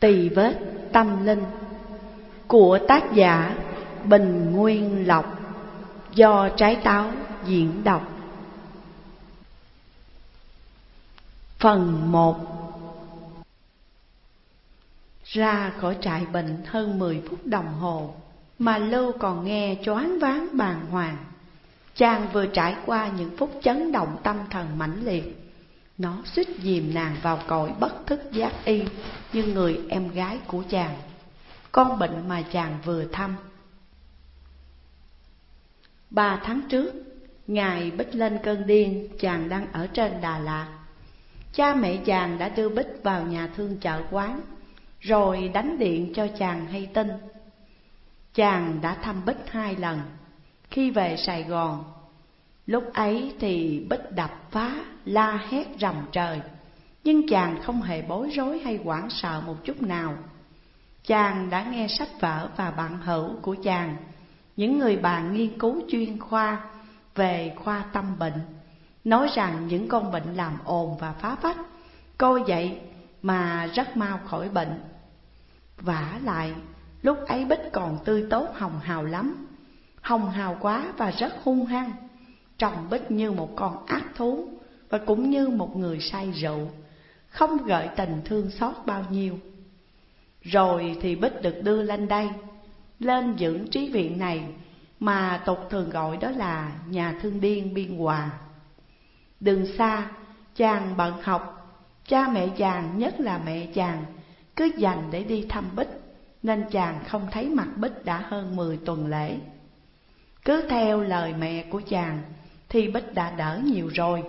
Tỳ vết tâm linh. Của tác giả Bình Nguyên Lộc, Do trái táo diễn đọc. Phần 1 Ra khỏi trại bệnh hơn 10 phút đồng hồ, Mà Lưu còn nghe choáng váng bàng hoàng. Chàng vừa trải qua những phút chấn động tâm thần mãnh liệt nó suýt dìm nàng vào cõi bất thức giác y Như người em gái của chàng. Con bệnh mà chàng vừa thăm. Ba tháng trước Ngài Bích lên cơn điên, Chàng đang ở trên Đà Lạt. Cha mẹ chàng đã đưa Bích vào nhà thương chợ quán, Rồi đánh điện cho chàng hay tin. Chàng đã thăm Bích hai lần, Khi về Sài Gòn. Lúc ấy thì Bích đập phá, la hét rầm trời Nhưng chàng không hề bối rối hay hoảng sợ một chút nào. Chàng đã nghe sách vở và bạn hữu của chàng Những người bạn nghiên cứu chuyên khoa về khoa tâm bệnh Nói rằng những con bệnh làm ồn và phá vách Coi vậy mà rất mau khỏi bệnh. Vả lại lúc ấy Bích còn tươi tốt hồng hào lắm Hồng hào quá và rất hung hăng. Trông Bích như một con ác thú Và cũng như một người say rượu Không gợi tình thương xót bao nhiêu. Rồi thì Bích được đưa lên đây Lên dưỡng trí viện này Mà tục thường gọi đó là nhà thương điên biên hòa. Đường xa, chàng bận học Cha mẹ chàng, nhất là mẹ chàng Cứ dành để đi thăm Bích Nên chàng không thấy mặt Bích đã hơn 10 tuần lễ. Cứ theo lời mẹ của chàng thì Bích đã đỡ nhiều rồi.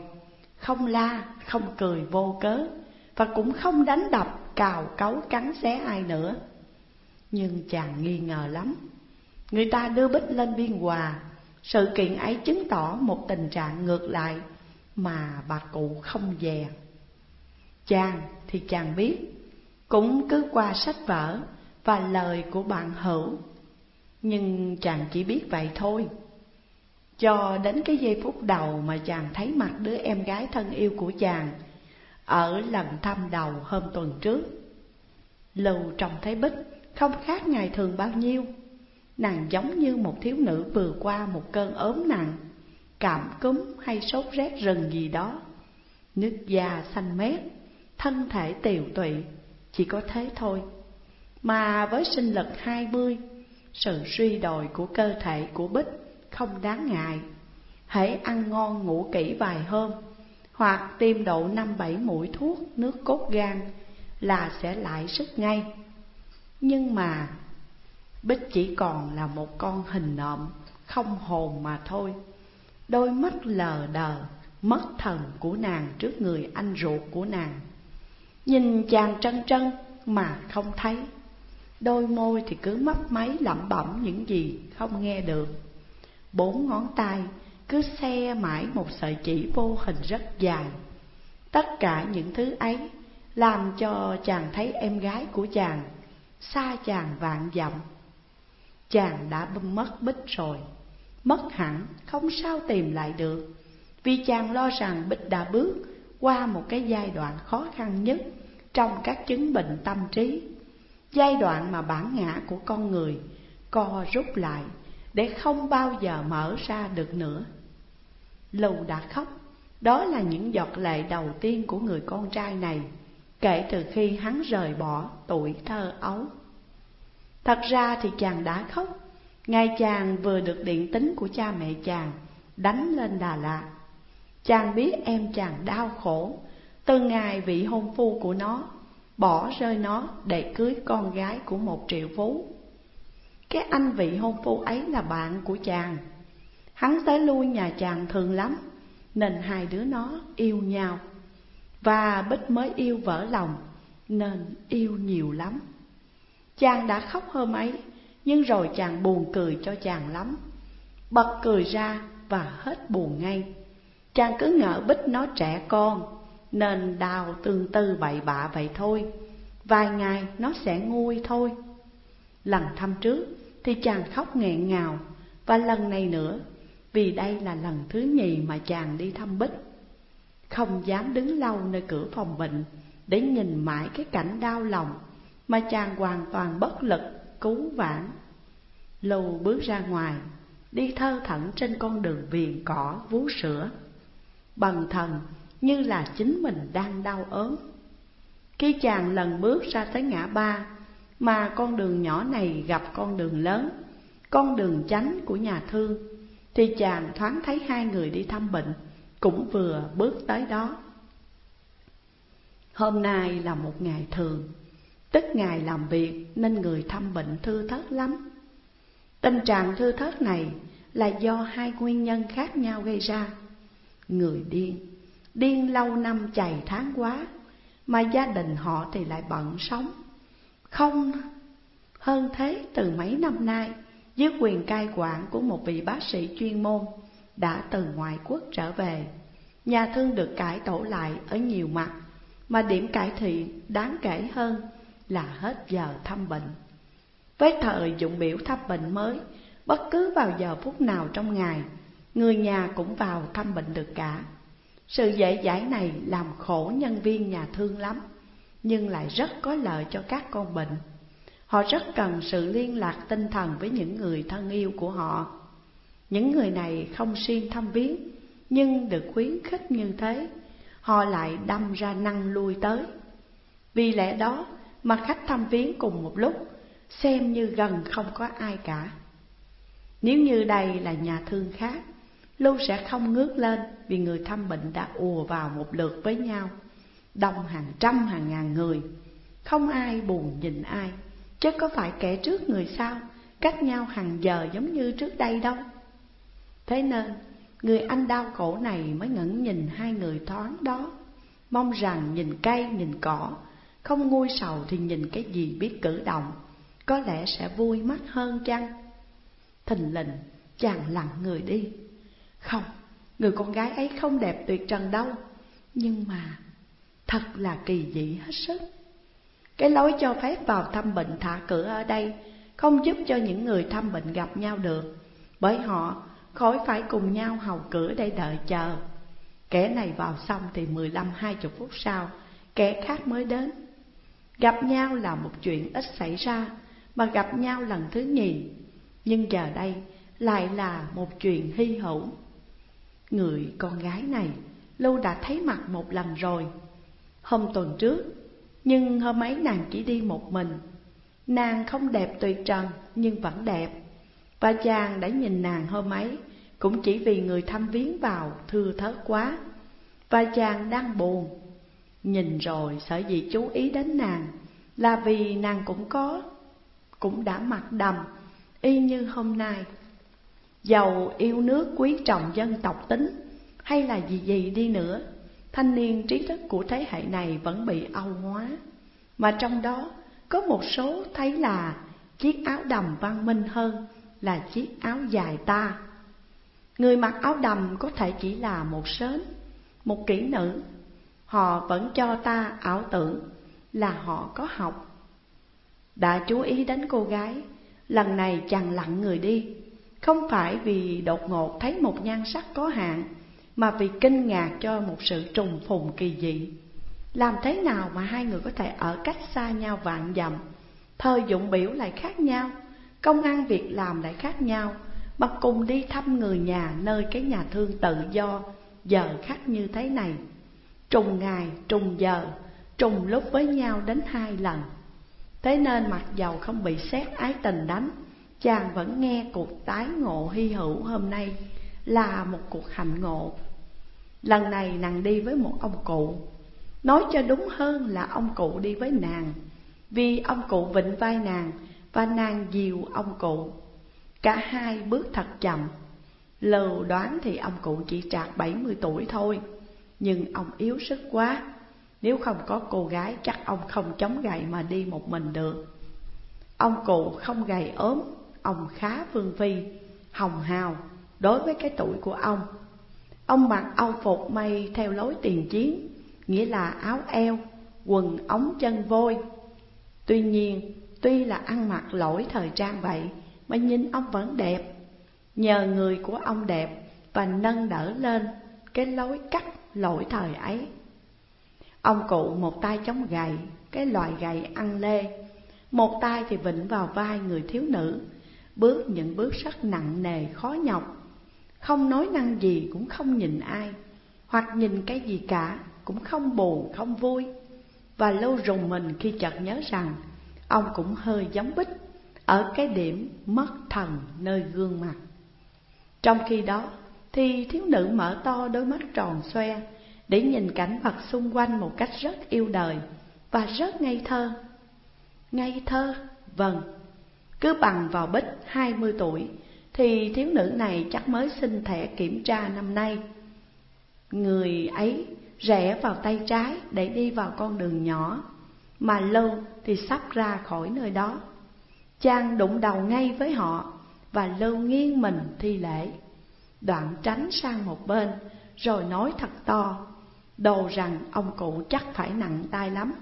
Không la, không cười vô cớ Và cũng không đánh đập, cào cấu cắn xé ai nữa. Nhưng chàng nghi ngờ lắm. Người ta đưa Bích lên biên hòa. Sự kiện ấy chứng tỏ một tình trạng ngược lại Mà bà cụ không dè. Chàng thì chàng biết Cũng cứ qua sách vở Và lời của bạn hữu. Nhưng chàng chỉ biết vậy thôi cho đến cái giây phút đầu mà chàng thấy mặt đứa em gái thân yêu của chàng Ở lần thăm đầu hôm tuần trước Lưu trông thấy Bích không khác ngày thường bao nhiêu. Nàng giống như một thiếu nữ vừa qua một cơn ốm nặng Cảm cúm hay sốt rét rừng gì đó. Nước da xanh mét, thân thể tiều tụy Chỉ có thế thôi. Mà với sinh lực hai mươi Sự suy đồi của cơ thể của Bích không đáng ngại. Hãy ăn ngon ngủ kỹ vài hôm, Hoặc tiêm độ năm bảy mũi thuốc nước cốt gan Là sẽ lại sức ngay. Nhưng mà, Bích chỉ còn là một con hình nộm, Không hồn mà thôi. Đôi mắt lờ đờ, Mất thần của nàng trước người anh ruột của nàng. Nhìn chàng trân trân mà không thấy. Đôi môi thì cứ mấp máy lẩm bẩm những gì không nghe được. Bốn ngón tay, cứ xe mãi một sợi chỉ vô hình rất dài. Tất cả những thứ ấy làm cho chàng thấy em gái của chàng Xa chàng vạn dặm. Chàng đã mất bích rồi, Mất hẳn, không sao tìm lại được. Vì chàng lo rằng bích đã bước qua một cái giai đoạn khó khăn nhất Trong các chứng bệnh tâm trí. Giai đoạn mà bản ngã của con người co rút lại để không bao giờ mở ra được nữa. Lù đã khóc, đó là những giọt lệ đầu tiên của người con trai này kể từ khi hắn rời bỏ tuổi thơ ấu. Thật ra thì chàng đã khóc, ngày chàng vừa được điện tính của cha mẹ chàng đánh lên Đà Lạt. Chàng biết em chàng đau khổ từ ngày vị hôn phu của nó bỏ rơi nó để cưới con gái của một triệu phú. Cái anh vị hôn phu ấy là bạn của chàng. Hắn tới lui nhà chàng thường lắm, Nên hai đứa nó yêu nhau. Và Bích mới yêu vỡ lòng, Nên yêu nhiều lắm. Chàng đã khóc hôm ấy, Nhưng rồi chàng buồn cười cho chàng lắm. Bật cười ra và hết buồn ngay. Chàng cứ ngỡ Bích nó trẻ con, Nên đào tương tư bậy bạ vậy thôi. Vài ngày nó sẽ nguôi thôi. Lần thăm trước thì chàng khóc nghẹn ngào. Và lần này nữa, Vì đây là lần thứ nhì mà chàng đi thăm Bích. Không dám đứng lâu nơi cửa phòng bệnh Để nhìn mãi cái cảnh đau lòng Mà chàng hoàn toàn bất lực, cứu vãn. Lưu bước ra ngoài, Đi thơ thẩn trên con đường viền cỏ, vú sữa. Bần thần như là chính mình đang đau ớn Khi chàng lần bước ra tới ngã ba mà con đường nhỏ này gặp con đường lớn Con đường chánh của nhà thương. Thì chàng thoáng thấy hai người đi thăm bệnh Cũng vừa bước tới đó. Hôm nay là một ngày thường Tức ngày làm việc nên người thăm bệnh thư thớt lắm. Tình trạng thư thớt này là do hai nguyên nhân khác nhau gây ra. Người điên, điên lâu năm chày tháng quá Mà gia đình họ thì lại bận sống. Không. Hơn thế, từ mấy năm nay, Dưới quyền cai quản của một vị bác sĩ chuyên môn Đã từ ngoại quốc trở về. Nhà thương được cải tổ lại ở nhiều mặt, Mà điểm cải thiện đáng kể hơn là hết giờ thăm bệnh. Với thời dụng biểu thăm bệnh mới, Bất cứ vào giờ phút nào trong ngày, Người nhà cũng vào thăm bệnh được cả. Sự dễ dãi này làm khổ nhân viên nhà thương lắm. Nhưng lại rất có lợi cho các con bệnh. Họ rất cần sự liên lạc tinh thần với những người thân yêu của họ. Những người này không xuyên thăm viếng, Nhưng được khuyến khích như thế, Họ lại đâm ra năng lui tới. Vì lẽ đó mà khách thăm viếng cùng một lúc, Xem như gần không có ai cả. Nếu như đây là nhà thương khác, Lưu sẽ không ngước lên Vì người thăm bệnh đã ùa vào một lượt với nhau. Đông hàng trăm hàng ngàn người. Không ai buồn nhìn ai. Chứ có phải kẻ trước người sau Cách nhau hàng giờ giống như trước đây đâu. Thế nên Người anh đau khổ này mới ngẩn nhìn hai người thoáng đó. Mong rằng nhìn cây nhìn cỏ Không nguôi sầu thì nhìn cái gì biết cử động Có lẽ sẽ vui mắt hơn chăng? Thình lình chàng lặng người đi. Không, người con gái ấy không đẹp tuyệt trần đâu. Nhưng mà thật là kỳ dị hết sức. Cái lối cho phép vào thăm bệnh thả cửa ở đây Không giúp cho những người thăm bệnh gặp nhau được, Bởi họ khỏi phải cùng nhau hầu cửa để đợi chờ. Kẻ này vào xong thì mười lăm, hai chục phút sau, Kẻ khác mới đến. Gặp nhau là một chuyện ít xảy ra, Mà gặp nhau lần thứ nhì, Nhưng giờ đây lại là một chuyện hy hữu. Người con gái này, Lưu đã thấy mặt một lần rồi. Hôm tuần trước, Nhưng hôm ấy nàng chỉ đi một mình. Nàng không đẹp tuyệt trần, Nhưng vẫn đẹp. Và chàng đã nhìn nàng hôm ấy, Cũng chỉ vì người thăm viếng vào thưa thớt quá. Và chàng đang buồn. Nhìn rồi, sở dĩ chú ý đến nàng Là vì nàng cũng có, Cũng đã mặc đầm, Y như hôm nay. Giàu yêu nước quý trọng dân tộc tính, Hay là gì gì đi nữa. Thanh niên trí thức của thế hệ này vẫn bị âu hóa. Mà trong đó có một số thấy là Chiếc áo đầm văn minh hơn là chiếc áo dài ta. Người mặc áo đầm có thể chỉ là một sến, một kỹ nữ. Họ vẫn cho ta ảo tưởng là họ có học. Đã chú ý đến cô gái Lần này chàng lặng người đi. Không phải vì đột ngột thấy một nhan sắc có hạn mà vì kinh ngạc cho một sự trùng phùng kỳ dị. Làm thế nào mà hai người có thể ở cách xa nhau vạn dặm? Thời dụng biểu lại khác nhau Công ăn việc làm lại khác nhau Mà cùng đi thăm người nhà nơi cái nhà thương tự do Giờ khác như thế này. Trùng ngày, trùng giờ, trùng lúc với nhau đến hai lần. Thế nên mặc dầu không bị xét ái tình đánh Chàng vẫn nghe cuộc tái ngộ hy hữu hôm nay Là một cuộc hạnh ngộ. Lần này nàng đi với một ông cụ. Nói cho đúng hơn là ông cụ đi với nàng Vì ông cụ vịnh vai nàng Và nàng dìu ông cụ. Cả hai bước thật chậm. Lầu đoán thì ông cụ chỉ trạc 70 tuổi thôi Nhưng ông yếu sức quá. Nếu không có cô gái chắc ông không chống gậy mà đi một mình được. Ông cụ không gầy ốm Ông khá phương phi, hồng hào đối với cái tuổi của ông. Ông mặc âu phục may theo lối tiền chiến Nghĩa là áo eo, quần ống chân vôi. Tuy nhiên, tuy là ăn mặc lỗi thời trang vậy Mà nhìn ông vẫn đẹp. Nhờ người của ông đẹp và nâng đỡ lên cái lối cắt lỗi thời ấy. Ông cụ một tay chống gậy, cái loại gậy ăn lê. Một tay thì vịnh vào vai người thiếu nữ Bước những bước rất nặng nề khó nhọc. Không nói năng gì cũng không nhìn ai Hoặc nhìn cái gì cả Cũng không buồn không vui. Và lâu rùng mình khi chợt nhớ rằng Ông cũng hơi giống bích Ở cái điểm mất thần nơi gương mặt. Trong khi đó thì thiếu nữ mở to đôi mắt tròn xoe để nhìn cảnh vật xung quanh một cách rất yêu đời và rất ngây thơ. Ngây thơ, vâng, cứ bằng vào bích hai mươi tuổi thì thiếu nữ này chắc mới xin thẻ kiểm tra năm nay. Người ấy rẽ vào tay trái để đi vào con đường nhỏ, mà lâu thì sắp ra khỏi nơi đó. Chàng đụng đầu ngay với họ và lâu nghiêng mình thi lễ. Đoạn tránh sang một bên Rồi nói thật to Đồ rằng ông cụ chắc phải nặng tay lắm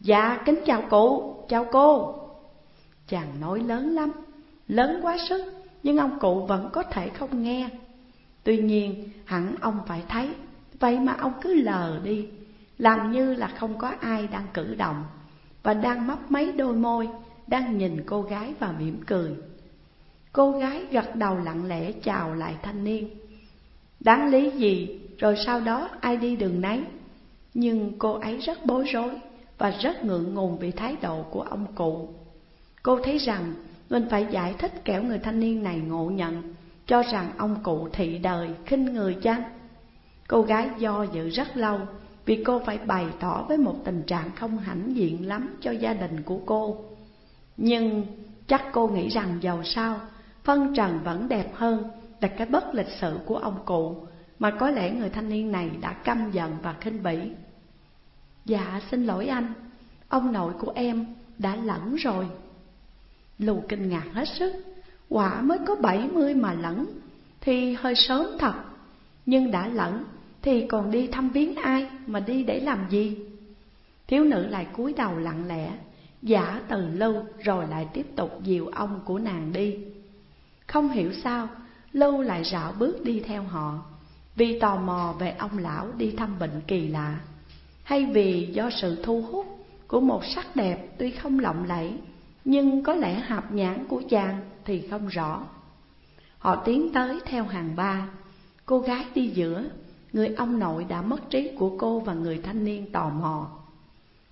Dạ kính chào cụ, chào cô Chàng nói lớn lắm Lớn quá sức nhưng ông cụ vẫn có thể không nghe. Tuy nhiên, hẳn ông phải thấy. Vậy mà ông cứ lờ đi, Làm như là không có ai đang cử động Và đang mấp mấy đôi môi, Đang nhìn cô gái và mỉm cười. Cô gái gật đầu lặng lẽ chào lại thanh niên. Đáng lý gì, rồi sau đó ai đi đường nấy. Nhưng cô ấy rất bối rối Và rất ngượng ngùng vì thái độ của ông cụ. Cô thấy rằng mình phải giải thích kẻo người thanh niên này ngộ nhận, Cho rằng ông cụ thị đời, khinh người chăng? Cô gái do dự rất lâu, Vì cô phải bày tỏ với một tình trạng không hãnh diện lắm cho gia đình của cô. Nhưng chắc cô nghĩ rằng giàu sao, Phân trần vẫn đẹp hơn là cái bất lịch sự của ông cụ, Mà có lẽ người thanh niên này đã căm giận và khinh bỉ. Dạ xin lỗi anh, Ông nội của em đã lẫn rồi. Lù kinh ngạc hết sức. Quả mới có bảy mươi mà lẫn, Thì hơi sớm thật. Nhưng đã lẫn, Thì còn đi thăm viếng ai, Mà đi để làm gì? Thiếu nữ lại cúi đầu lặng lẽ, Giả từ lâu rồi lại tiếp tục dìu ông của nàng đi. Không hiểu sao Lưu lại rảo bước đi theo họ, Vì tò mò về ông lão đi thăm bệnh kỳ lạ. Hay vì do sự thu hút của một sắc đẹp tuy không lộng lẫy nhưng có lẽ hạp nhãn của chàng thì không rõ. Họ tiến tới theo hàng ba. Cô gái đi giữa Người ông nội đã mất trí của cô và người thanh niên tò mò.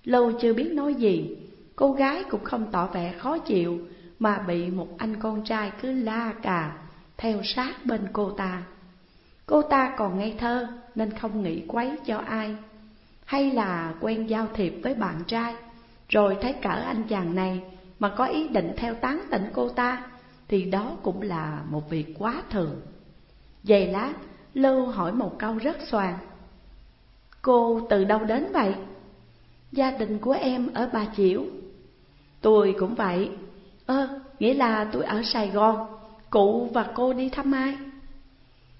Lâu chưa biết nói gì Cô gái cũng không tỏ vẻ khó chịu mà bị một anh con trai cứ la cà theo sát bên cô ta. Cô ta còn ngây thơ nên không nghĩ quấy cho ai, hay là quen giao thiệp với bạn trai, rồi thấy cỡ anh chàng này mà có ý định theo tán tỉnh cô ta, thì đó cũng là một việc quá thường. Dày lát, Lưu hỏi một câu rất xoàng. Cô từ đâu đến vậy? Gia đình của em ở Bà Chiểu. Tôi cũng vậy, Ơ, nghĩa là tôi ở Sài Gòn, cụ và cô đi thăm ai?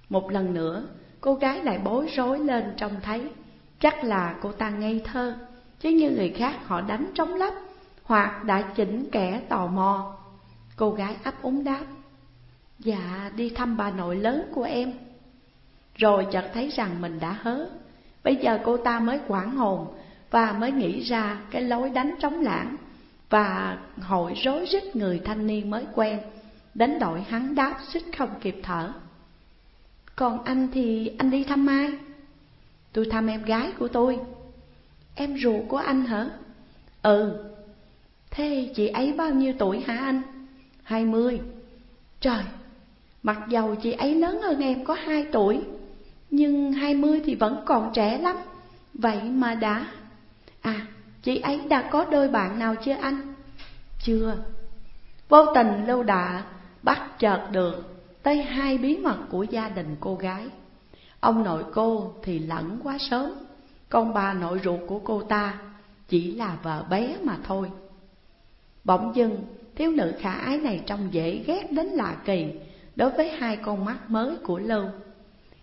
Một lần nữa, cô gái lại bối rối lên trông thấy Chắc là cô ta ngây thơ, chứ như người khác họ đánh trống lấp hoặc đã chỉnh kẻ tò mò. Cô gái ấp úng đáp Dạ, đi thăm bà nội lớn của em. Rồi chợt thấy rằng mình đã hớ. Bây giờ cô ta mới quảng hồn Và mới nghĩ ra cái lối đánh trống lãng và hội rối rít người thanh niên mới quen Đến đội hắn đáp xích không kịp thở. Còn anh thì anh đi thăm ai? Tôi thăm em gái của tôi. Em ruột của anh hả? Ừ Thế chị ấy bao nhiêu tuổi hả anh? Hai mươi. Trời, Mặc dầu chị ấy lớn hơn em có hai tuổi, Nhưng hai mươi thì vẫn còn trẻ lắm. Vậy mà đã. À Chị ấy đã có đôi bạn nào chưa anh? Chưa. Vô tình Lưu Đạ bắt chợt được tới hai bí mật của gia đình cô gái. Ông nội cô thì lẫn quá sớm, Còn bà nội ruột của cô ta chỉ là vợ bé mà thôi. Bỗng dưng, thiếu nữ khả ái này trông dễ ghét đến lạ kỳ Đối với hai con mắt mới của Lưu.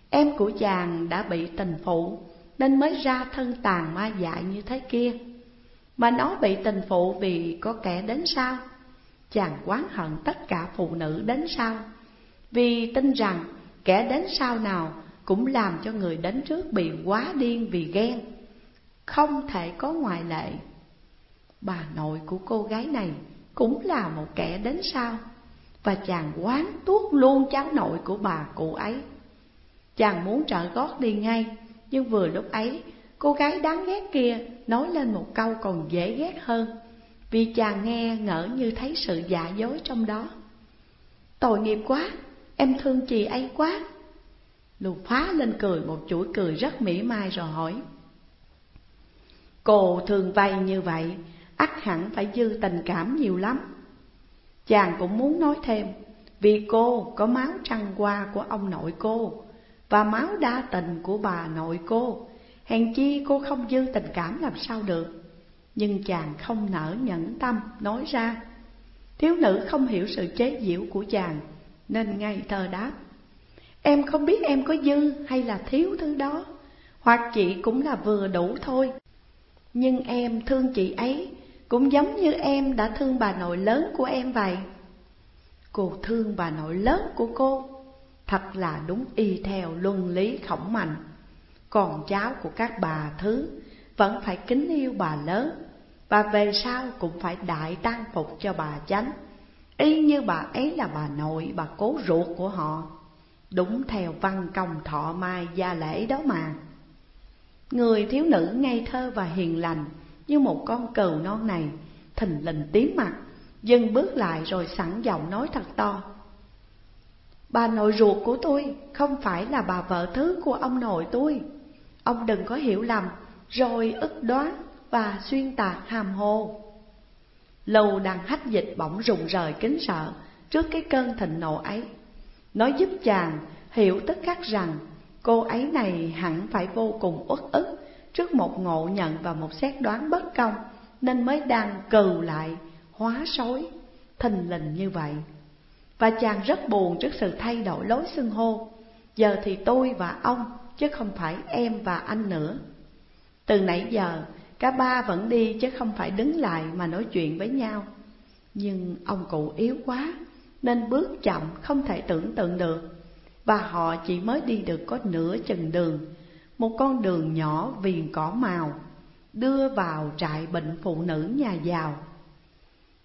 Em của chàng đã bị tình phụ Nên mới ra thân tàn ma dại như thế kia. Mà nó bị tình phụ vì có kẻ đến sau Chàng quán hận tất cả phụ nữ đến sau Vì tin rằng kẻ đến sau nào Cũng làm cho người đến trước bị quá điên vì ghen. Không thể có ngoại lệ. Bà nội của cô gái này cũng là một kẻ đến sao Và chàng quán tuốt luôn cháu nội của bà cụ ấy. Chàng muốn trợ gót đi ngay Nhưng vừa lúc ấy cô gái đáng ghét kia nói lên một câu còn dễ ghét hơn Vì chàng nghe ngỡ như thấy sự giả dối trong đó. Tội nghiệp quá, em thương chị ấy quá. Lục phá lên cười một chuỗi cười rất mỉa mai rồi hỏi Cô thường vay như vậy, ắt hẳn phải dư tình cảm nhiều lắm. Chàng cũng muốn nói thêm, Vì cô có máu trăng qua của ông nội cô Và máu đa tình của bà nội cô. Hèn chi cô không dư tình cảm làm sao được. Nhưng chàng không nỡ nhẫn tâm nói ra. Thiếu nữ không hiểu sự chế giễu của chàng, Nên ngay thơ đáp. Em không biết em có dư hay là thiếu thứ đó. Hoặc chị cũng là vừa đủ thôi. Nhưng em thương chị ấy cũng giống như em đã thương bà nội lớn của em vậy. Cô thương bà nội lớn của cô. Thật là đúng y theo luân lý khổng mạnh. Còn cháu của các bà thứ Vẫn phải kính yêu bà lớn. Và về sau cũng phải đại tăng phục cho bà chánh. Y như bà ấy là bà nội, bà cố ruột của họ. Đúng theo văn công thọ mai gia lễ đó mà. Người thiếu nữ ngây thơ và hiền lành như một con cừu non này, Thình lình tím mặt, Dừng bước lại rồi sẵn giọng nói thật to. Bà nội ruột của tôi không phải là bà vợ thứ của ông nội tôi. Ông đừng có hiểu lầm, Rồi ức đoán và xuyên tạc hàm hồ. Lâu đang hách dịch bỗng rùng rời kính sợ Trước cái cơn thịnh nộ ấy. Nó giúp chàng hiểu tất khắc rằng cô ấy này hẳn phải vô cùng uất ức trước một ngộ nhận và một xét đoán bất công, nên mới đang cừu lại, hóa sói, thình lình như vậy. Và chàng rất buồn trước sự thay đổi lối xưng hô. Giờ thì tôi và ông, chứ không phải em và anh nữa. Từ nãy giờ, cả ba vẫn đi chứ không phải đứng lại mà nói chuyện với nhau. Nhưng ông cụ yếu quá, nên bước chậm không thể tưởng tượng được. Và họ chỉ mới đi được có nửa chừng đường một con đường nhỏ viền cỏ màu, đưa vào trại bệnh phụ nữ nhà giàu.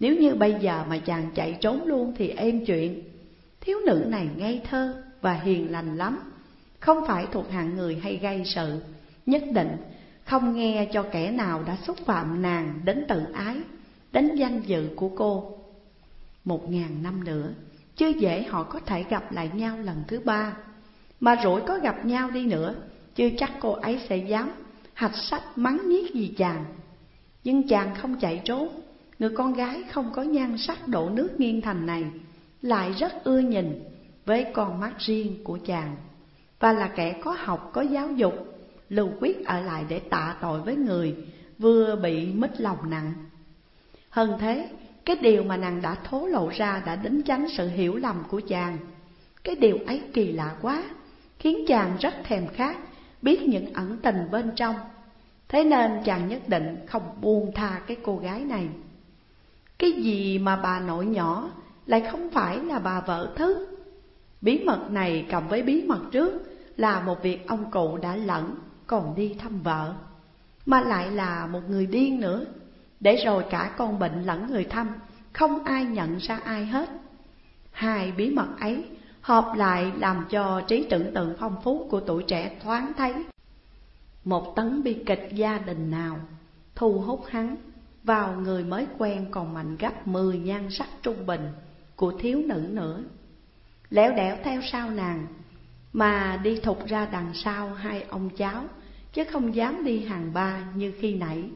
Nếu như bây giờ mà chàng chạy trốn luôn thì êm chuyện. Thiếu nữ này ngây thơ và hiền lành lắm. Không phải thuộc hạng người hay gây sự. Nhất định không nghe cho kẻ nào đã xúc phạm nàng đến tự ái, đến danh dự của cô. Một ngàn năm nữa, chưa dễ họ có thể gặp lại nhau lần thứ ba. Mà rủi có gặp nhau đi nữa chưa chắc cô ấy sẽ dám hạch sách mắng nhiếc gì chàng. Nhưng chàng không chạy trốn. Người con gái không có nhan sắc đổ nước nghiêng thành này, Lại rất ưa nhìn với con mắt riêng của chàng. Và là kẻ có học, có giáo dục, Lưu quyết ở lại để tạ tội với người Vừa bị mít lòng nặng. Hơn thế, cái điều mà nàng đã thố lộ ra đã đính chánh sự hiểu lầm của chàng. Cái điều ấy kỳ lạ quá, Khiến chàng rất thèm khát Biết những ẩn tình bên trong. Thế nên chàng nhất định không buông tha cái cô gái này. Cái gì mà bà nội nhỏ lại không phải là bà vợ thứ? Bí mật này cộng với bí mật trước Là một việc ông cụ đã lẫn, còn đi thăm vợ, Mà lại là một người điên nữa. Để rồi cả con bệnh lẫn người thăm, Không ai nhận ra ai hết. Hai bí mật ấy hợp lại làm cho trí tưởng tượng phong phú của tuổi trẻ thoáng thấy. Một tấn bi kịch gia đình nào thu hút hắn? Vào người mới quen còn mạnh gấp mười nhan sắc trung bình của thiếu nữ nữa. Léo đẻo theo sau nàng mà đi thục ra đằng sau hai ông cháu Chứ không dám đi hàng ba như khi nãy.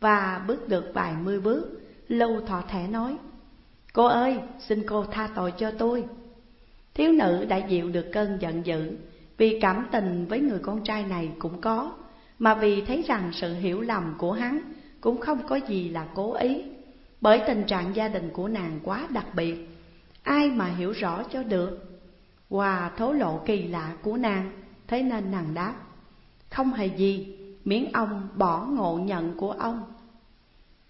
Và bước được vài mươi bước, Lưu thọ thẻ nói, Cô ơi, xin cô tha tội cho tôi. Thiếu nữ đã dịu được cơn giận dữ, vì cảm tình với người con trai này cũng có, mà vì thấy rằng sự hiểu lầm của hắn cũng không có gì là cố ý, bởi tình trạng gia đình của nàng quá đặc biệt, ai mà hiểu rõ cho được. hòa thố lộ kỳ lạ của nàng, thế nên nàng đáp, không hề gì, miễn ông bỏ ngộ nhận của ông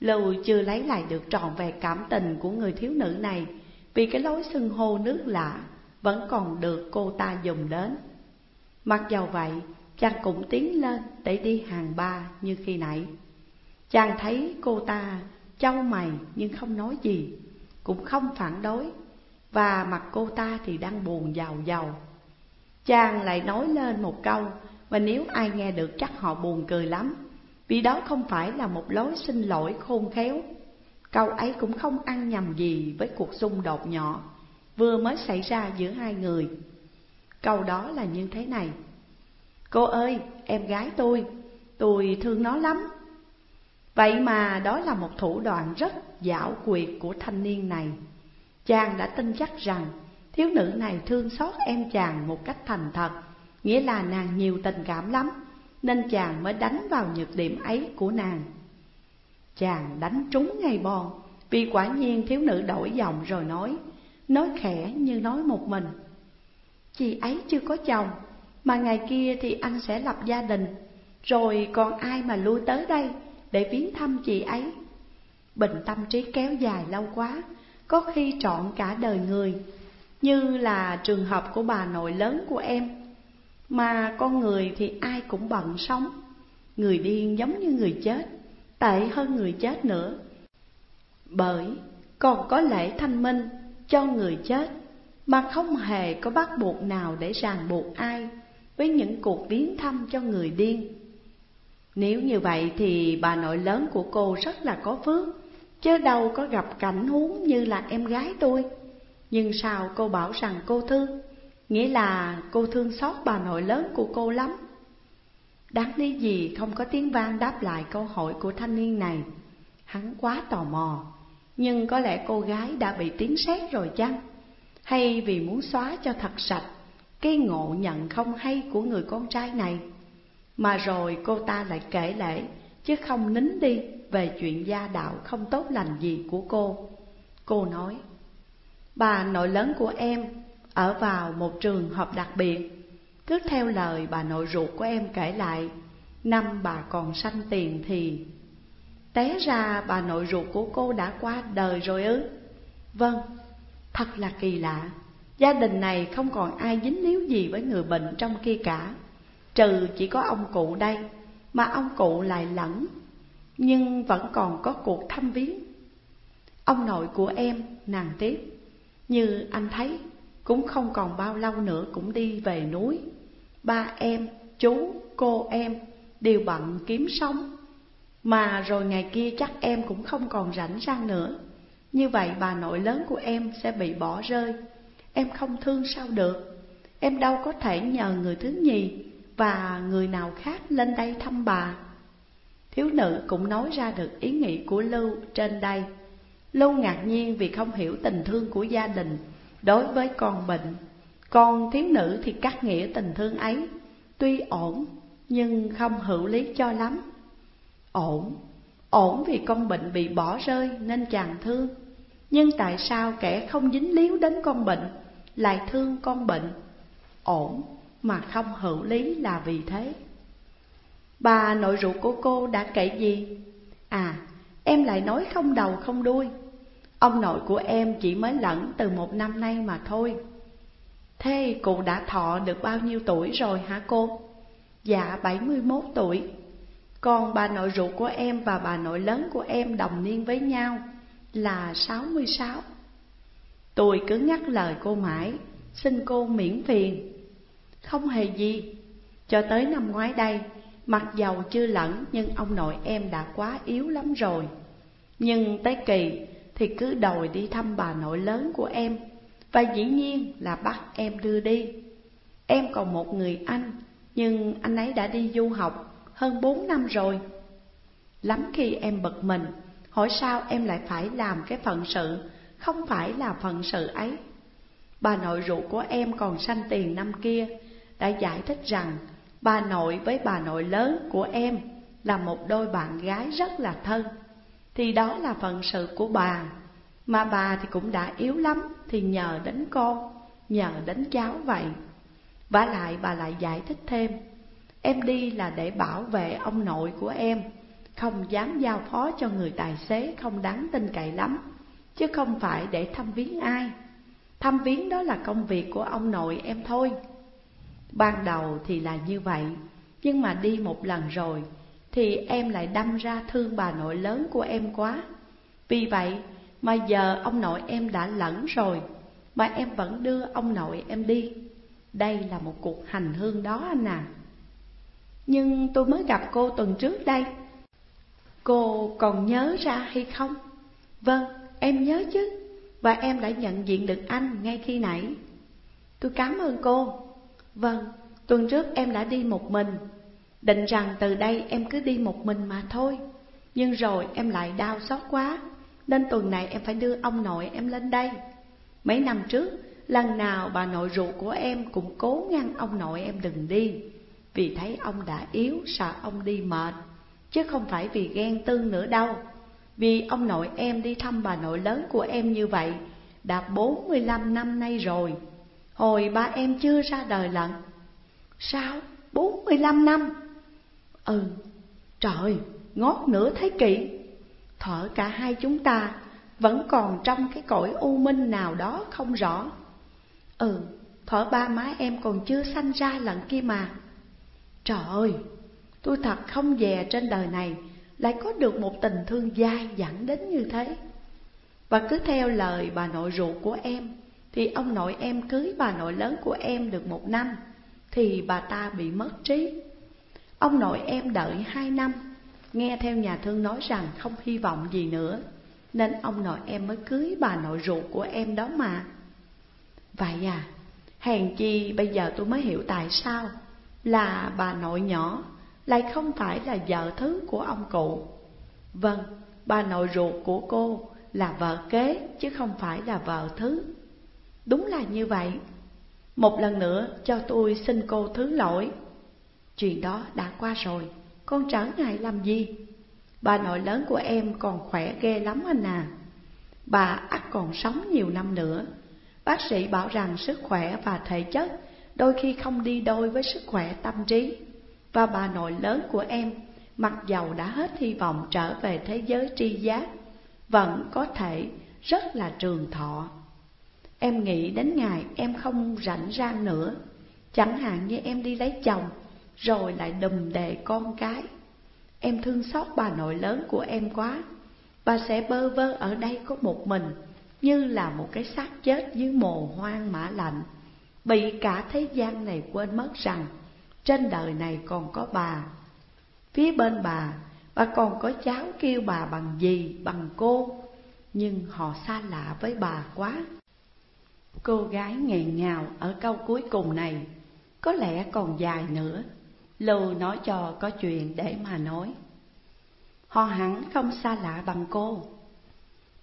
Lưu chưa lấy lại được trọn vẹn cảm tình của người thiếu nữ này Vì cái lối xưng hô nước lạ vẫn còn được cô ta dùng đến. Mặc dầu vậy, chàng cũng tiến lên để đi hàng ba như khi nãy. Chàng thấy cô ta trao mày nhưng không nói gì Cũng không phản đối Và mặt cô ta thì đang buồn giàu giàu. Chàng lại nói lên một câu Và nếu ai nghe được chắc họ buồn cười lắm Vì đó không phải là một lối xin lỗi khôn khéo. Câu ấy cũng không ăn nhầm gì với cuộc xung đột nhỏ. Vừa mới xảy ra giữa hai người. Câu đó là như thế này. Cô ơi, em gái tôi, tôi thương nó lắm. Vậy mà đó là một thủ đoạn rất dạo quyệt của thanh niên này. Chàng đã tin chắc rằng thiếu nữ này thương xót em chàng một cách thành thật Nghĩa là nàng nhiều tình cảm lắm Nên chàng mới đánh vào nhược điểm ấy của nàng. Chàng đánh trúng ngay bòn Vì quả nhiên thiếu nữ đổi giọng rồi nói Nói khẽ như nói một mình. Chị ấy chưa có chồng, Mà ngày kia thì anh sẽ lập gia đình. Rồi còn ai mà lui tới đây Để viếng thăm chị ấy? Bình tâm trí kéo dài lâu quá, Có khi trọn cả đời người. Như là trường hợp của bà nội lớn của em. Mà con người thì ai cũng bận sống. Người điên giống như người chết, Tệ hơn người chết nữa. Bởi còn có lễ thanh minh cho người chết, Mà không hề có bắt buộc nào để ràng buộc ai Với những cuộc viếng thăm cho người điên. Nếu như vậy thì bà nội lớn của cô rất là có phước, Chứ đâu có gặp cảnh huống như là em gái tôi. Nhưng sao cô bảo rằng cô thương? Nghĩa là cô thương xót bà nội lớn của cô lắm. Đáng lý gì không có tiếng vang đáp lại câu hỏi của thanh niên này? Hắn quá tò mò. Nhưng có lẽ cô gái đã bị tiếng sét rồi chăng? Hay vì muốn xóa cho thật sạch, Cái ngộ nhận không hay của người con trai này? Mà rồi cô ta lại kể lễ Chứ không nín đi về chuyện gia đạo không tốt lành gì của cô. Cô nói, Bà nội lớn của em ở vào một trường hợp đặc biệt. Cứ theo lời bà nội ruột của em kể lại, Năm bà còn sanh tiền thì Té ra bà nội ruột của cô đã qua đời rồi ư? Vâng, thật là kỳ lạ. Gia đình này không còn ai dính líu gì với người bệnh trong kia cả. Trừ chỉ có ông cụ đây Mà ông cụ lại lẫn Nhưng vẫn còn có cuộc thăm viếng. Ông nội của em, nàng tiếp Như anh thấy Cũng không còn bao lâu nữa cũng đi về núi. Ba em, chú, cô em đều bận kiếm sống. Mà rồi ngày kia chắc em cũng không còn rảnh răng nữa. Như vậy bà nội lớn của em sẽ bị bỏ rơi. Em không thương sao được. Em đâu có thể nhờ người thứ nhì Và người nào khác lên đây thăm bà. Thiếu nữ cũng nói ra được ý nghĩ của Lưu trên đây. Lưu ngạc nhiên vì không hiểu tình thương của gia đình đối với con bệnh còn thiếu nữ thì cắt nghĩa tình thương ấy. Tuy ổn, nhưng không hữu lý cho lắm. Ổn, ổn vì con bệnh bị bỏ rơi nên chàng thương. Nhưng tại sao kẻ không dính líu đến con bệnh Lại thương con bệnh? Ổn mà không hữu lý là vì thế. Bà nội ruột của cô đã kể gì? À, em lại nói không đầu không đuôi. Ông nội của em chỉ mới lẫn từ một năm nay mà thôi. Thế cụ đã thọ được bao nhiêu tuổi rồi hả cô? Dạ 71 tuổi. Còn bà nội ruột của em và bà nội lớn của em đồng niên với nhau là 66 Tôi cứ ngắt lời cô mãi, Xin cô miễn phiền. Không hề gì. Cho tới năm ngoái đây, Mặc dầu chưa lẫn, nhưng ông nội em đã quá yếu lắm rồi. Nhưng tới kỳ thì cứ đòi đi thăm bà nội lớn của em. Và dĩ nhiên là bắt em đưa đi. Em còn một người anh, Nhưng anh ấy đã đi du học hơn bốn năm rồi. Lắm khi em bực mình, Hỏi sao em lại phải làm cái phận sự, Không phải là phận sự ấy. Bà nội ruột của em còn sanh tiền năm kia, Đã giải thích rằng Bà nội với bà nội lớn của em Là một đôi bạn gái rất là thân, Thì đó là phận sự của bà. Mà bà thì cũng đã yếu lắm, Thì nhờ đến con, Nhờ đến cháu vậy. Và lại bà lại giải thích thêm. Em đi là để bảo vệ ông nội của em. Không dám giao phó cho người tài xế, không đáng tin cậy lắm, Chứ không phải để thăm viếng ai. Thăm viếng đó là công việc của ông nội em thôi. Ban đầu thì là như vậy, Nhưng mà đi một lần rồi Thì em lại đâm ra thương bà nội lớn của em quá. Vì vậy mà giờ ông nội em đã lẫn rồi, Mà em vẫn đưa ông nội em đi. Đây là một cuộc hành hương đó anh à. Nhưng tôi mới gặp cô tuần trước đây. Cô còn nhớ ra hay không? Vâng, em nhớ chứ. Và em đã nhận diện được anh ngay khi nãy. Tôi cảm ơn cô. Vâng, tuần trước em đã đi một mình. Định rằng từ đây em cứ đi một mình mà thôi. Nhưng rồi em lại đau xót quá. Nên tuần này em phải đưa ông nội em lên đây. Mấy năm trước, lần nào bà nội ruột của em cũng cố ngăn ông nội em đừng đi. Vì thấy ông đã yếu, sợ ông đi mệt Chứ không phải vì ghen tương nữa đâu. Vì ông nội em đi thăm bà nội lớn của em như vậy Đã 45 năm nay rồi. Hồi ba em chưa ra đời lận. Sao? 45 năm? Ừ, trời, ngót nửa thế kỷ. Thở cả hai chúng ta vẫn còn trong cái cõi u minh nào đó không rõ. Ừ, thở ba má em còn chưa sanh ra lận kia mà. Trời ơi, tôi thật không dè trên đời này Lại có được một tình thương dai dẳng đến như thế. Và cứ theo lời bà nội ruột của em Thì ông nội em cưới bà nội lớn của em được một năm Thì bà ta bị mất trí. Ông nội em đợi hai năm Nghe theo nhà thương nói rằng không hy vọng gì nữa Nên ông nội em mới cưới bà nội ruột của em đó mà. Vậy à, hèn chi bây giờ tôi mới hiểu tại sao là bà nội nhỏ lại không phải là vợ thứ của ông cụ. Vâng, bà nội ruột của cô là vợ kế chứ không phải là vợ thứ. Đúng là như vậy. Một lần nữa cho tôi xin cô thứ lỗi. Chuyện đó đã qua rồi, con trở ngại làm gì? Bà nội lớn của em còn khỏe ghê lắm anh à. Bà ắt còn sống nhiều năm nữa. Bác sĩ bảo rằng sức khỏe và thể chất Đôi khi không đi đôi với sức khỏe tâm trí. Và bà nội lớn của em Mặc dầu đã hết hy vọng trở về thế giới tri giác Vẫn có thể rất là trường thọ. Em nghĩ đến ngày em không rảnh rang nữa Chẳng hạn như em đi lấy chồng rồi lại đùm đề con cái. Em thương xót bà nội lớn của em quá, bà sẽ bơ vơ ở đây có một mình, như là một cái xác chết dưới mồ hoang mã lạnh, bị cả thế gian này quên mất rằng trên đời này còn có bà. Phía bên bà, bà còn có cháu kêu bà bằng gì, bằng cô, nhưng họ xa lạ với bà quá. Cô gái nghẹn ngào ở câu cuối cùng này, có lẽ còn dài nữa. Lưu nói cho có chuyện để mà nói. Họ hẳn không xa lạ bằng cô.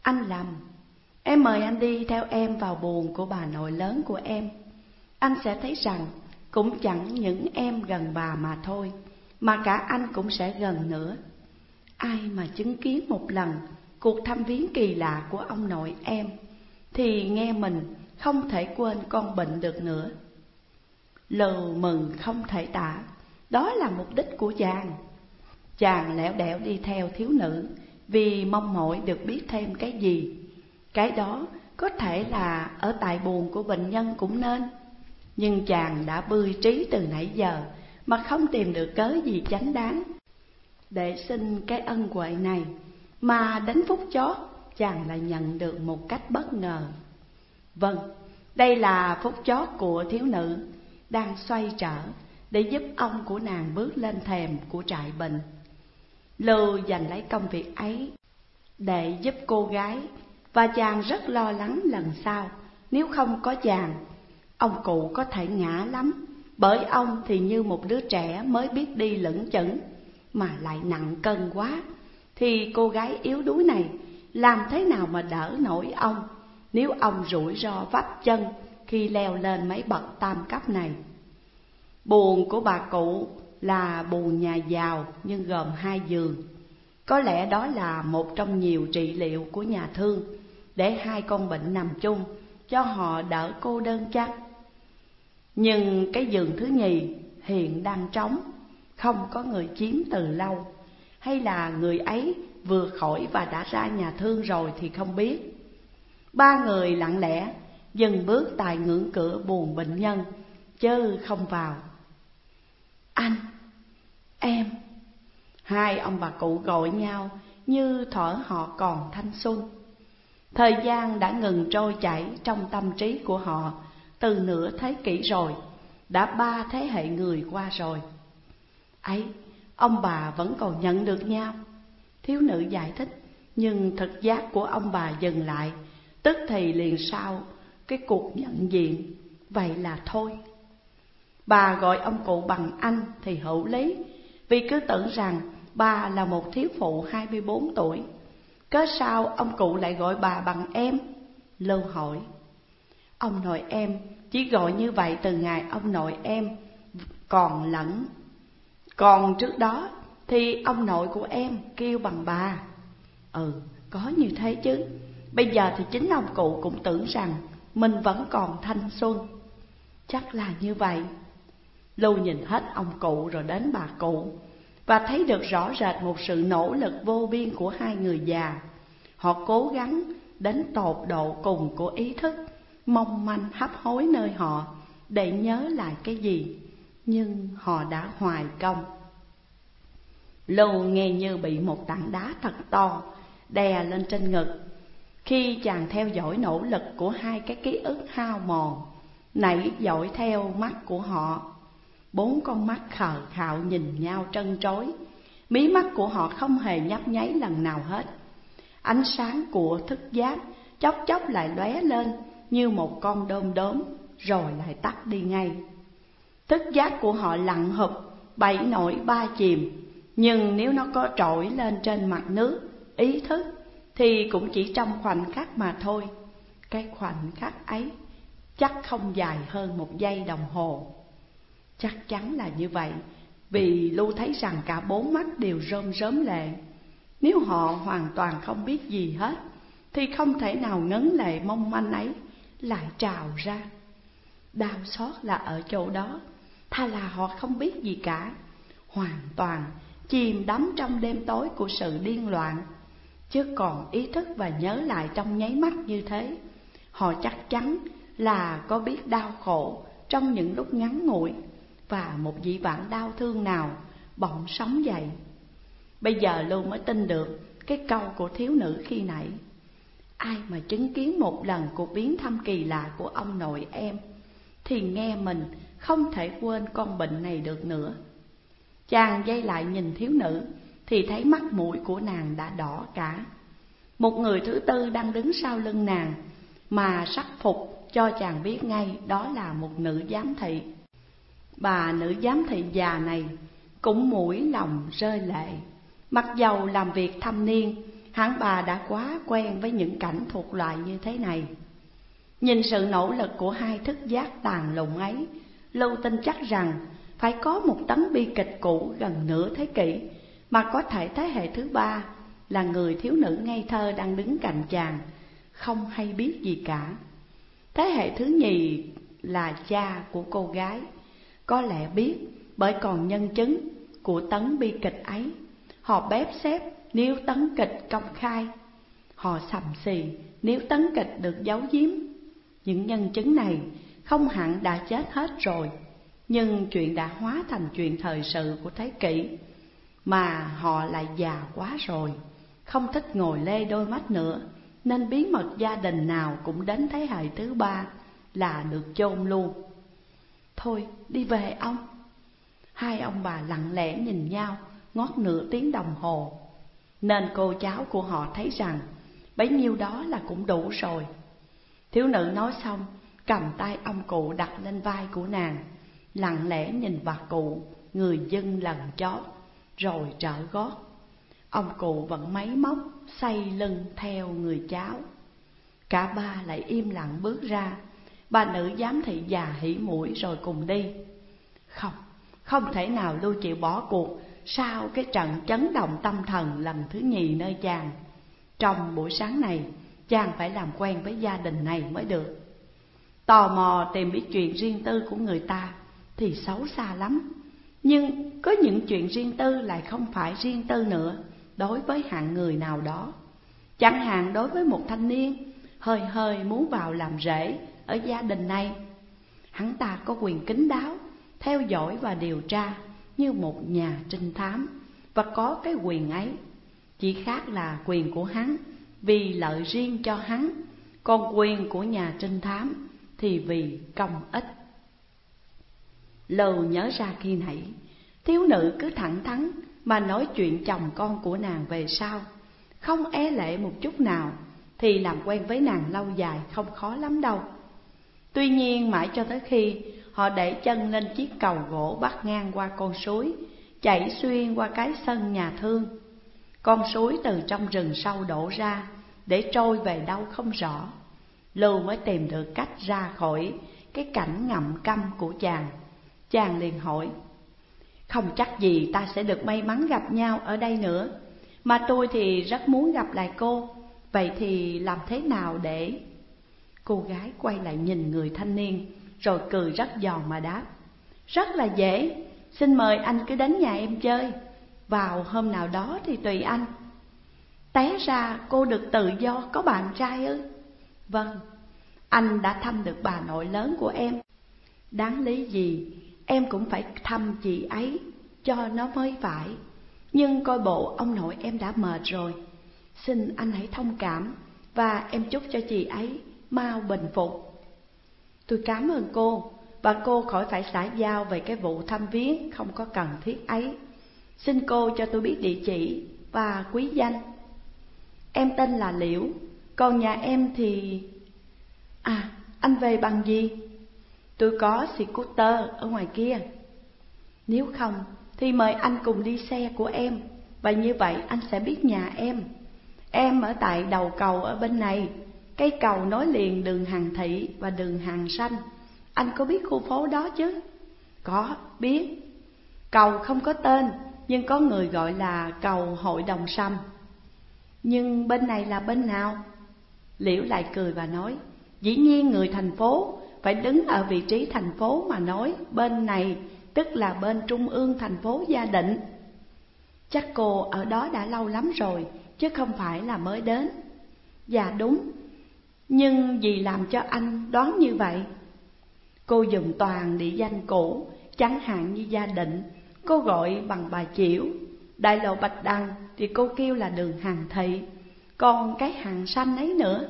Anh lầm Em mời anh đi theo em vào buồn của bà nội lớn của em. Anh sẽ thấy rằng cũng chẳng những em gần bà mà thôi, Mà cả anh cũng sẽ gần nữa. Ai mà chứng kiến một lần cuộc thăm viếng kỳ lạ của ông nội em, Thì nghe mình không thể quên con bệnh được nữa. Lầu mừng không thể tả, đó là mục đích của chàng. Chàng lẻo đẻo đi theo thiếu nữ Vì mong mỏi được biết thêm cái gì. Cái đó có thể là ở tại buồn của bệnh nhân cũng nên. Nhưng chàng đã bươi trí từ nãy giờ Mà không tìm được cớ gì chánh đáng Để xin cái ân huệ này Mà đến phút chót chàng lại nhận được một cách bất ngờ Vâng, đây là phút chót của thiếu nữ Đang xoay trở để giúp ông của nàng bước lên thềm của trại bệnh. Lưu giành lấy công việc ấy để giúp cô gái và chàng rất lo lắng lần sau nếu không có chàng ông cụ có thể ngã lắm bởi ông thì như một đứa trẻ mới biết đi lững chững, mà lại nặng cân quá thì cô gái yếu đuối này, làm thế nào mà đỡ nổi ông nếu ông rủi ro vấp chân khi leo lên mấy bậc tam cấp này Buồn của bà cụ là buồn nhà giàu nhưng gồm hai giường. Có lẽ đó là một trong nhiều trị liệu của nhà thương, để hai con bệnh nằm chung cho họ đỡ cô đơn chắc. Nhưng cái giường thứ nhì hiện đang trống, không có người chiếm từ lâu, hay là người ấy vừa khỏi và đã ra nhà thương rồi thì không biết. Ba người lặng lẽ dừng bước tại ngưỡng cửa buồn bệnh nhân, chớ không vào. Anh, em Hai ông bà cụ gọi nhau như thở họ còn thanh xuân. Thời gian đã ngừng trôi chảy trong tâm trí của họ từ nửa thế kỷ rồi, đã ba thế hệ người qua rồi. Ấy, ông bà vẫn còn nhận được nhau. Thiếu nữ giải thích, nhưng thực giác của ông bà dừng lại, tức thì liền sau cái cuộc nhận diện, vậy là thôi. Bà gọi ông cụ bằng anh thì hữu lý, vì cứ tưởng rằng bà là một thiếu phụ 24 tuổi. Cớ sao ông cụ lại gọi bà bằng em? Lưu hỏi. Ông nội em chỉ gọi như vậy từ ngày ông nội em còn lẫn. Còn trước đó thì ông nội của em kêu bằng bà. Ừ, có như thế chứ. Bây giờ thì chính ông cụ cũng tưởng rằng mình vẫn còn thanh xuân. Chắc là như vậy. Lưu nhìn hết ông cụ rồi đến bà cụ và thấy được rõ rệt một sự nỗ lực vô biên của hai người già. Họ cố gắng đến tột độ cùng của ý thức, mong manh hấp hối nơi họ để nhớ lại cái gì, nhưng họ đã hoài công. Lưu nghe như bị một tảng đá thật to đè lên trên ngực. Khi chàng theo dõi nỗ lực của hai cái ký ức hao mòn, nảy dõi theo mắt của họ Bốn con mắt khờ khạo nhìn nhau trân trối Mí mắt của họ không hề nhấp nháy lần nào hết Ánh sáng của thức giác chốc chốc lại lóe lên như một con đom đóm, rồi lại tắt đi ngay. Thức giác của họ lặng hụp bảy nổi ba chìm. Nhưng nếu nó có trỗi lên trên mặt nước, Ý thức, thì cũng chỉ trong khoảnh khắc mà thôi. Cái khoảnh khắc ấy chắc không dài hơn một giây đồng hồ. Chắc chắn là như vậy, Vì Lưu thấy rằng cả bốn mắt đều rơm rớm lệ. Nếu họ hoàn toàn không biết gì hết, Thì không thể nào ngấn lệ mong manh ấy lại trào ra Đau xót là ở chỗ đó, Tha là họ không biết gì cả Hoàn toàn chìm đắm trong đêm tối của sự điên loạn Chứ còn ý thức và nhớ lại trong nháy mắt như thế, Họ chắc chắn là có biết đau khổ trong những lúc ngắn ngủi và một dị vãng đau thương nào bỗng sống dậy. Bây giờ Lưu mới tin được cái câu của thiếu nữ khi nãy. Ai mà chứng kiến một lần cuộc biến thăm kỳ lạ của ông nội em, thì nghe mình không thể quên con bệnh này được nữa. Chàng dây lại nhìn thiếu nữ, thì thấy mắt mũi của nàng đã đỏ cả. Một người thứ tư đang đứng sau lưng nàng, mà sắc phục cho chàng biết ngay đó là một nữ giám thị. Bà nữ giám thị già này cũng mũi lòng rơi lệ Mặc dầu làm việc thâm niên Hẳn bà đã quá quen với những cảnh thuộc loại như thế này. Nhìn sự nỗ lực của hai thức giác tàn lùng ấy, Lưu tin chắc rằng phải có một tấn bi kịch cũ gần nửa thế kỷ Mà có thể thế hệ thứ ba là người thiếu nữ ngây thơ đang đứng cạnh chàng, Không hay biết gì cả. Thế hệ thứ nhì là cha của cô gái. Có lẽ biết bởi còn nhân chứng của tấn bi kịch ấy, Họ bếp xếp nếu tấn kịch công khai, Họ sầm xì. Nếu tấn kịch được giấu giếm, Những nhân chứng này không hẳn đã chết hết rồi, Nhưng chuyện đã hóa thành chuyện thời sự của thế kỷ, Mà họ lại già quá rồi, Không thích ngồi lê đôi mắt nữa, Nên bí mật gia đình nào cũng đến thế hệ thứ ba là được chôn luôn. Thôi, đi về ông. Hai ông bà lặng lẽ nhìn nhau, ngót nửa tiếng đồng hồ. Nên cô cháu của họ thấy rằng Bấy nhiêu đó là cũng đủ rồi. Thiếu nữ nói xong Cầm tay ông cụ đặt lên vai của nàng Lặng lẽ nhìn bà cụ Người dân lần chót Rồi trở gót. Ông cụ vẫn máy móc Xây lưng theo người cháu. Cả ba lại im lặng bước ra. Bà nữ giám thị già hỉ mũi rồi cùng đi. Không, không thể nào Lưu chịu bỏ cuộc sau cái trận chấn động tâm thần lần thứ nhì nơi chàng, Trong buổi sáng này, Chàng phải làm quen với gia đình này mới được. Tò mò tìm biết chuyện riêng tư của người ta Thì xấu xa lắm. Nhưng có những chuyện riêng tư lại không phải riêng tư nữa Đối với hạng người nào đó. Chẳng hạn đối với một thanh niên Hơi hơi muốn vào làm rễ ở gia đình này, Hắn ta có quyền kính đáo, Theo dõi và điều tra như một nhà trinh thám Và có cái quyền ấy Chỉ khác là quyền của hắn vì lợi riêng cho hắn, còn quyền của nhà trinh thám thì vì công ích. Lầu nhớ ra khi nãy, thiếu nữ cứ thẳng thắn mà nói chuyện chồng con của nàng về sau, không e lệ một chút nào, thì làm quen với nàng lâu dài không khó lắm đâu. Tuy nhiên mãi cho tới khi họ đẩy chân lên chiếc cầu gỗ bắt ngang qua con suối, chảy xuyên qua cái sân nhà thương. Con suối từ trong rừng sâu đổ ra, để trôi về đâu không rõ. Lưu mới tìm được cách ra khỏi cái cảnh ngậm câm của chàng. Chàng liền hỏi, không chắc gì ta sẽ được may mắn gặp nhau ở đây nữa, mà tôi thì rất muốn gặp lại cô, vậy thì làm thế nào để... Cô gái quay lại nhìn người thanh niên, rồi cười rất giòn mà đáp, rất là dễ, xin mời anh cứ đến nhà em chơi, vào hôm nào đó thì tùy anh. Té ra cô được tự do có bạn trai ư? Vâng, anh đã thăm được bà nội lớn của em. Đáng lý gì em cũng phải thăm chị ấy cho nó mới phải. Nhưng coi bộ ông nội em đã mệt rồi. Xin anh hãy thông cảm và em chúc cho chị ấy mau bình phục. Tôi cảm ơn cô và cô khỏi phải xã giao về cái vụ thăm viếng không có cần thiết ấy. Xin cô cho tôi biết địa chỉ và quý danh. Em tên là Liễu, còn nhà em thì... À, anh về bằng gì? Tôi có scooter ở ngoài kia. Nếu không, thì mời anh cùng đi xe của em, và như vậy anh sẽ biết nhà em. Em ở tại đầu cầu ở bên này, cây cầu nối liền đường Hàng Thị và đường Hàng Xanh. Anh có biết khu phố đó chứ? Có, biết. Cầu không có tên, nhưng có người gọi là cầu hội đồng sâm. Nhưng bên này là bên nào? Liễu lại cười và nói, dĩ nhiên người thành phố phải đứng ở vị trí thành phố mà nói bên này tức là bên trung ương thành phố gia định. Chắc cô ở đó đã lâu lắm rồi, chứ không phải là mới đến. Dạ đúng, nhưng gì làm cho anh đoán như vậy? Cô dùng toàn địa danh cũ, chẳng hạn như gia định, cô gọi bằng bà Chiểu, đại lộ Bạch Đằng thì cô kêu là đường hàng thị, còn cái hàng xanh ấy nữa.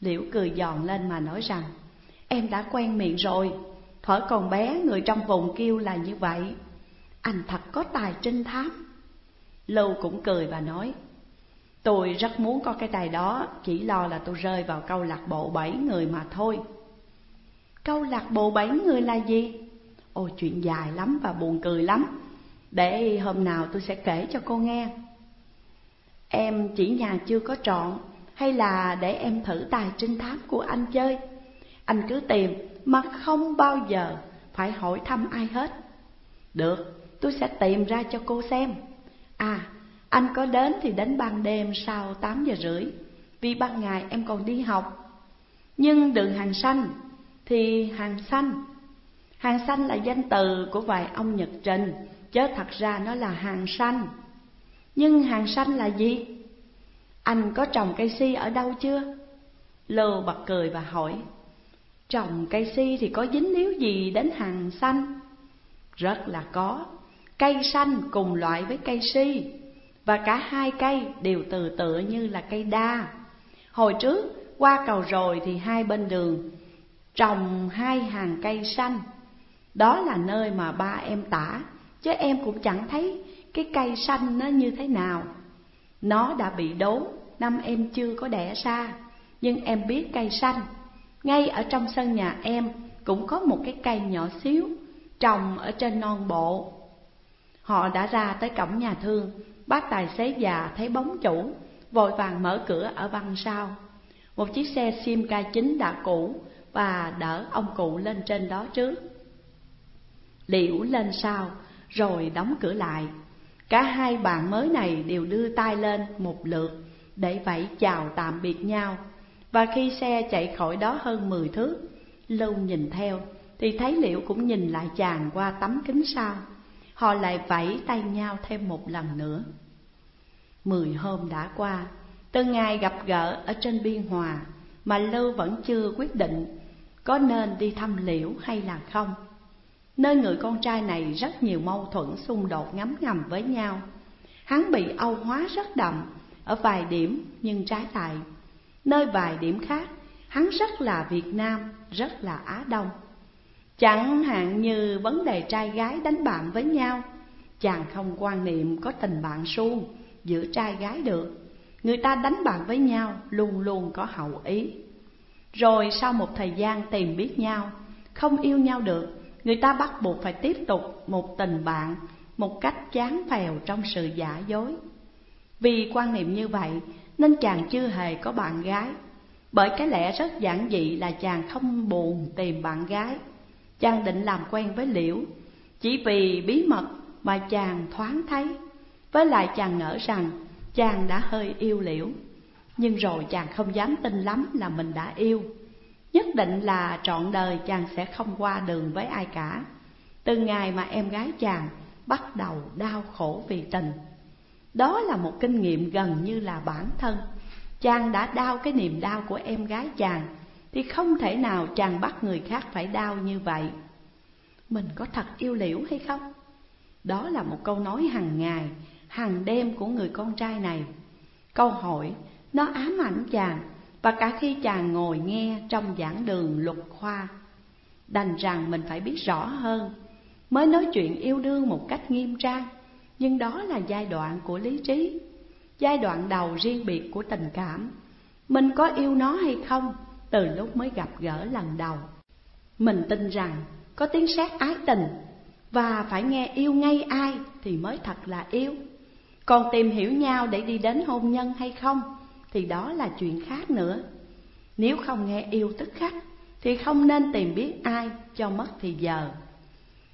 Liễu cười giòn lên mà nói rằng, em đã quen miệng rồi, Thở còn bé người trong vùng kêu là như vậy. Anh thật có tài trinh thám. Lưu cũng cười và nói, tôi rất muốn có cái tài đó, chỉ lo là tôi rơi vào câu lạc bộ bảy người mà thôi. Câu lạc bộ bảy người là gì? Ôi chuyện dài lắm và buồn cười lắm. Để hôm nào tôi sẽ kể cho cô nghe. Em chỉ nhà chưa có trọn Hay là để em thử tài trinh thám của anh chơi? Anh cứ tìm mà không bao giờ phải hỏi thăm ai hết. Được, tôi sẽ tìm ra cho cô xem. À, anh có đến thì đến ban đêm sau 8 giờ rưỡi, Vì ban ngày em còn đi học Nhưng đường hàng xanh thì hàng xanh Hàng xanh là danh từ của vài ông Nhật Trình Chứ thật ra nó là hàng xanh Nhưng hàng xanh là gì? Anh có trồng cây si ở đâu chưa? Lô bật cười và hỏi Trồng cây si thì có dính líu gì đến hàng xanh? Rất là có Cây xanh cùng loại với cây si và cả hai cây đều từ tựa như là cây đa. Hồi trước, qua cầu rồi thì hai bên đường Trồng hai hàng cây xanh. Đó là nơi mà ba em tả, Chứ em cũng chẳng thấy cái cây xanh nó như thế nào. Nó đã bị đốn, Năm em chưa có đẻ ra, Nhưng em biết cây xanh. Ngay ở trong sân nhà em Cũng có một cái cây nhỏ xíu, Trồng ở trên non bộ. Họ đã ra tới cổng nhà thương Bác tài xế già thấy bóng chủ, Vội vàng mở cửa ở văn sau. Một chiếc xe Simca chính đã cũ Và đỡ ông cụ lên trên đó trước. Liễu lên sau, rồi đóng cửa lại. Cả hai bạn mới này đều đưa tay lên một lượt để vẫy chào tạm biệt nhau. Và khi xe chạy khỏi đó hơn mười thước, lưu nhìn theo thì thấy liễu cũng nhìn lại chàng qua tấm kính sau. Họ lại vẫy tay nhau thêm một lần nữa mười hôm đã qua từ ngày gặp gỡ ở trên biên hòa mà lưu vẫn chưa quyết định có nên đi thăm liễu hay là không. Nơi người con trai này rất nhiều mâu thuẫn xung đột ngấm ngầm với nhau. Hắn bị âu hóa rất đậm ở vài điểm nhưng trái lại. Nơi vài điểm khác hắn rất là Việt Nam, rất là Á Đông. Chẳng hạn như vấn đề trai gái đánh bạn với nhau Chàng không quan niệm có tình bạn suông giữa trai gái được. Người ta đánh bạn với nhau, luôn luôn có hậu ý. Rồi sau một thời gian tìm biết nhau, Không yêu nhau được, Người ta bắt buộc phải tiếp tục một tình bạn, Một cách chán phèo trong sự giả dối. Vì quan niệm như vậy, Nên chàng chưa hề có bạn gái. Bởi cái lẽ rất giản dị là chàng không buồn tìm bạn gái. Chàng định làm quen với Liễu, Chỉ vì bí mật mà chàng thoáng thấy với lại chàng ngỡ rằng chàng đã hơi yêu Liễu. Nhưng rồi chàng không dám tin lắm là mình đã yêu. Nhất định là trọn đời chàng sẽ không qua đường với ai cả. Từ ngày mà em gái chàng bắt đầu đau khổ vì tình. Đó là một kinh nghiệm gần như là bản thân. Chàng đã đau cái niềm đau của em gái chàng Thì không thể nào chàng bắt người khác phải đau như vậy. Mình có thật yêu liễu hay không? Đó là một câu nói hàng ngày, hàng đêm của người con trai này. Câu hỏi, nó ám ảnh chàng và cả khi chàng ngồi nghe trong giảng đường luật khoa, Đành rằng mình phải biết rõ hơn. Mới nói chuyện yêu đương một cách nghiêm trang, Nhưng đó là giai đoạn của lý trí, Giai đoạn đầu riêng biệt của tình cảm. Mình có yêu nó hay không Từ lúc mới gặp gỡ lần đầu. Mình tin rằng có tiếng sét ái tình Và phải nghe yêu ngay ai thì mới thật là yêu. Còn tìm hiểu nhau để đi đến hôn nhân hay không thì đó là chuyện khác nữa. Nếu không nghe yêu tức khắc thì không nên tìm biết ai cho mất thì giờ.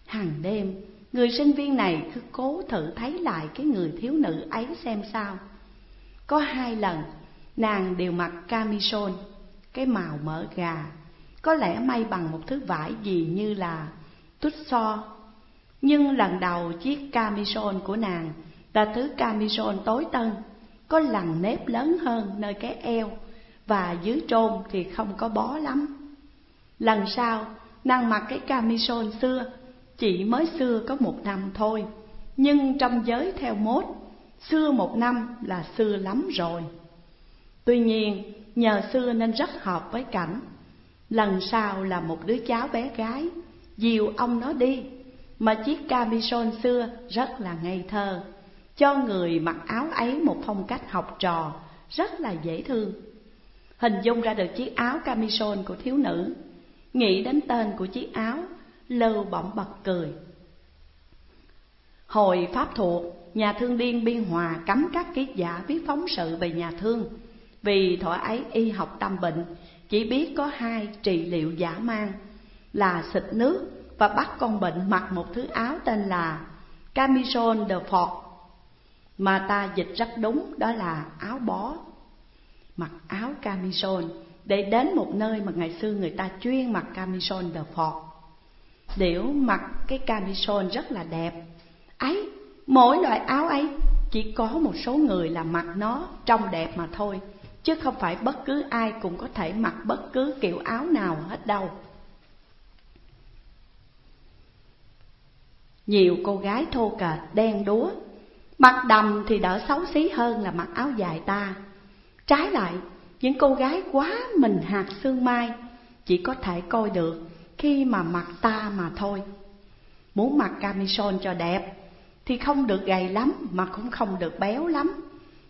Hàng đêm, người sinh viên này cứ cố thử thấy lại cái người thiếu nữ ấy xem sao. Có hai lần, nàng đều mặc camisole, cái màu mỡ gà, có lẽ may bằng một thứ vải gì như là tút so. Nhưng lần đầu chiếc camisole của nàng là thứ camisole tối tân có lằn nếp lớn hơn nơi cái eo và dưới trôn thì không có bó lắm. Lần sau, nàng mặc cái camisole xưa, chỉ mới xưa có một năm thôi, nhưng trong giới theo mốt, xưa một năm là xưa lắm rồi. Tuy nhiên, nhờ xưa nên rất hợp với cảnh. Lần sau là một đứa cháu bé gái, dìu ông nó đi, mà chiếc camisole xưa rất là ngây thơ cho người mặc áo ấy một phong cách học trò rất là dễ thương. Hình dung ra được chiếc áo camisole của thiếu nữ, nghĩ đến tên của chiếc áo, lưu bỗng bật cười. Hồi Pháp thuộc, nhà thương điên Biên Hòa cấm các ký giả viết phóng sự về nhà thương, vì thọ ấy y học tâm bệnh, chỉ biết có hai trị liệu giả mang là xịt nước và bắt con bệnh mặc một thứ áo tên là camisole de Fort mà ta dịch rất đúng đó là áo bó mặc áo camisole để đến một nơi mà ngày xưa người ta chuyên mặc camisole đờ phọt Điểu mặc cái camisole rất là đẹp. Ấy, mỗi loại áo ấy chỉ có một số người là mặc nó trông đẹp mà thôi, chứ không phải bất cứ ai cũng có thể mặc bất cứ kiểu áo nào hết đâu. Nhiều cô gái thô kệch đen đúa Mặc đầm thì đỡ xấu xí hơn là mặc áo dài ta. Trái lại, những cô gái quá mình hạt xương mai Chỉ có thể coi được khi mà mặc ta mà thôi. Muốn mặc camisole cho đẹp Thì không được gầy lắm mà cũng không được béo lắm.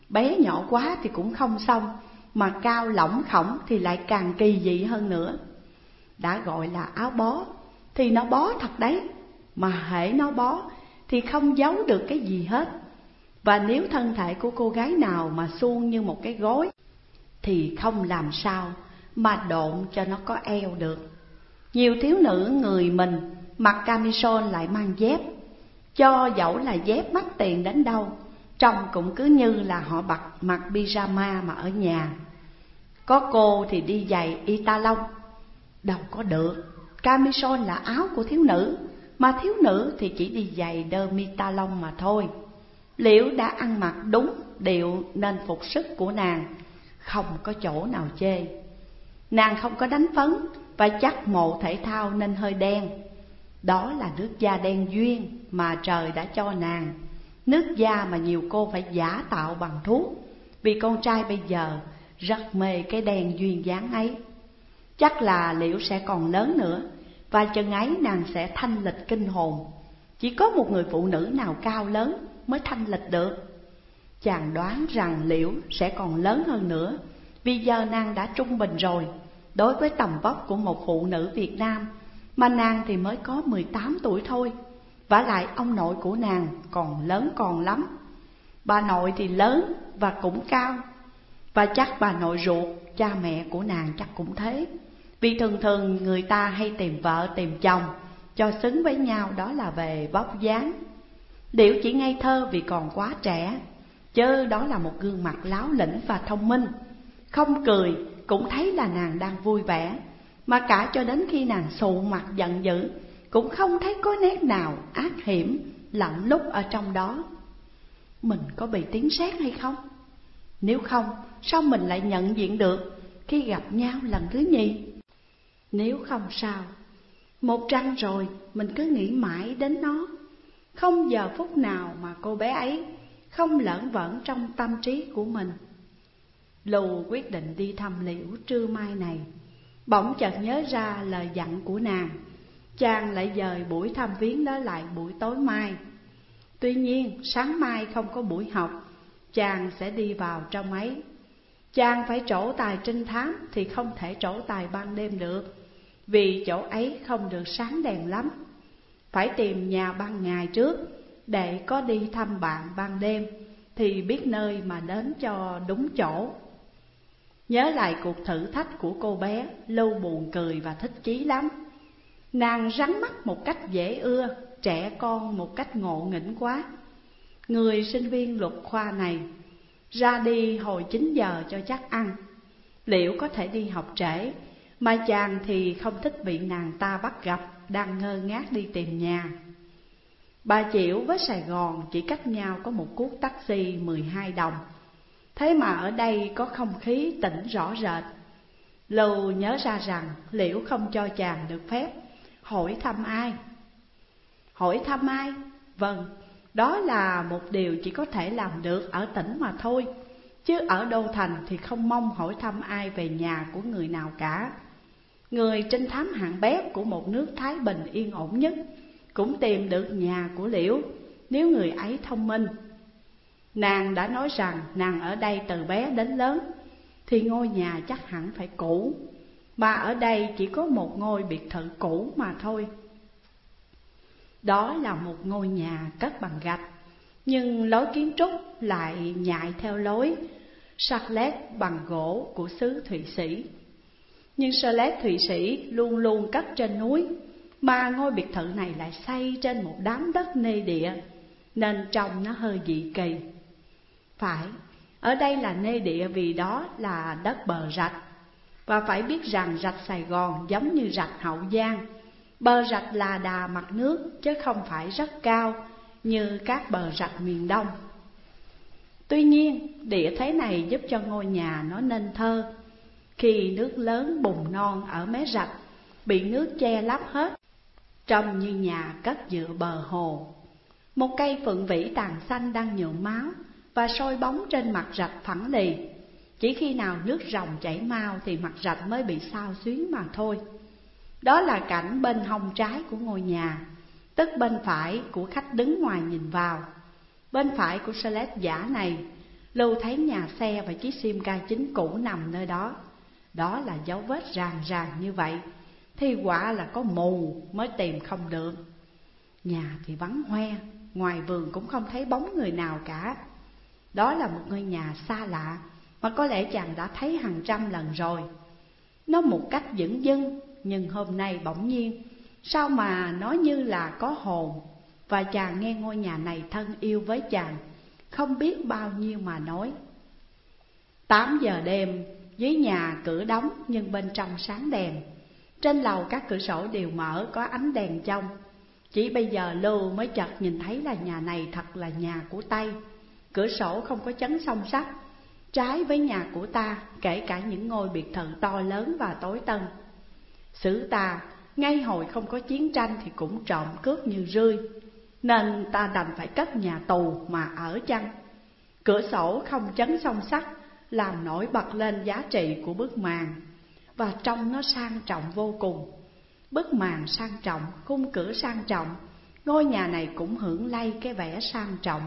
Bé nhỏ quá thì cũng không xong Mà cao lỏng khổng thì lại càng kỳ dị hơn nữa. Đã gọi là áo bó Thì nó bó thật đấy Mà hễ nó bó thì không giấu được cái gì hết và nếu thân thể của cô gái nào mà suông như một cái gối, Thì không làm sao mà độn cho nó có eo được. Nhiều thiếu nữ người mình mặc camisole lại mang dép, Cho dẫu là dép mắc tiền đến đâu, Trông cũng cứ như là họ bật mặc pyjama mà ở nhà. Có cô thì đi giày Italon Đâu có được. Camisole là áo của thiếu nữ, Mà thiếu nữ thì chỉ đi giày đơ Mitalon mà thôi. Liễu đã ăn mặc đúng điệu nên phục sức của nàng, Không có chỗ nào chê. Nàng không có đánh phấn và chắc mộ thể thao nên hơi đen. Đó là nước da đen duyên mà trời đã cho nàng. Nước da mà nhiều cô phải giả tạo bằng thuốc, Vì con trai bây giờ rất mê cái đèn duyên dáng ấy. Chắc là liễu sẽ còn lớn nữa Và chừng ấy nàng sẽ thanh lịch kinh hồn. Chỉ có một người phụ nữ nào cao lớn mới thanh lịch được. Chàng đoán rằng liễu sẽ còn lớn hơn nữa Vì giờ nàng đã trung bình rồi. Đối với tầm vóc của một phụ nữ Việt Nam Mà nàng thì mới có 18 tuổi thôi và lại ông nội của nàng còn lớn còn lắm. Bà nội thì lớn và cũng cao Và chắc bà nội ruột, cha mẹ của nàng chắc cũng thế. Vì thường thường người ta hay tìm vợ tìm chồng Cho xứng với nhau đó là về vóc dáng. Điệu chỉ ngây thơ vì còn quá trẻ. Chứ đó là một gương mặt láo lĩnh và thông minh. Không cười, cũng thấy là nàng đang vui vẻ. Mà cả cho đến khi nàng sụ mặt giận dữ, cũng không thấy có nét nào ác hiểm lặng lúc ở trong đó. Mình có bị tiếng sét hay không? Nếu không, sao mình lại nhận diện được khi gặp nhau lần thứ nhì? Nếu không sao, một trăng rồi mình cứ nghĩ mãi đến nó không giờ phút nào mà cô bé ấy không lẫn vẩn trong tâm trí của mình. Lù quyết định đi thăm liễu trưa mai này. Bỗng chợt nhớ ra lời dặn của nàng. Chàng lại dời buổi thăm viếng đó lại buổi tối mai. Tuy nhiên, sáng mai không có buổi học, Chàng sẽ đi vào trong ấy. Chàng phải trổ tài trinh thám Thì không thể trổ tài ban đêm được, Vì chỗ ấy không được sáng đèn lắm. Phải tìm nhà ban ngày trước Để có đi thăm bạn ban đêm Thì biết nơi mà đến cho đúng chỗ Nhớ lại cuộc thử thách của cô bé Lâu buồn cười và thích chí lắm Nàng rắn mắt một cách dễ ưa, trẻ con một cách ngộ nghĩnh quá. Người sinh viên luật khoa này ra đi hồi 9 giờ cho chắc ăn. Liệu có thể đi học trễ, mà chàng thì không thích bị nàng ta bắt gặp, đang ngơ ngác đi tìm nhà. Bà Chiểu với Sài Gòn chỉ cách nhau có một cuốc taxi 12 đồng. Thế mà ở đây có không khí tỉnh rõ rệt. Lưu nhớ ra rằng Liễu không cho chàng được phép hỏi thăm ai hỏi thăm ai vâng đó là một điều chỉ có thể làm được ở tỉnh mà thôi chứ ở đô thành thì không mong hỏi thăm ai về nhà của người nào cả người trên thám hạng bét của một nước thái bình yên ổn nhất, cũng tìm được nhà của liễu, nếu người ấy thông minh. Nàng đã nói rằng nàng ở đây từ bé đến lớn, thì ngôi nhà chắc hẳn phải cũ, mà ở đây chỉ có một ngôi biệt thự cũ mà thôi. Đó là một ngôi nhà cất bằng gạch, Nhưng lối kiến trúc lại nhại theo lối Charlotte bằng gỗ của xứ Thụy Sĩ. Nhưng sơ lét Thụy Sĩ luôn luôn cất trên núi Mà ngôi biệt thự này lại xây trên một đám đất nê địa Nên trông nó hơi dị kỳ. Phải, ở đây là nê địa vì đó là đất bờ rạch. Và phải biết rằng rạch Sài Gòn giống như rạch Hậu Giang. Bờ rạch là đà mặt nước chứ không phải rất cao như các bờ rạch miền Đông. Tuy nhiên địa thế này giúp cho ngôi nhà nó nên thơ. Khi nước lớn bùng non ở mé rạch, Bị nước che lấp hết, Trông như nhà cất dựa bờ hồ. Một cây phượng vĩ tàn xanh đang nhuộm máu Và sôi bóng trên mặt rạch phẳng lì. Chỉ khi nào nước rồng chảy mau thì mặt rạch mới bị sao xuyến mà thôi. Đó là cảnh bên hông trái của ngôi nhà, Tức bên phải của khách đứng ngoài nhìn vào. Bên phải của Celeste giả này, Lưu thấy nhà xe và chiếc sim ca chính cũ nằm nơi đó. Đó là dấu vết ràng ràng như vậy Thì quả là có mù mới tìm không được Nhà thì vắng hoe Ngoài vườn cũng không thấy bóng người nào cả Đó là một ngôi nhà xa lạ mà có lẽ chàng đã thấy hàng trăm lần rồi. Nó một cách dững dưng, nhưng hôm nay bỗng nhiên, sao mà nó như là có hồn, và chàng nghe ngôi nhà này thân yêu với chàng, không biết bao nhiêu mà nói. Tám giờ đêm, dưới nhà cửa đóng nhưng bên trong sáng đèn. Trên lầu các cửa sổ đều mở có ánh đèn trong. Chỉ bây giờ Lưu mới chợt nhìn thấy là nhà này thật là nhà của Tây. Cửa sổ không có chấn song sắt, trái với nhà của ta, kể cả những ngôi biệt thự to lớn và tối tân. Xứ ta, ngay hồi không có chiến tranh thì cũng trộm cướp như rươi. Nên ta đành phải cất nhà tù mà ở chăng Cửa sổ không chấn song sắt làm nổi bật lên giá trị của bức màn. Và trông nó sang trọng vô cùng. Bức màn sang trọng, khung cửa sang trọng. Ngôi nhà này cũng hưởng lay cái vẻ sang trọng.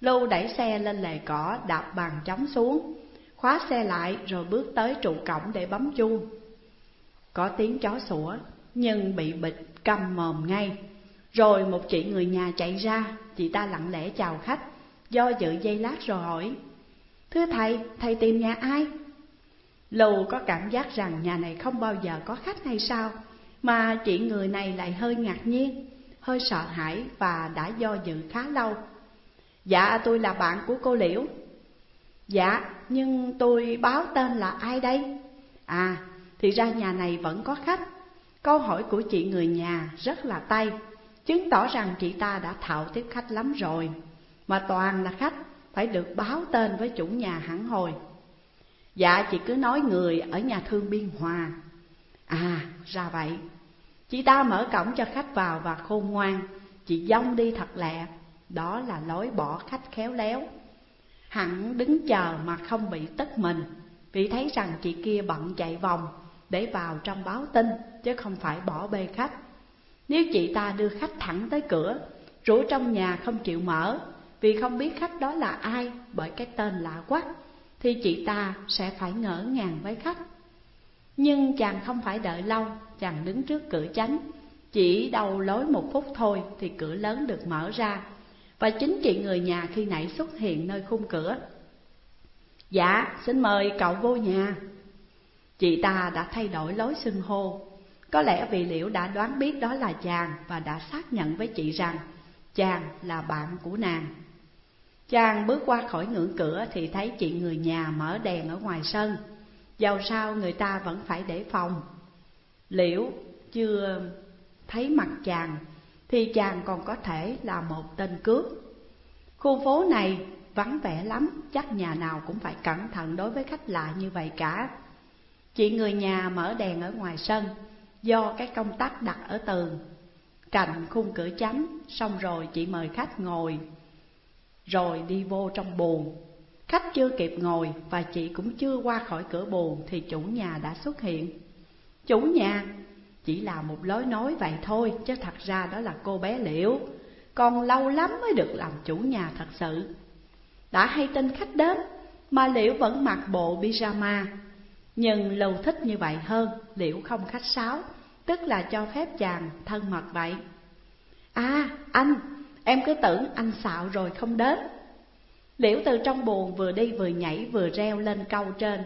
Lưu đẩy xe lên lề cỏ, đạp bàn chống xuống. Khóa xe lại rồi bước tới trụ cổng để bấm chuông. Có tiếng chó sủa, nhưng bị bịch câm mồm ngay. Rồi một chị người nhà chạy ra, chị ta lặng lẽ chào khách Do dự dây lát rồi hỏi Thưa thầy, thầy tìm nhà ai? Lưu có cảm giác rằng nhà này không bao giờ có khách hay sao Mà chị người này lại hơi ngạc nhiên hơi sợ hãi và đã do dự khá lâu. Dạ tôi là bạn của cô Liễu. Dạ, nhưng tôi báo tên là ai đây? À, thì ra nhà này vẫn có khách. Câu hỏi của chị người nhà rất là tay, chứng tỏ rằng chị ta đã thạo tiếp khách lắm rồi. Mà toàn là khách, phải được báo tên với chủ nhà hẳn hồi. Dạ, chị cứ nói người ở nhà thương Biên Hòa. À, ra vậy. Chị ta mở cổng cho khách vào và khôn ngoan Chị dông đi thật lẹ Đó là lối bỏ khách khéo léo Hẳn đứng chờ mà không bị tức mình Vì thấy rằng chị kia bận chạy vòng Để vào trong báo tin Chứ không phải bỏ bê khách Nếu chị ta đưa khách thẳng tới cửa Rủ trong nhà không chịu mở vì không biết khách đó là ai Bởi cái tên lạ quá Thì chị ta sẽ phải ngỡ ngàng với khách. Nhưng chàng không phải đợi lâu chàng đứng trước cửa chánh. Chỉ đầu lối một phút thôi thì cửa lớn được mở ra. Và chính chị người nhà khi nãy xuất hiện nơi khung cửa. Dạ, xin mời cậu vô nhà. Chị ta đã thay đổi lối xưng hô. Có lẽ vì Liễu đã đoán biết đó là chàng Và đã xác nhận với chị rằng chàng là bạn của nàng. Chàng bước qua khỏi ngưỡng cửa thì thấy chị người nhà mở đèn ở ngoài sân. Dầu sao người ta vẫn phải để phòng. Liễu chưa thấy mặt chàng Thì chàng còn có thể là một tên cướp. Khu phố này vắng vẻ lắm, Chắc nhà nào cũng phải cẩn thận đối với khách lạ như vậy cả. Chị người nhà mở đèn ở ngoài sân, Do cái công tắc đặt ở tường. Cạnh khung cửa chánh, Xong rồi chị mời khách ngồi. Rồi đi vô trong buồn. Khách chưa kịp ngồi Và chị cũng chưa qua khỏi cửa buồn Thì chủ nhà đã xuất hiện. Chủ nhà, chỉ là một lối nói vậy thôi, Chứ thật ra đó là cô bé Liễu. Còn lâu lắm mới được làm chủ nhà thật sự. Đã hay tin khách đến, Mà Liễu vẫn mặc bộ pyjama. Nhưng Lưu thích như vậy hơn, Liễu không khách sáo, Tức là cho phép chàng thân mật vậy. À anh Em cứ tưởng anh xạo rồi không đến. Liễu từ trong buồn vừa đi vừa nhảy vừa reo lên câu trên.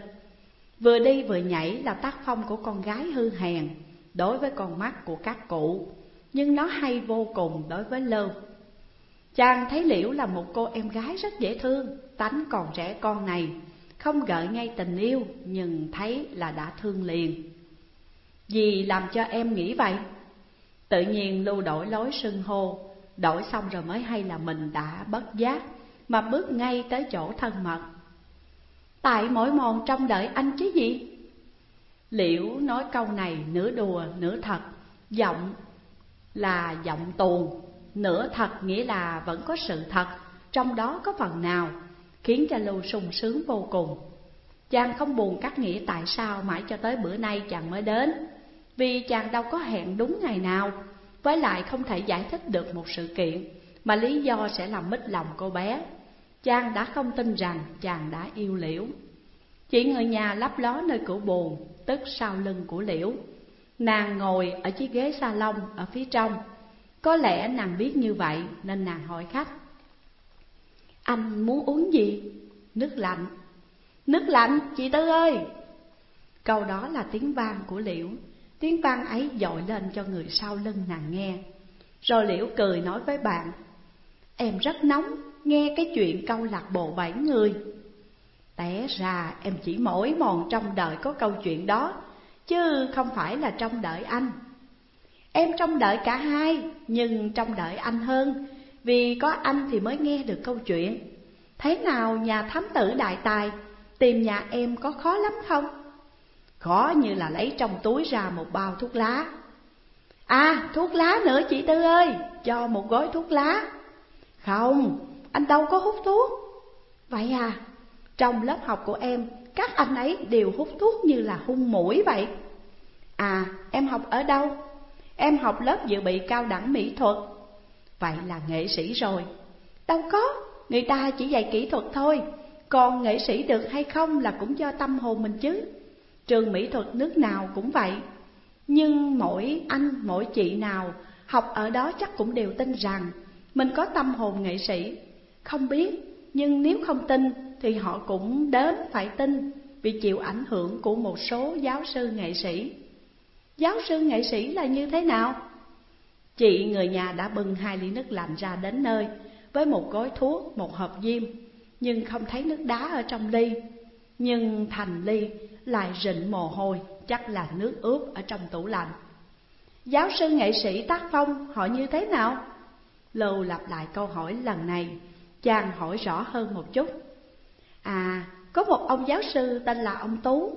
Vừa đi vừa nhảy là tác phong của con gái hư hèn Đối với con mắt của các cụ, Nhưng nó hay vô cùng đối với Lưu Chàng thấy Liễu là một cô em gái rất dễ thương, Tánh còn trẻ con này, Không gợi ngay tình yêu, Nhưng thấy là đã thương liền. Gì làm cho em nghĩ vậy? Tự nhiên Lưu đổi lối sưng hô. Đổi xong rồi mới hay là mình đã bất giác, Mà bước ngay tới chỗ thân mật. Tại mỗi mòn trong đợi anh chứ gì? Liễu nói câu này nửa đùa, nửa thật. Giọng là giọng tuồng. Nửa thật nghĩa là vẫn có sự thật, Trong đó có phần nào, Khiến cho Lưu sung sướng vô cùng. Chàng không buồn cắt nghĩa tại sao mãi cho tới bữa nay chàng mới đến, Vì chàng đâu có hẹn đúng ngày nào. Với lại không thể giải thích được một sự kiện Mà lý do sẽ làm mít lòng cô bé. Chàng đã không tin rằng chàng đã yêu Liễu. Chị người nhà lắp ló nơi cửa buồn Tức sau lưng của Liễu. Nàng ngồi ở chiếc ghế salon ở phía trong. Có lẽ nàng biết như vậy nên nàng hỏi khách. Anh muốn uống gì? Nước lạnh. Nước lạnh, chị Tư ơi! Câu đó là tiếng vang của Liễu. Tiếng vang ấy dội lên cho người sau lưng nàng nghe. Rồi Liễu cười nói với bạn, Em rất nóng, nghe cái chuyện câu lạc bộ bảy người. Té ra, em chỉ mỗi mòn trong đời có câu chuyện đó, Chứ không phải là trong đợi anh. Em trong đợi cả hai, Nhưng trong đợi anh hơn, Vì có anh thì mới nghe được câu chuyện. Thế nào nhà thám tử đại tài, Tìm nhà em có khó lắm không? Khó như là lấy trong túi ra một bao thuốc lá. À thuốc lá nữa, chị Tư ơi. Cho một gói thuốc lá. Không, anh đâu có hút thuốc. Vậy à Trong lớp học của em, Các anh ấy đều hút thuốc như là hung mũi vậy. À em học ở đâu? Em học lớp dự bị cao đẳng mỹ thuật. Vậy là nghệ sĩ rồi. Đâu có, Người ta chỉ dạy kỹ thuật thôi. Còn nghệ sĩ được hay không là cũng do tâm hồn mình chứ. Trường mỹ thuật nước nào cũng vậy. Nhưng mỗi anh, mỗi chị nào học ở đó chắc cũng đều tin rằng Mình có tâm hồn nghệ sĩ. Không biết, nhưng nếu không tin thì họ cũng đến phải tin Vì chịu ảnh hưởng của một số giáo sư nghệ sĩ. Giáo sư nghệ sĩ là như thế nào? Chị người nhà đã bưng hai ly nước lạnh ra đến nơi Với một gói thuốc, một hộp diêm Nhưng không thấy nước đá ở trong ly. Nhưng thành ly lại rịn mồ hôi Chắc là nước ướp ở trong tủ lạnh. Giáo sư nghệ sĩ tác phong họ như thế nào? Lưu lặp lại câu hỏi lần này Chàng hỏi rõ hơn một chút. À, có một ông giáo sư tên là ông Tú.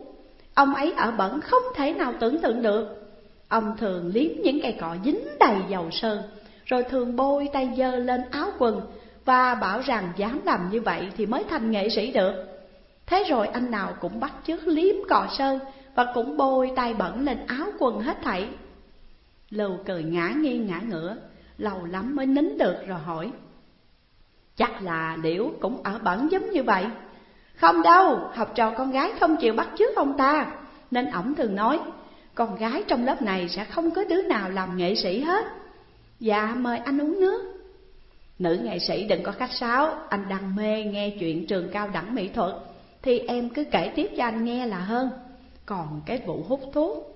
Ông ấy ở bẩn không thể nào tưởng tượng được. Ông thường liếm những cây cọ dính đầy dầu sơn Rồi thường bôi tay dơ lên áo quần Và bảo rằng dám làm như vậy thì mới thành nghệ sĩ được. Thế rồi anh nào cũng bắt chước liếm cọ sơn Và cũng bôi tay bẩn lên áo quần hết thảy. Lưu cười ngã nghiêng ngã ngửa Lâu lắm mới nín được rồi hỏi Chắc là Liễu cũng ở bẩn giống như vậy? Không đâu, học trò con gái không chịu bắt chước ông ta Nên ổng thường nói Con gái trong lớp này sẽ không có đứa nào làm nghệ sĩ hết. Dạ mời anh uống nước. Nữ nghệ sĩ đừng có khách sáo Anh đang mê nghe chuyện trường cao đẳng mỹ thuật. Thì em cứ kể tiếp cho anh nghe là hơn. Còn cái vụ hút thuốc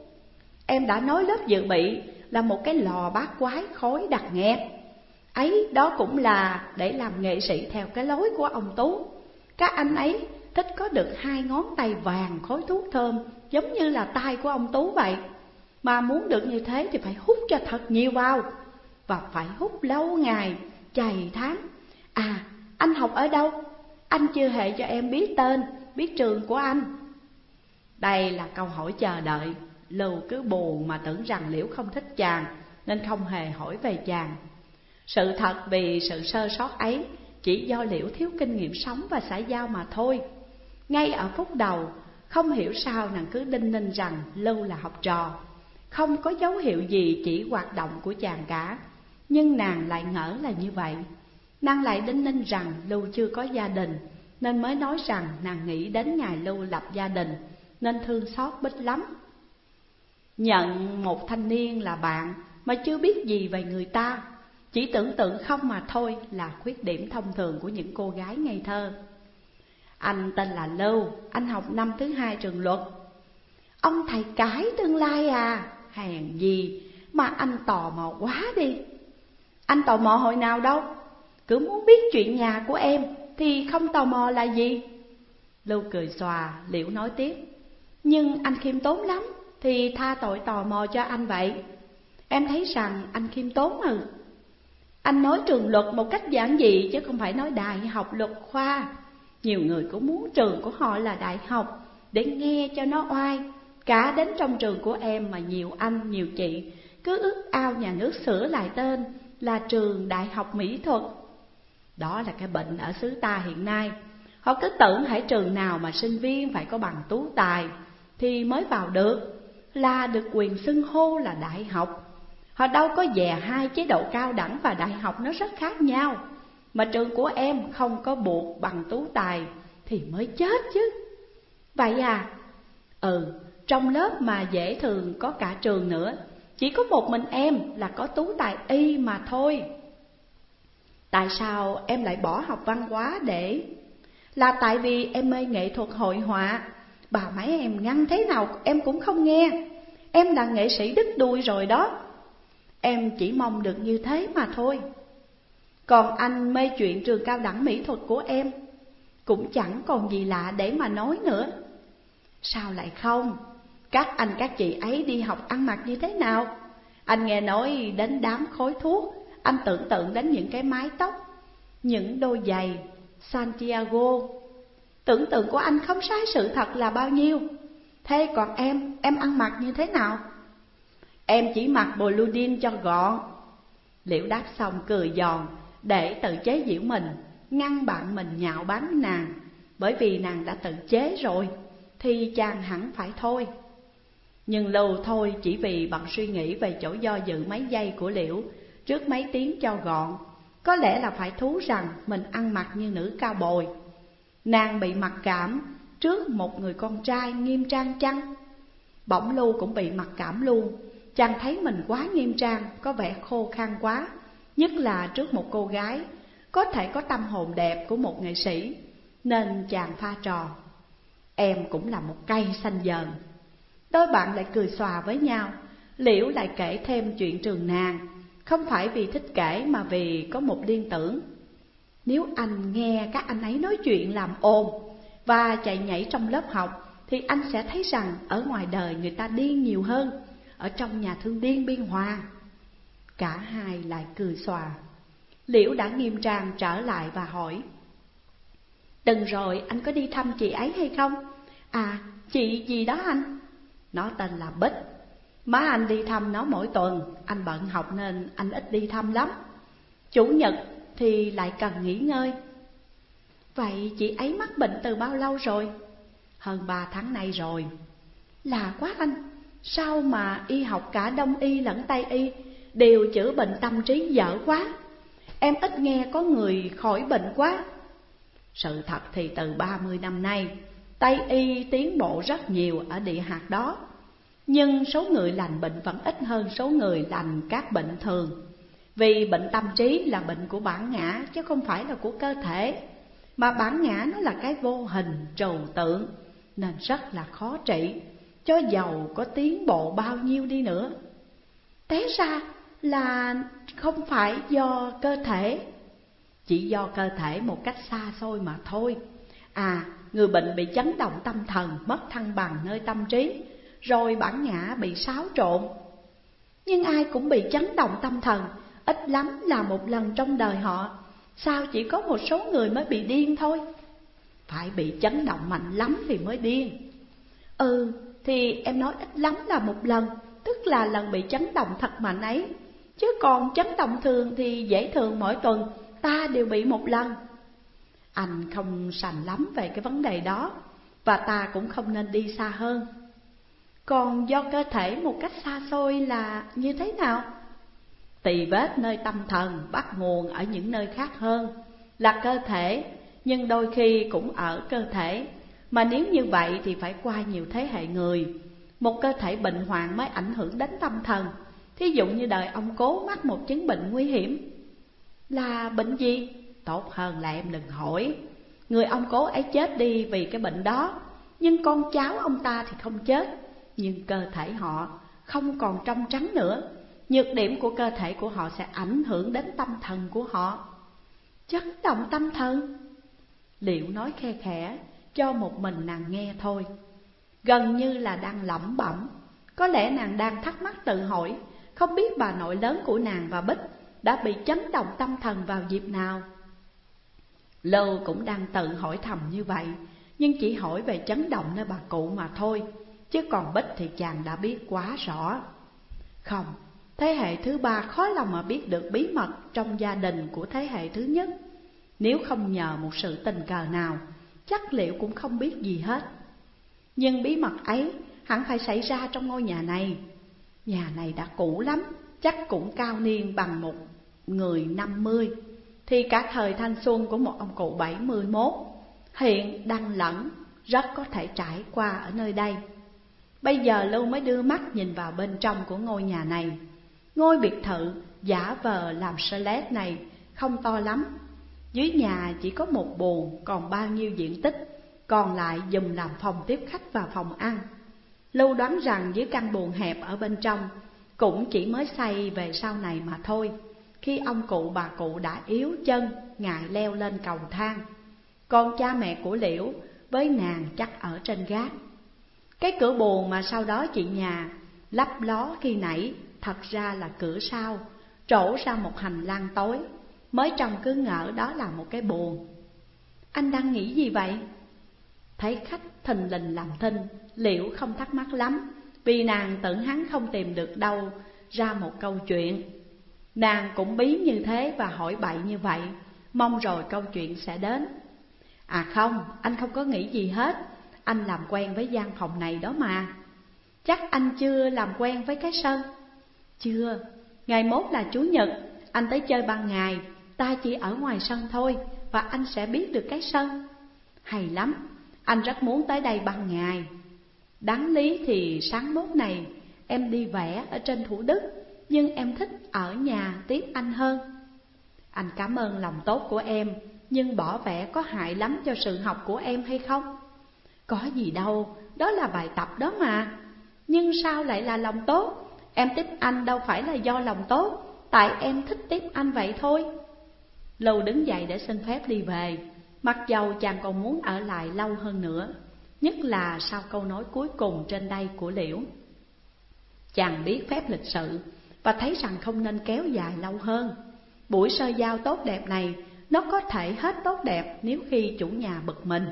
Em đã nói lớp dự bị là một cái lò bát quái khói đặc nghẹt. Ấy đó cũng là để làm nghệ sĩ theo cái lối của ông Tú. Các anh ấy thích có được hai ngón tay vàng khói thuốc thơm Giống như là tay của ông Tú vậy. Mà muốn được như thế thì phải hút cho thật nhiều vào. Và phải hút lâu ngày, chày tháng. À, anh học ở đâu? Anh chưa hề cho em biết tên, biết trường của anh. Đây là câu hỏi chờ đợi. Lưu cứ buồn mà tưởng rằng Liễu không thích chàng, Nên không hề hỏi về chàng. Sự thật vì sự sơ sót ấy, Chỉ do Liễu thiếu kinh nghiệm sống và xã giao mà thôi. Ngay ở phút đầu, Không hiểu sao nàng cứ đinh ninh rằng Lưu là học trò. Không có dấu hiệu gì chỉ hoạt động của chàng cả, Nhưng nàng lại ngỡ là như vậy. Nàng lại đinh ninh rằng Lưu chưa có gia đình nên mới nói rằng nàng nghĩ đến ngày Lưu lập gia đình Nên thương xót Bích lắm. Nhận một thanh niên là bạn mà chưa biết gì về người ta Chỉ tưởng tượng không mà thôi là khuyết điểm thông thường của những cô gái ngây thơ. Anh tên là Lưu, anh học năm thứ hai trường luật. Ông thầy cái tương lai à, hèn gì mà anh tò mò quá đi. Anh tò mò hồi nào đâu, cứ muốn biết chuyện nhà của em thì không tò mò là gì? Lưu cười xòa, liễu nói tiếp. Nhưng anh khiêm tốn lắm thì tha tội tò mò cho anh vậy. Em thấy rằng anh khiêm tốn ừ Anh nói trường luật một cách giản dị chứ không phải nói đại học luật khoa. Nhiều người cũng muốn trường của họ là đại học Để nghe cho nó oai. Cả đến trong trường của em mà nhiều anh, nhiều chị Cứ ước ao nhà nước sửa lại tên là trường đại học mỹ thuật đó là cái bệnh ở xứ ta hiện nay. Họ cứ tưởng hãy trường nào mà sinh viên phải có bằng tú tài Thì mới vào được. Là được quyền xưng hô là đại học. Họ đâu có dè hai chế độ cao đẳng và đại học nó rất khác nhau. Mà trường của em không có buộc bằng tú tài thì mới chết chứ. Vậy à? Ừ, trong lớp mà dễ thường có cả trường nữa. Chỉ có một mình em là có tú tài y mà thôi. Tại sao em lại bỏ học văn hóa để? Là tại vì em mê nghệ thuật hội họa. Bà mấy em ngăn thế nào em cũng không nghe. Em là nghệ sĩ đứt đuôi rồi đó. Em chỉ mong được như thế mà thôi. Còn anh mê chuyện trường cao đẳng mỹ thuật của em. Cũng chẳng còn gì lạ để mà nói nữa. Sao lại không? Các anh các chị ấy đi học ăn mặc như thế nào? Anh nghe nói đến đám khối thuốc. Anh tưởng tượng đến những cái mái tóc Những đôi giày Santiago. Tưởng tượng của anh không sai sự thật là bao nhiêu. Thế còn em, em ăn mặc như thế nào? Em chỉ mặc bồ lưu đin cho gọn. Liễu đáp xong cười giòn Để tự chế giễu mình Ngăn bạn mình nhạo báng nàng. Bởi vì nàng đã tự chế rồi Thì chàng hẳn phải thôi. Nhưng lâu thôi chỉ vì bằng suy nghĩ về chỗ do dự mấy giây của Liễu Trước mấy tiếng cho gọn. Có lẽ là phải thú rằng mình ăn mặc như nữ cao bồi. Nàng bị mặc cảm trước một người con trai nghiêm trang chăng? Bỗng Lưu cũng bị mặc cảm luôn. Chàng thấy mình quá nghiêm trang, có vẻ khô khan quá. Nhất là trước một cô gái Có thể có tâm hồn đẹp của một nghệ sĩ Nên chàng pha trò. Em cũng là một cây xanh dờn. Đôi bạn lại cười xòa với nhau Liễu lại kể thêm chuyện trường nàng. Không phải vì thích kể mà vì có một liên tưởng. Nếu anh nghe các anh ấy nói chuyện làm ồn Và chạy nhảy trong lớp học, Thì anh sẽ thấy rằng ở ngoài đời người ta điên nhiều hơn, Ở trong nhà thương điên biên hòa. Cả hai lại cười xòa. Liễu đã nghiêm trang trở lại và hỏi, Đừng rồi, anh có đi thăm chị ấy hay không? À chị gì đó anh. Nó tên là Bích. Má anh đi thăm nó mỗi tuần. Anh bận học nên anh ít đi thăm lắm. Chủ nhật thì lại cần nghỉ ngơi. Vậy chị ấy mắc bệnh từ bao lâu rồi? Hơn ba tháng nay rồi. Là quá anh. Sao mà y học cả đông y lẫn tây y Đều chữa bệnh tâm trí dở quá? Em ít nghe có người khỏi bệnh quá. Sự thật thì từ ba mươi năm nay, Tây y tiến bộ rất nhiều ở địa hạt đó. Nhưng số người lành bệnh vẫn ít hơn số người lành các bệnh thường. Vì bệnh tâm trí là bệnh của bản ngã chứ không phải là của cơ thể. Mà bản ngã nó là cái vô hình trừu tượng Nên rất là khó trị. Cho giàu có tiến bộ bao nhiêu đi nữa. Té ra là không phải do cơ thể. Chỉ do cơ thể một cách xa xôi mà thôi. À, người bệnh bị chấn động tâm thần, mất thăng bằng nơi tâm trí. Rồi bản ngã bị xáo trộn. Nhưng ai cũng bị chấn động tâm thần Ít lắm là một lần trong đời họ. Sao chỉ có một số người mới bị điên thôi? Phải bị chấn động mạnh lắm thì mới điên. Ừ, thì em nói ít lắm là một lần Tức là lần bị chấn động thật mạnh ấy. Chứ còn chấn động thường thì dễ thường mỗi tuần ta đều bị một lần. Anh không sành lắm về cái vấn đề đó Và ta cũng không nên đi xa hơn. Còn do cơ thể một cách xa xôi là như thế nào? Tỳ vết nơi tâm thần bắt nguồn ở những nơi khác hơn Là cơ thể, nhưng đôi khi cũng ở cơ thể. Mà nếu như vậy thì phải qua nhiều thế hệ người. Một cơ thể bệnh hoạn mới ảnh hưởng đến tâm thần. Thí dụ như đời ông cố mắc một chứng bệnh nguy hiểm. Là bệnh gì? Tốt hơn là em đừng hỏi. Người ông cố ấy chết đi vì cái bệnh đó. Nhưng con cháu ông ta thì không chết. Nhưng cơ thể họ không còn trong trắng nữa. Nhược điểm của cơ thể của họ sẽ ảnh hưởng đến tâm thần của họ. Chấn động tâm thần. Liệu nói khe khẽ cho một mình nàng nghe thôi. Gần như là đang lẩm bẩm. Có lẽ nàng đang thắc mắc tự hỏi, không biết bà nội lớn của nàng và Bích đã bị chấn động tâm thần vào dịp nào. Lâu cũng đang tự hỏi thầm như vậy, Nhưng chỉ hỏi về chấn động nơi bà cụ mà thôi. Chứ còn Bích thì chàng đã biết quá rõ. Không, thế hệ thứ ba khó lòng mà biết được bí mật trong gia đình của thế hệ thứ nhất. Nếu không nhờ một sự tình cờ nào Chắc liệu cũng không biết gì hết. Nhưng bí mật ấy hẳn phải xảy ra trong ngôi nhà này. Nhà này đã cũ lắm, chắc cũng cao niên bằng một người năm mươi. Thì cả thời thanh xuân của một ông cụ bảy mươi mốt Hiện đang lẫn, rất có thể trải qua ở nơi đây. Bây giờ Lưu mới đưa mắt nhìn vào bên trong của ngôi nhà này. Ngôi biệt thự giả vờ làm salet này không to lắm. Dưới nhà chỉ có một buồng, còn bao nhiêu diện tích, Còn lại dùng làm phòng tiếp khách và phòng ăn. Lưu đoán rằng dưới căn buồng hẹp ở bên trong Cũng chỉ mới xây về sau này mà thôi. Khi ông cụ bà cụ đã yếu chân, Ngài leo lên cầu thang. Còn cha mẹ của Liễu với nàng chắc ở trên gác. Cái cửa buồn mà sau đó chị nhà lắp ló khi nãy Thật ra là cửa sau Trổ ra một hành lang tối Mới trong cứ ngỡ đó là một cái buồn. Anh đang nghĩ gì vậy? Thấy khách thình lình làm thinh Liễu không thắc mắc lắm Vì nàng tưởng hắn không tìm được đâu ra một câu chuyện. Nàng cũng bí như thế và hỏi bậy như vậy Mong rồi câu chuyện sẽ đến. À không, anh không có nghĩ gì hết. Anh làm quen với gian phòng này đó mà. Chắc anh chưa làm quen với cái sân. Chưa, ngày mốt là Chủ nhật Anh tới chơi ban ngày. Ta chỉ ở ngoài sân thôi Và anh sẽ biết được cái sân. Hay lắm, anh rất muốn tới đây ban ngày. Đáng lý thì sáng mốt này Em đi vẽ ở trên Thủ Đức Nhưng em thích ở nhà tiếp anh hơn. Anh cảm ơn lòng tốt của em Nhưng bỏ vẽ có hại lắm cho sự học của em hay không? Có gì đâu, đó là bài tập đó mà. Nhưng sao lại là lòng tốt? Em tiếp anh đâu phải là do lòng tốt. Tại em thích tiếp anh vậy thôi. Lưu đứng dậy để xin phép đi về. Mặc dầu chàng còn muốn ở lại lâu hơn nữa. Nhất là sau câu nói cuối cùng trên đây của Liễu. Chàng biết phép lịch sự Và thấy rằng không nên kéo dài lâu hơn. Buổi sơ giao tốt đẹp này Nó có thể hết tốt đẹp nếu khi chủ nhà bực mình.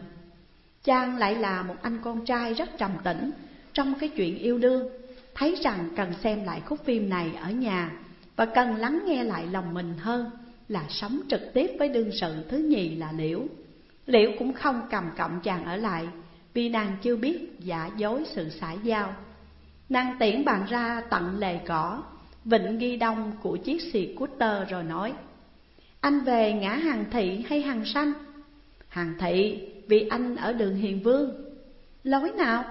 Chàng lại là một anh con trai rất trầm tĩnh. Trong cái chuyện yêu đương, Thấy rằng cần xem lại khúc phim này ở nhà Và cần lắng nghe lại lòng mình hơn Là sống trực tiếp với đương sự thứ nhì là Liễu. Liễu cũng không cầm cọng chàng ở lại Vì nàng chưa biết giả dối sự xã giao. Nàng tiễn bàn ra tận lề cỏ, Vịnh ghi đông của chiếc xì tơ rồi nói, Anh về ngã hàng thị hay hàng xanh? Hàng thị vì anh ở đường Hiền Vương. Lối nào?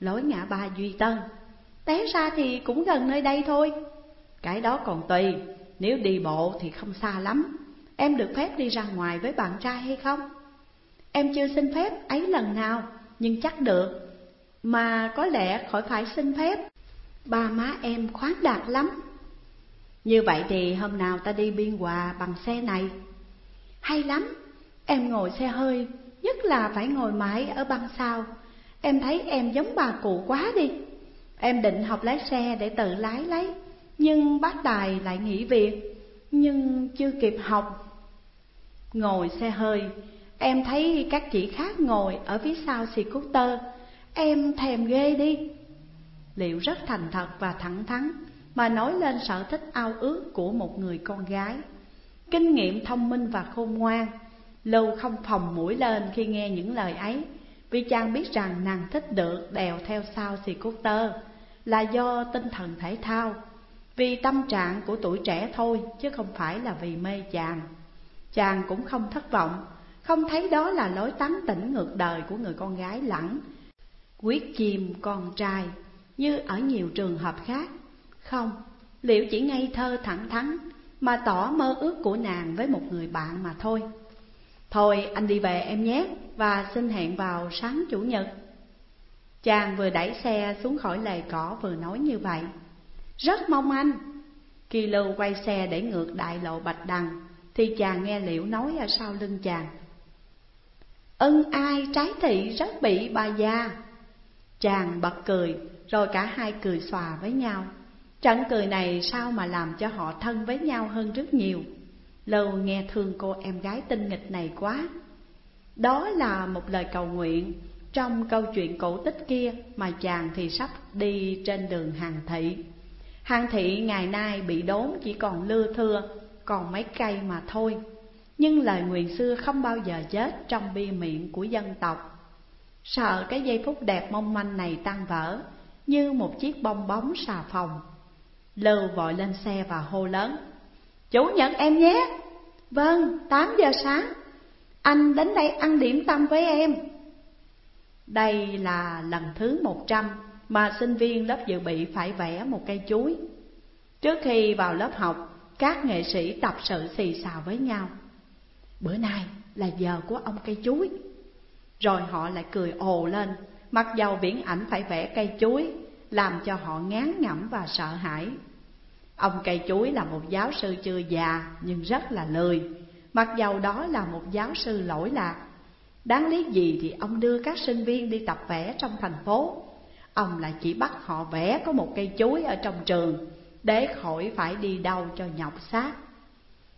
Lối ngã ba Duy Tân. Té ra thì cũng gần nơi đây thôi. Cái đó còn tùy. Nếu đi bộ thì không xa lắm. Em được phép đi ra ngoài với bạn trai hay không? Em chưa xin phép ấy lần nào, Nhưng chắc được. Mà có lẽ khỏi phải xin phép. Ba má em khoáng đạt lắm. Như vậy thì hôm nào ta đi biên hòa bằng xe này. Hay lắm. Em ngồi xe hơi Nhất là phải ngồi mãi ở băng sau. Em thấy em giống bà cụ quá đi. Em định học lái xe để tự lái lấy, Nhưng bác Tài lại nghỉ việc, Nhưng chưa kịp học. Ngồi xe hơi, Em thấy các chị khác ngồi ở phía sau xì cút tơ Em thèm ghê đi. Liệu rất thành thật và thẳng thắn Mà nói lên sở thích ao ước của một người con gái. Kinh nghiệm thông minh và khôn ngoan Lưu không phòng mũi lên khi nghe những lời ấy Vì chàng biết rằng nàng thích được đèo theo sau xì cốt tơ Là do tinh thần thể thao Vì tâm trạng của tuổi trẻ thôi chứ không phải là vì mê chàng Chàng cũng không thất vọng Không thấy đó là lối tán tỉnh ngược đời của người con gái lẳng quyết chìm con trai như ở nhiều trường hợp khác. Không, liệu chỉ ngây thơ thẳng thắn mà tỏ mơ ước của nàng với một người bạn mà thôi. Thôi anh đi về em nhé và xin hẹn vào sáng chủ nhật. Chàng vừa đẩy xe xuống khỏi lề cỏ vừa nói như vậy. Rất mong anh. Kỳ lưu quay xe để ngược đại lộ Bạch Đằng thì chàng nghe liễu nói ở sau lưng chàng. Ân ai trái thị rất bị bà già Chàng bật cười, rồi cả hai cười xòa với nhau. Trận cười này sao mà làm cho họ thân với nhau hơn rất nhiều. Lâu nghe thương cô em gái tinh nghịch này quá. Đó là một lời cầu nguyện trong câu chuyện cổ tích kia mà chàng thì sắp đi trên đường hàng thị. Hàng thị ngày nay bị đốn chỉ còn lưa thưa, còn mấy cây mà thôi. Nhưng lời nguyện xưa không bao giờ chết trong bia miệng của dân tộc. Sợ cái giây phút đẹp mong manh này tan vỡ Như một chiếc bong bóng xà phòng Lưu vội lên xe và hô lớn Chủ nhật em nhé. Vâng, 8 giờ sáng. Anh đến đây ăn điểm tâm với em. Đây là lần thứ 100 Mà sinh viên lớp dự bị phải vẽ một cây chuối. Trước khi vào lớp học Các nghệ sĩ tập sự xì xào với nhau. Bữa nay là giờ của ông cây chuối. Rồi họ lại cười ồ lên Mặc dầu viễn ảnh phải vẽ cây chuối Làm cho họ ngán ngẩm và sợ hãi. Ông cây chuối là một giáo sư chưa già, Nhưng rất là lười. Mặc dầu đó là một giáo sư lỗi lạc, Đáng lý gì thì ông đưa các sinh viên đi tập vẽ trong thành phố? Ông lại chỉ bắt họ vẽ có một cây chuối ở trong trường, Để khỏi phải đi đâu cho nhọc xác.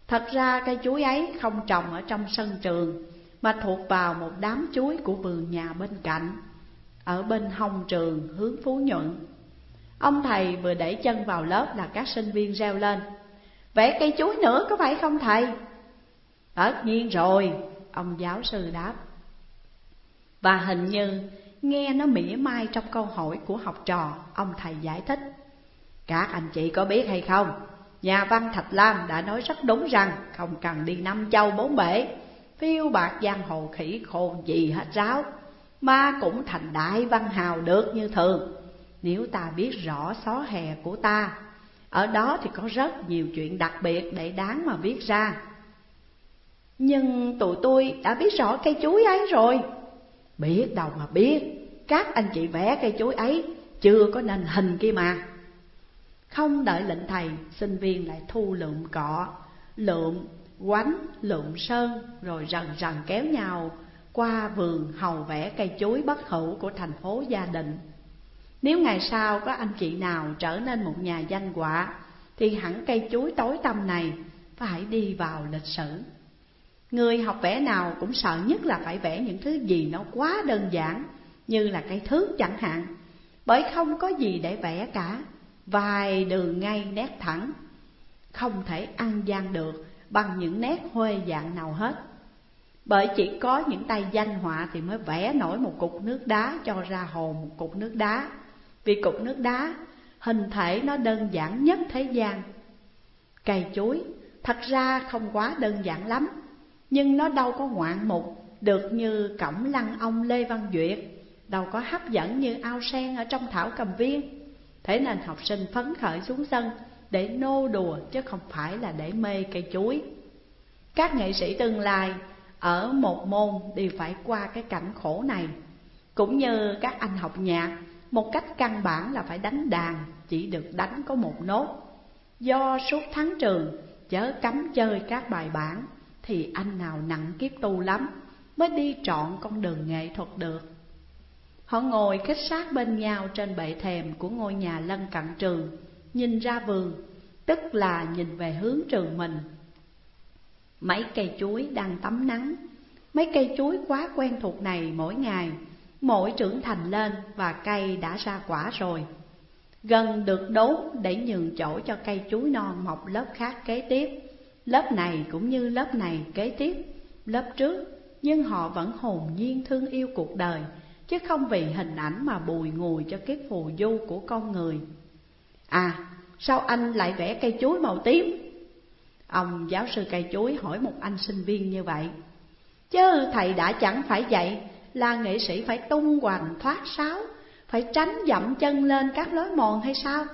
Thật ra cây chuối ấy không trồng ở trong sân trường, mà thuộc vào một đám chuối của vườn nhà bên cạnh, ở bên hông trường hướng phú nhuận. Ông thầy vừa đẩy chân vào lớp là các sinh viên reo lên. Vẽ cây chuối nữa có phải không thầy? Tất nhiên rồi, ông giáo sư đáp. Và hình như nghe nó mỉa mai trong câu hỏi của học trò Ông thầy giải thích. Các anh chị có biết hay không? Nhà văn Thạch Lam đã nói rất đúng rằng Không cần đi năm châu bốn bể. Phiêu bạc giang hồ khỉ khôn gì hết ráo Mà cũng thành đại văn hào được như thường. Nếu ta biết rõ xó hè của ta, Ở đó thì có rất nhiều chuyện đặc biệt để đáng mà viết ra. Nhưng tụi tôi đã biết rõ cây chuối ấy rồi. Biết đâu mà biết, Các anh chị vẽ cây chuối ấy Chưa có nên hình kia mà. Không đợi lệnh thầy, Sinh viên lại thu lượm cọ, Lượm quánh, lượm sơn, rồi rần rần kéo nhau qua vườn hầu vẽ cây chuối bất hữu của thành phố gia đình. Nếu ngày sau có anh chị nào trở nên một nhà danh họa, thì hẳn cây chuối tối tăm này phải đi vào lịch sử. Người học vẽ nào cũng sợ nhất là phải vẽ những thứ gì nó quá đơn giản, như là cây thước chẳng hạn, bởi không có gì để vẽ cả, vài đường ngay nét thẳng, không thể ăn gian được bằng những nét huê dạng nào hết. Bởi chỉ có những tay danh họa thì mới vẽ nổi một cục nước đá cho ra hồ một cục nước đá. Vì cục nước đá, hình thể nó đơn giản nhất thế gian. Cây chuối, thật ra không quá đơn giản lắm, Nhưng nó đâu có ngoạn mục, được như cổng lăng ông Lê Văn Duyệt, Đâu có hấp dẫn như ao sen ở trong thảo cầm viên. Thế nên học sinh phấn khởi xuống sân để nô đùa chứ không phải là để mê cây chuối. Các nghệ sĩ tương lai ở một môn đều phải qua cái cảnh khổ này, Cũng như các anh học nhạc một cách căn bản là phải đánh đàn Chỉ được đánh có một nốt. Do suốt tháng trường chớ cấm chơi các bài bản Thì anh nào nặng kiếp tu lắm Mới đi trọn con đường nghệ thuật được. Họ ngồi khích sát bên nhau trên bệ thềm của ngôi nhà lân cận trường nhìn ra vườn, tức là nhìn về hướng trường mình. Mấy cây chuối đang tắm nắng, mấy cây chuối quá quen thuộc này mỗi ngày, mỗi trưởng thành lên và cây đã ra quả rồi. Gần được đốn để nhường chỗ cho cây chuối non mọc lớp khác kế tiếp, lớp này cũng như lớp này kế tiếp, lớp trước, nhưng họ vẫn hồn nhiên thương yêu cuộc đời, chứ không vì hình ảnh mà bùi ngùi cho kiếp phù du của con người. À, sao anh lại vẽ cây chuối màu tím? Ông giáo sư cây chuối hỏi một anh sinh viên như vậy. Chứ thầy đã chẳng phải vậy là nghệ sĩ phải tung hoành thoát sáo, phải tránh dậm chân lên các lối mòn hay sao?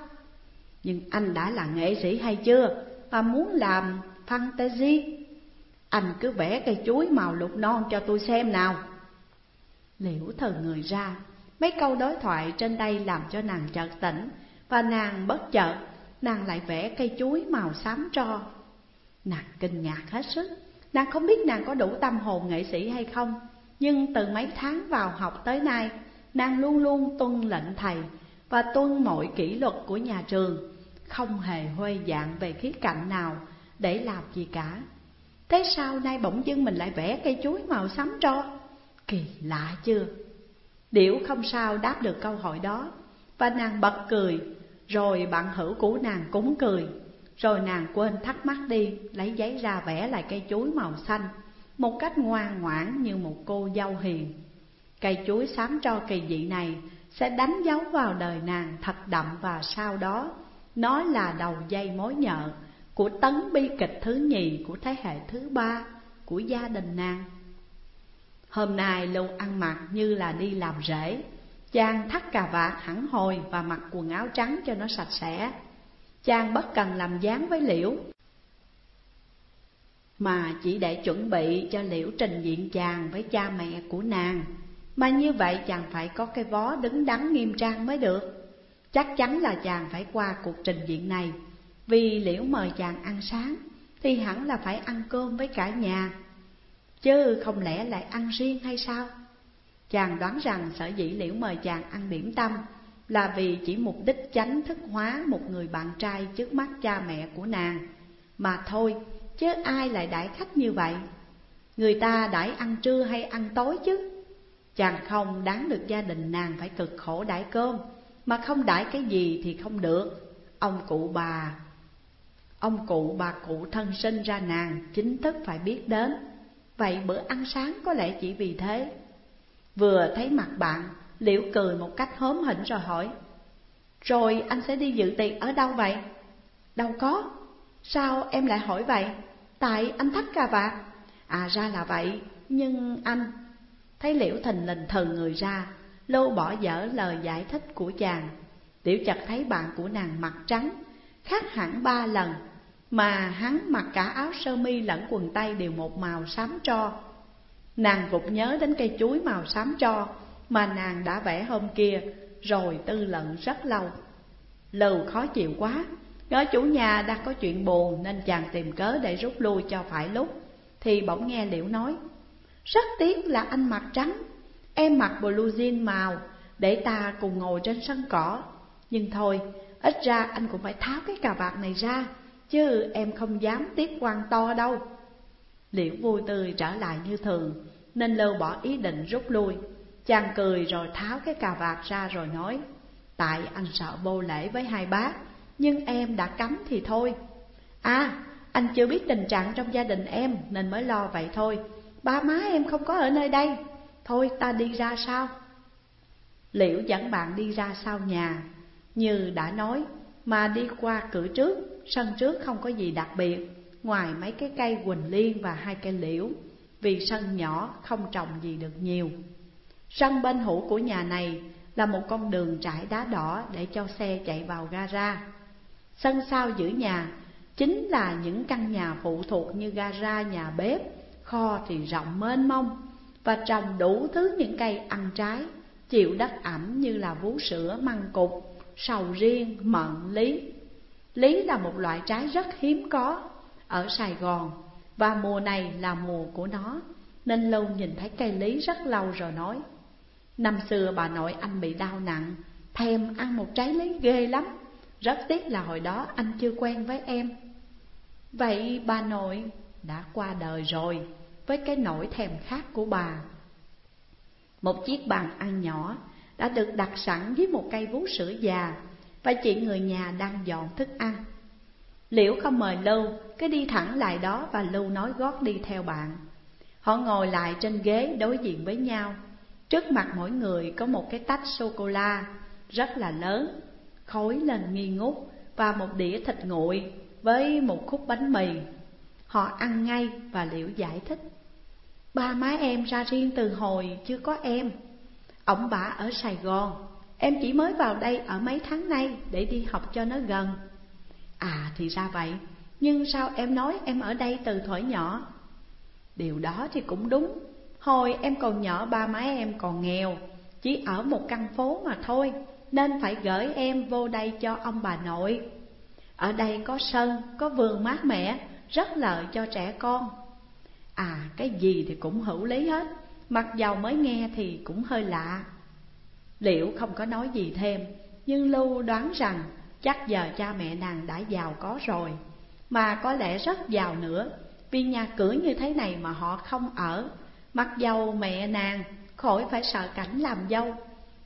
Nhưng anh đã là nghệ sĩ hay chưa mà muốn làm fantasy? Anh cứ vẽ cây chuối màu lục non cho tôi xem nào. Liễu thờ người ra, mấy câu đối thoại trên đây làm cho nàng chợt tỉnh và nàng bất chợt, nàng lại vẽ cây chuối màu xám tro Nàng kinh ngạc hết sức Nàng không biết nàng có đủ tâm hồn nghệ sĩ hay không nhưng từ mấy tháng vào học tới nay Nàng luôn luôn tuân lệnh thầy Và tuân mọi kỷ luật của nhà trường, Không hề huê dạng về khía cạnh nào để làm gì cả. Thế sao nay bỗng dưng mình lại vẽ cây chuối màu xám tro? Kỳ lạ chưa? Điểu không sao đáp được câu hỏi đó. Và nàng bật cười, rồi bạn hữu của nàng cũng cười. Rồi nàng quên thắc mắc đi, Lấy giấy ra vẽ lại cây chuối màu xanh. Một cách ngoan ngoãn như một cô dâu hiền. Cây chuối xám cho kỳ dị này Sẽ đánh dấu vào đời nàng thật đậm và sau đó, Nó là đầu dây mối nhợ Của tấn bi kịch thứ nhì của thế hệ thứ ba Của gia đình nàng. Hôm nay Lưu ăn mặc như là đi làm rễ Chàng thắt cà vạt hẳn hồi và mặc quần áo trắng cho nó sạch sẽ. Chàng bất cần làm dáng với Liễu mà chỉ để chuẩn bị cho Liễu trình diện chàng với cha mẹ của nàng. Mà như vậy chàng phải có cái vó đứng đắn nghiêm trang mới được. Chắc chắn là chàng phải qua cuộc trình diện này. Vì Liễu mời chàng ăn sáng Thì hẳn là phải ăn cơm với cả nhà. Chứ không lẽ lại ăn riêng hay sao? Chàng đoán rằng sở dĩ liễu mời chàng ăn điểm tâm Là vì chỉ mục đích tránh thức hóa một người bạn trai trước mắt cha mẹ của nàng. Mà thôi, chứ ai lại đãi khách như vậy? Người ta đãi ăn trưa hay ăn tối chứ? Chàng không đáng được gia đình nàng phải cực khổ đãi cơm, Mà không đãi cái gì thì không được. Ông cụ bà, Ông cụ bà cụ thân sinh ra nàng Chính thức phải biết đến. Vậy bữa ăn sáng có lẽ chỉ vì thế. Vừa thấy mặt bạn, Liễu cười một cách hớm hỉnh rồi hỏi, Rồi anh sẽ đi dự tiệc ở đâu vậy? Đâu có. Sao em lại hỏi vậy? Tại anh thắt cà vạt À ra là vậy. Nhưng anh, Thấy Liễu thình lình thần người ra, Lô bỏ dở lời giải thích của chàng. Tiểu chợt thấy bạn của nàng mặt trắng, Khác hẳn ba lần, Mà hắn mặc cả áo sơ mi lẫn quần tây đều một màu xám tro. Nàng vụt nhớ đến cây chuối màu xám tro Mà nàng đã vẽ hôm kia, Rồi tư lận rất lâu. Lầu khó chịu quá nói chủ nhà đang có chuyện buồn Nên chàng tìm cớ để rút lui cho phải lúc. Thì bỗng nghe Liễu nói Rất tiếc là anh mặc trắng Em mặc blue jean màu Để ta cùng ngồi trên sân cỏ. Nhưng thôi, ít ra anh cũng phải tháo cái cà vạt này ra Chứ em không dám tiếc quan to đâu. Liễu vui tươi trở lại như thường Nên lưu bỏ ý định rút lui. Chàng cười rồi tháo cái cà vạt ra rồi nói Tại anh sợ vô lễ với hai bác nhưng em đã cấm thì thôi. À, anh chưa biết tình trạng trong gia đình em Nên mới lo vậy thôi. Ba má em không có ở nơi đây. Thôi ta đi ra sao? Liễu dẫn bạn đi ra sau nhà. Như đã nói Mà đi qua cửa trước Sân trước không có gì đặc biệt Ngoài mấy cái cây quỳnh liên và hai cây liễu Vì sân nhỏ không trồng gì được nhiều. Sân bên hữu của nhà này Là một con đường trải đá đỏ Để cho xe chạy vào gara. Sân sau giữa nhà Chính là những căn nhà phụ thuộc như gara, nhà bếp Kho thì rộng mênh mông Và trồng đủ thứ những cây ăn trái Chịu đất ẩm như là vú sữa, măng cục, sầu riêng, mận, lý. Lý là một loại trái rất hiếm có ở Sài Gòn Và mùa này là mùa của nó Nên Lâu nhìn thấy cây lý rất lâu rồi nói Năm xưa bà nội anh bị đau nặng Thèm ăn một trái lý ghê lắm. Rất tiếc là hồi đó anh chưa quen với em. Vậy bà nội đã qua đời rồi, Với cái nỗi thèm khát của bà. Một chiếc bàn ăn nhỏ Đã được đặt sẵn dưới một cây vú sữa già Và chị người nhà đang dọn thức ăn. Liễu không mời Lưu, Cứ đi thẳng lại đó và Lưu nói gót đi theo bạn. Họ ngồi lại trên ghế đối diện với nhau. Trước mặt mỗi người có một cái tách sô-cô-la Rất là lớn Khối lên nghi ngút Và một đĩa thịt nguội Với một khúc bánh mì. Họ ăn ngay và Liễu giải thích. Ba má em ra riêng từ hồi chưa có em. Ông bà ở Sài Gòn. Em chỉ mới vào đây ở mấy tháng nay Để đi học cho nó gần. À thì ra vậy. Nhưng sao em nói em ở đây từ thổi nhỏ? Điều đó thì cũng đúng. Hồi em còn nhỏ, ba má em còn nghèo. Chỉ ở một căn phố mà thôi. Nên phải gửi em vô đây cho ông bà nội. Ở đây có sân, có vườn mát mẻ Rất lợi cho trẻ con. À cái gì thì cũng hữu lý hết Mặc dầu mới nghe thì cũng hơi lạ. Liễu không có nói gì thêm Nhưng Lưu đoán rằng Chắc giờ cha mẹ nàng đã giàu có rồi Mà có lẽ rất giàu nữa Vì nhà cửa như thế này mà họ không ở. Mặc dầu mẹ nàng khỏi phải sợ cảnh làm dâu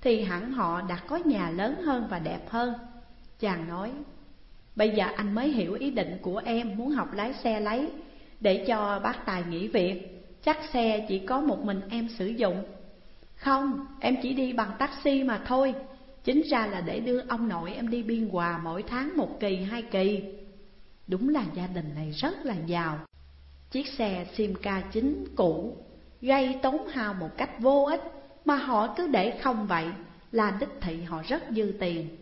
thì hẳn họ đã có nhà lớn hơn và đẹp hơn. Chàng nói Bây giờ anh mới hiểu ý định của em muốn học lái xe lấy. Để cho bác Tài nghỉ việc Chắc xe chỉ có một mình em sử dụng. Không, em chỉ đi bằng taxi mà thôi. Chính ra là để đưa ông nội em đi biên hòa mỗi tháng một kỳ hai kỳ. Đúng là gia đình này rất là giàu. Chiếc xe Simca chính cũ Gây tốn hao một cách vô ích. Mà họ cứ để không vậy Là đích thị họ rất dư tiền.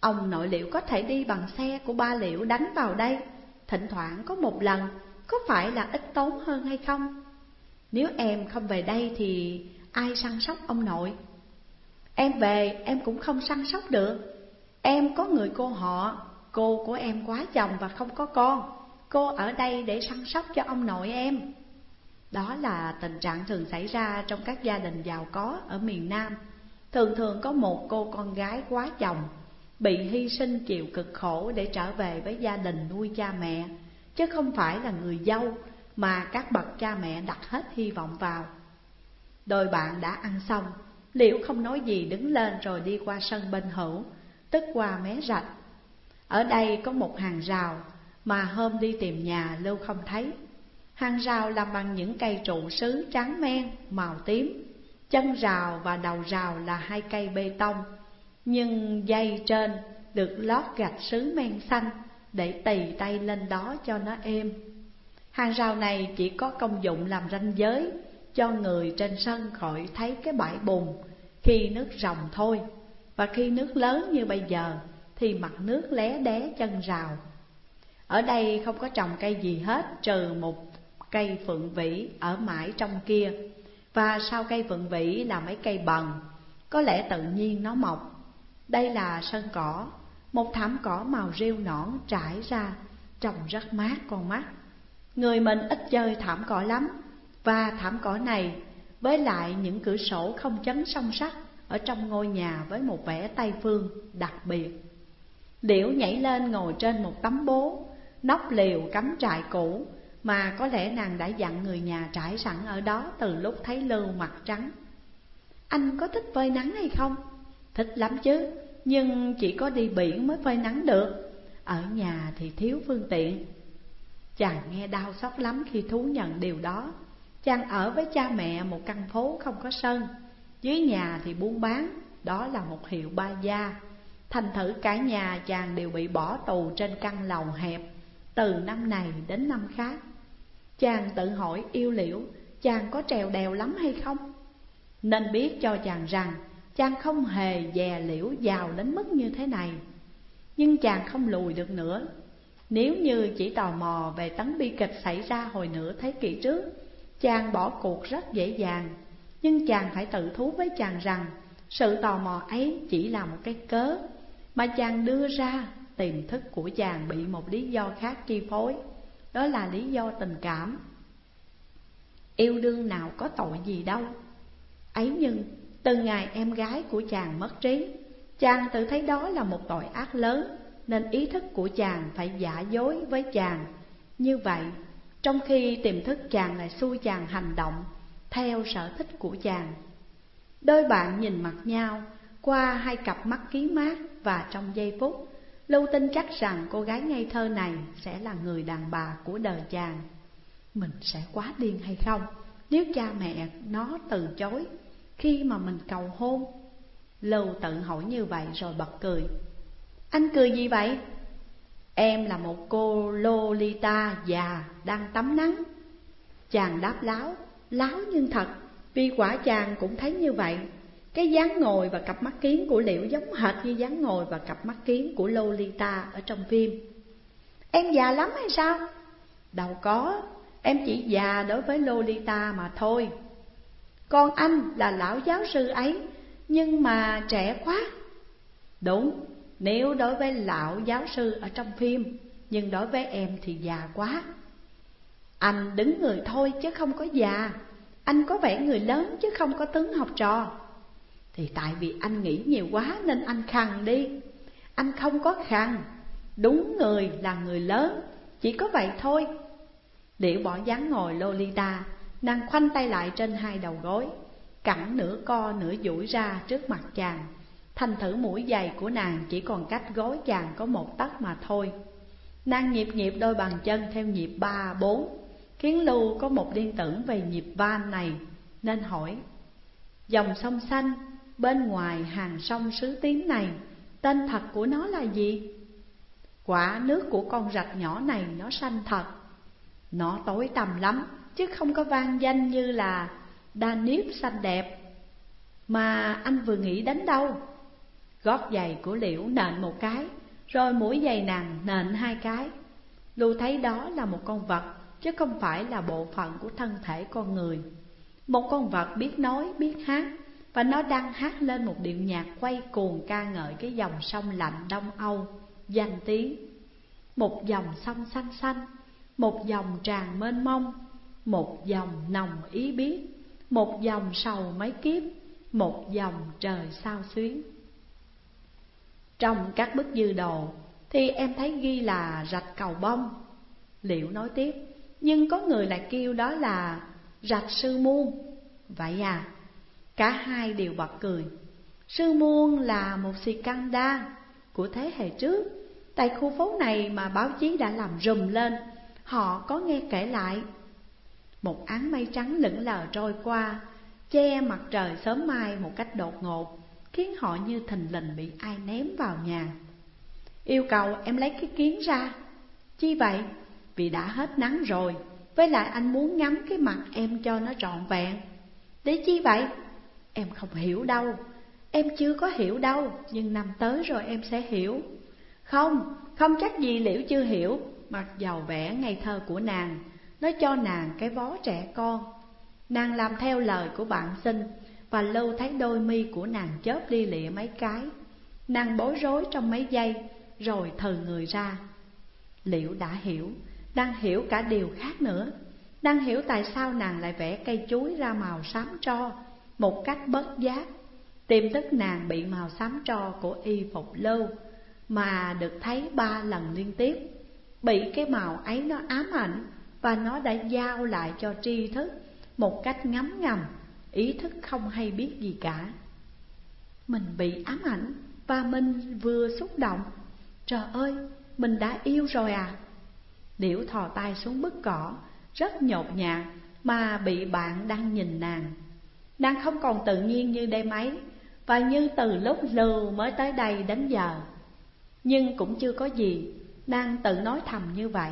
Ông nội liệu có thể đi bằng xe của ba liệu đánh vào đây? Thỉnh thoảng có một lần, Có phải là ít tốn hơn hay không? Nếu em không về đây thì ai săn sóc ông nội? Em về, em cũng không săn sóc được. Em có người cô họ, Cô của em quá chồng và không có con. Cô ở đây để săn sóc cho ông nội em. Đó là tình trạng thường xảy ra trong các gia đình giàu có ở miền Nam. Thường thường có một cô con gái quá chồng, Bị hy sinh chịu cực khổ để trở về với gia đình nuôi cha mẹ. Chứ không phải là người dâu mà các bậc cha mẹ đặt hết hy vọng vào. Đôi bạn đã ăn xong Liễu không nói gì đứng lên rồi đi qua sân bên hữu, Tức qua mé rạch. Ở đây có một hàng rào Mà hôm đi tìm nhà Lưu không thấy. Hàng rào làm bằng những cây trụ sứ trắng men, màu tím. Chân rào và đầu rào là hai cây bê tông. Nhưng dây trên được lót gạch sứ men xanh Để tì tay lên đó cho nó êm. Hàng rào này chỉ có công dụng làm ranh giới Cho người trên sân khỏi thấy cái bãi bùn Khi nước rồng thôi. Và khi nước lớn như bây giờ Thì mặt nước lé đé chân rào. Ở đây không có trồng cây gì hết, Trừ một cây phượng vĩ ở mãi trong kia. Và sau cây phượng vĩ là mấy cây bần Có lẽ tự nhiên nó mọc. Đây là sân cỏ. Một thảm cỏ màu rêu nõn trải ra. Trông rất mát con mắt. Người mình ít chơi thảm cỏ lắm. Và thảm cỏ này với lại những cửa sổ không chấm song sắt Ở trong ngôi nhà với một vẻ Tây Phương đặc biệt. Liễu nhảy lên ngồi trên một tấm bố, Nóc liều cắm trại cũ mà có lẽ nàng đã dặn người nhà trải sẵn ở đó từ lúc thấy Lưu mặt trắng. Anh có thích phơi nắng hay không? Thích lắm chứ, nhưng chỉ có đi biển mới phơi nắng được. Ở nhà thì thiếu phương tiện. Chàng nghe đau xót lắm khi thú nhận điều đó. Chàng ở với cha mẹ một căn phố không có sân. Dưới nhà thì buôn bán, đó là một hiệu ba gia. Thành thử cả nhà chàng đều bị bỏ tù trên căn lầu hẹp Từ năm này đến năm khác. Chàng tự hỏi yêu liễu, Chàng có trèo đèo lắm hay không? Nên biết cho chàng rằng, Chàng không hề dè liễu giàu đến mức như thế này. Nhưng chàng không lùi được nữa. Nếu như chỉ tò mò về tấn bi kịch xảy ra hồi nửa thế kỷ trước, Chàng bỏ cuộc rất dễ dàng. Nhưng chàng phải tự thú với chàng rằng, Sự tò mò ấy chỉ là một cái cớ Mà chàng đưa ra tiềm thức của chàng bị một lý do khác chi phối. Đó là lý do tình cảm. Yêu đương nào có tội gì đâu. Ấy nhưng từ ngày em gái của chàng mất trí Chàng tự thấy đó là một tội ác lớn nên ý thức của chàng phải giả dối với chàng. Như vậy, trong khi tiềm thức chàng lại xui chàng hành động Theo sở thích của chàng. Đôi bạn nhìn mặt nhau qua hai cặp mắt ký mát Và trong giây phút Lưu tin chắc rằng cô gái ngây thơ này sẽ là người đàn bà của đời chàng. Mình sẽ quá điên hay không? Nếu cha mẹ nó từ chối Khi mà mình cầu hôn. Lưu tự hỏi như vậy rồi bật cười. Anh cười gì vậy? Em là một cô Lolita già đang tắm nắng. Chàng đáp láo, láo nhưng thật Vì quả chàng cũng thấy như vậy. Cái dáng ngồi và cặp mắt kiến của Liễu giống hệt như dáng ngồi và cặp mắt kiến của Lolita ở trong phim. Em già lắm hay sao? Đâu có, em chỉ già đối với Lolita mà thôi. Con anh là lão giáo sư ấy Nhưng mà trẻ quá. Đúng, nếu đối với lão giáo sư ở trong phim Nhưng đối với em thì già quá. Anh đứng người thôi chứ không có già. Anh có vẻ người lớn chứ không có tướng học trò. Thì tại vì anh nghĩ nhiều quá nên anh khăn đi. Anh không có khăn Đúng người là người lớn. Chỉ có vậy thôi. Điệu bỏ dáng ngồi Lolita Nàng khoanh tay lại trên hai đầu gối. Cẳng nửa co nửa duỗi ra trước mặt chàng. Thành thử mũi giày của nàng chỉ còn cách gối chàng có một tấc mà thôi. Nàng nhịp nhịp đôi bàn chân theo nhịp ba, bốn, Khiến Lưu có một liên tưởng về nhịp van này, Nên hỏi, Dòng sông xanh bên ngoài hàng sông sứ tím này Tên thật của nó là gì? Quả nước của con rạch nhỏ này nó xanh thật. Nó tối tầm lắm Chứ không có vang danh như là đa nếp xanh đẹp. Mà anh vừa nghĩ đến đâu? Gót giày của liễu nện một cái Rồi mũi giày nàng nện hai cái. Lưu thấy đó là một con vật Chứ không phải là bộ phận của thân thể con người. Một con vật biết nói, biết hát và nó đang hát lên một điệu nhạc quay cuồng ca ngợi cái dòng sông lạnh Đông Âu, Danh tiếng. Một dòng sông xanh xanh, Một dòng tràn mênh mông, Một dòng nồng ý biết Một dòng sầu mấy kiếp Một dòng trời sao xuyến. Trong các bức dư đồ thì em thấy ghi là rạch cầu bông. Liệu nói tiếp, Nhưng có người lại kêu đó là rạch sư muôn. Vậy à Cả hai đều bật cười. Sư Muôn là một si đa của thế hệ trước. Tại khu phố này mà báo chí đã làm rùm lên, Họ có nghe kể lại. Một áng mây trắng lững lờ trôi qua, Che mặt trời sớm mai một cách đột ngột, Khiến họ như thình lình bị ai ném vào nhà. Yêu cầu em lấy cái kiến ra. Chi vậy? Vì đã hết nắng rồi, Với lại anh muốn ngắm cái mặt em cho nó trọn vẹn. Để chi vậy? Em không hiểu đâu. Em chưa có hiểu đâu Nhưng năm tới rồi em sẽ hiểu. Không, không chắc gì Liễu chưa hiểu. Mặc dầu vẽ ngây thơ của nàng Nó cho nàng cái vó trẻ con. Nàng làm theo lời của bạn sinh Và lâu thấy đôi mi của nàng chớp đi lịa mấy cái. Nàng bối rối trong mấy giây Rồi thờ người ra. Liễu đã hiểu Đang hiểu cả điều khác nữa. Đang hiểu tại sao nàng lại vẽ cây chuối ra màu xám tro. Một cách bất giác tìm tức nàng bị màu xám tro của y phục lâu Mà được thấy ba lần liên tiếp. Bị cái màu ấy nó ám ảnh Và nó đã giao lại cho tri thức Một cách ngấm ngầm Ý thức không hay biết gì cả. Mình bị ám ảnh Và mình vừa xúc động. Trời ơi, mình đã yêu rồi à. Điểu thò tay xuống bức cỏ Rất nhột nhạt Mà bị bạn đang nhìn nàng. Nàng không còn tự nhiên như đêm ấy, Và như từ lúc lưu mới tới đây đến giờ. Nhưng cũng chưa có gì Nàng tự nói thầm như vậy.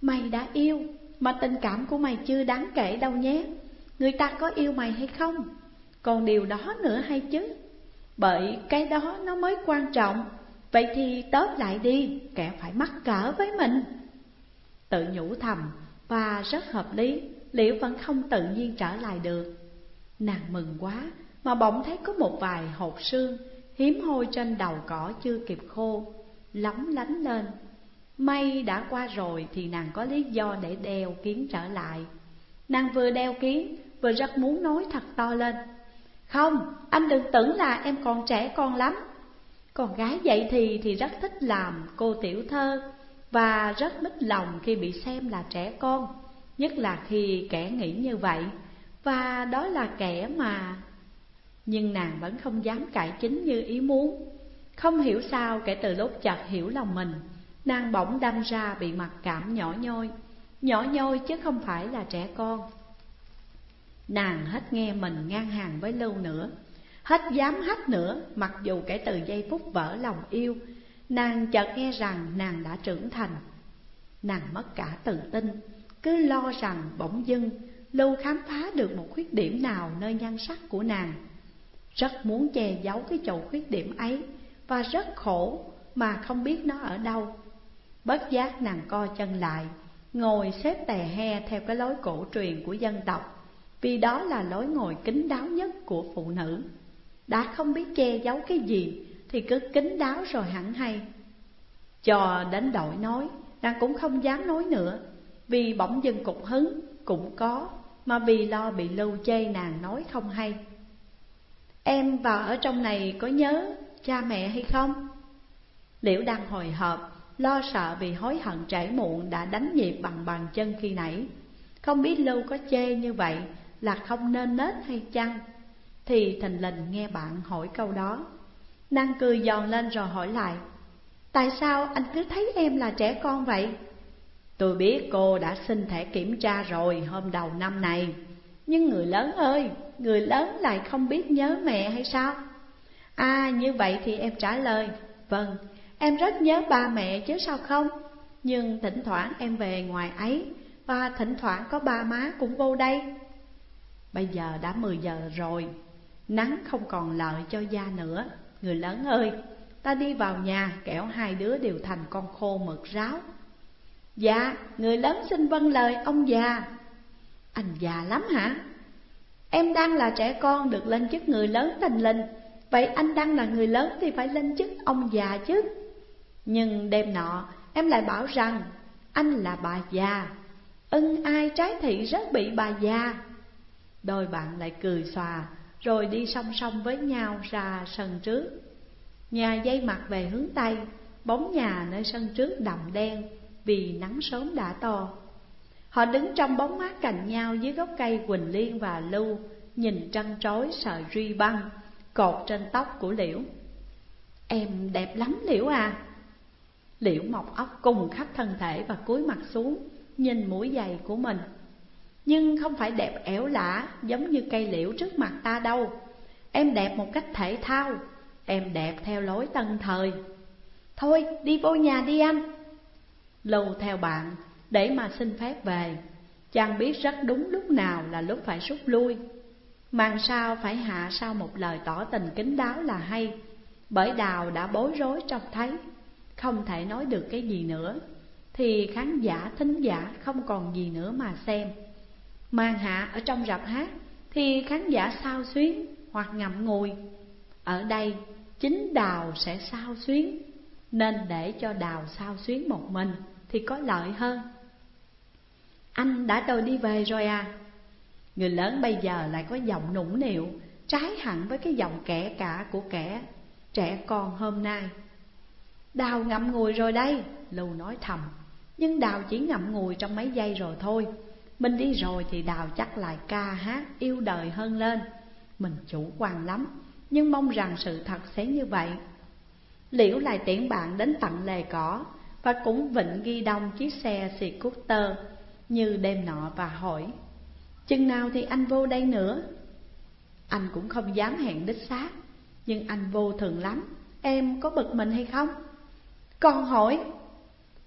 Mày đã yêu, Mà tình cảm của mày chưa đáng kể đâu nhé. Người ta có yêu mày hay không? Còn điều đó nữa hay chứ? Bởi cái đó nó mới quan trọng. Vậy thì tớp lại đi, Kẻ phải mắc cỡ với mình. Tự nhủ thầm, Và rất hợp lý, Liễu vẫn không tự nhiên trở lại được. Nàng mừng quá Mà bỗng thấy có một vài hột sương Hiếm hôi trên đầu cỏ chưa kịp khô Lóng lánh lên. Mây đã qua rồi thì nàng có lý do để đeo kiến trở lại. Nàng vừa đeo kiến vừa rất muốn nói thật to lên. Không, anh đừng tưởng là em còn trẻ con lắm. Con gái vậy thì thì rất thích làm cô tiểu thơ Và rất mít lòng khi bị xem là trẻ con Nhất là khi kẻ nghĩ như vậy. Và đó là kẻ mà Nhưng nàng vẫn không dám cải chính như ý muốn. Không hiểu sao kể từ lúc chợt hiểu lòng mình, Nàng bỗng đâm ra bị mặc cảm nhỏ nhoi. Nhỏ nhoi chứ không phải là trẻ con. Nàng hết nghe mình ngang hàng với Lưu nữa, Hết dám hách nữa, Mặc dù kể từ giây phút vỡ lòng yêu. Nàng chợt nghe rằng nàng đã trưởng thành. Nàng mất cả tự tin, Cứ lo rằng bỗng dưng Lưu khám phá được một khuyết điểm nào nơi nhan sắc của nàng. Rất muốn che giấu cái chậu khuyết điểm ấy, Và rất khổ mà không biết nó ở đâu. Bất giác nàng co chân lại, Ngồi xếp tè he theo cái lối cổ truyền của dân tộc, Vì đó là lối ngồi kín đáo nhất của phụ nữ. Đã không biết che giấu cái gì Thì cứ kín đáo rồi hẳn hay. Cho đến đội nói, Nàng cũng không dám nói nữa, Vì bỗng dưng cục hứng cũng có. Mà vì lo bị lưu chê nàng nói không hay Em vào ở trong này có nhớ cha mẹ hay không? Liễu đang hồi hộp, Lo sợ vì hối hận trễ muộn đã đánh nhịp bằng bàn chân khi nãy Không biết Lưu có chê như vậy là không nên nết hay chăng Thì thình lình nghe bạn hỏi câu đó nàng cười giòn lên rồi hỏi lại, Tại sao anh cứ thấy em là trẻ con vậy? Tôi biết cô đã xin thẻ kiểm tra rồi hôm đầu năm này. Nhưng người lớn ơi, người lớn lại không biết nhớ mẹ hay sao? À như vậy thì em trả lời. Vâng, Em rất nhớ ba mẹ chứ sao không? Nhưng thỉnh thoảng em về ngoài ấy Và thỉnh thoảng có ba má cũng vô đây. Bây giờ đã 10 giờ rồi Nắng không còn lợi cho da nữa. Người lớn ơi Ta đi vào nhà kẻo hai đứa đều thành con khô mực ráo. Dạ người lớn xin vâng lời, ông già. Anh già lắm hả? Em đang là trẻ con được lên chức người lớn thành linh Vậy anh đang là người lớn thì phải lên chức ông già chứ. Nhưng đêm nọ, em lại bảo rằng, anh là bà già. Ưng ai trái thị rất bị bà già. Đôi bạn lại cười xòa, Rồi đi song song với nhau ra sân trước. Nhà dây mặt về hướng Tây, Bóng nhà nơi sân trước đậm đen. Vì nắng sớm đã to Họ đứng trong bóng mát cạnh nhau dưới gốc cây Quỳnh Liên và Lưu nhìn trăng trối sợi ruy băng cột trên tóc của Liễu. Em đẹp lắm Liễu à! Liễu mọc ốc cùng khắp thân thể và cúi mặt xuống, nhìn mũi giày của mình. Nhưng không phải đẹp ẻo lả giống như cây liễu trước mặt ta đâu. Em đẹp một cách thể thao, em đẹp theo lối tân thời. Thôi đi vô nhà đi anh. Lưu theo bạn, để mà xin phép về. Chàng biết rất đúng lúc nào là lúc phải rút lui. Mang sao phải hạ sau một lời tỏ tình kính đáo là hay, Bởi đào đã bối rối trông thấy, Không thể nói được cái gì nữa Thì khán giả, thính giả không còn gì nữa mà xem Mang hạ ở trong rạp hát, Thì khán giả sao xuyến hoặc ngậm ngùi Ở đây, chính đào sẽ sao xuyến, Nên để cho đào sao xuyến một mình thì có lợi hơn. Anh đã đòi đi về rồi à? Người lớn bây giờ lại có giọng nũng nịu, Trái hẳn với cái giọng kẻ cả của kẻ, Trẻ con hôm nay. Đào ngậm ngùi rồi đây, Lưu nói thầm. Nhưng Đào chỉ ngậm ngùi trong mấy giây rồi thôi. Mình đi rồi thì Đào chắc lại ca hát yêu đời hơn lên. Mình chủ quan lắm, Nhưng mong rằng sự thật sẽ như vậy. Liễu lại tiễn bạn đến tận lề cỏ và cũng vịnh ghi đông chiếc xe xì cút tơ Như đêm nọ và hỏi, Chừng nào thì anh vô đây nữa Anh cũng không dám hẹn đích xác, Nhưng anh vô thường lắm Em có bực mình hay không? Con hỏi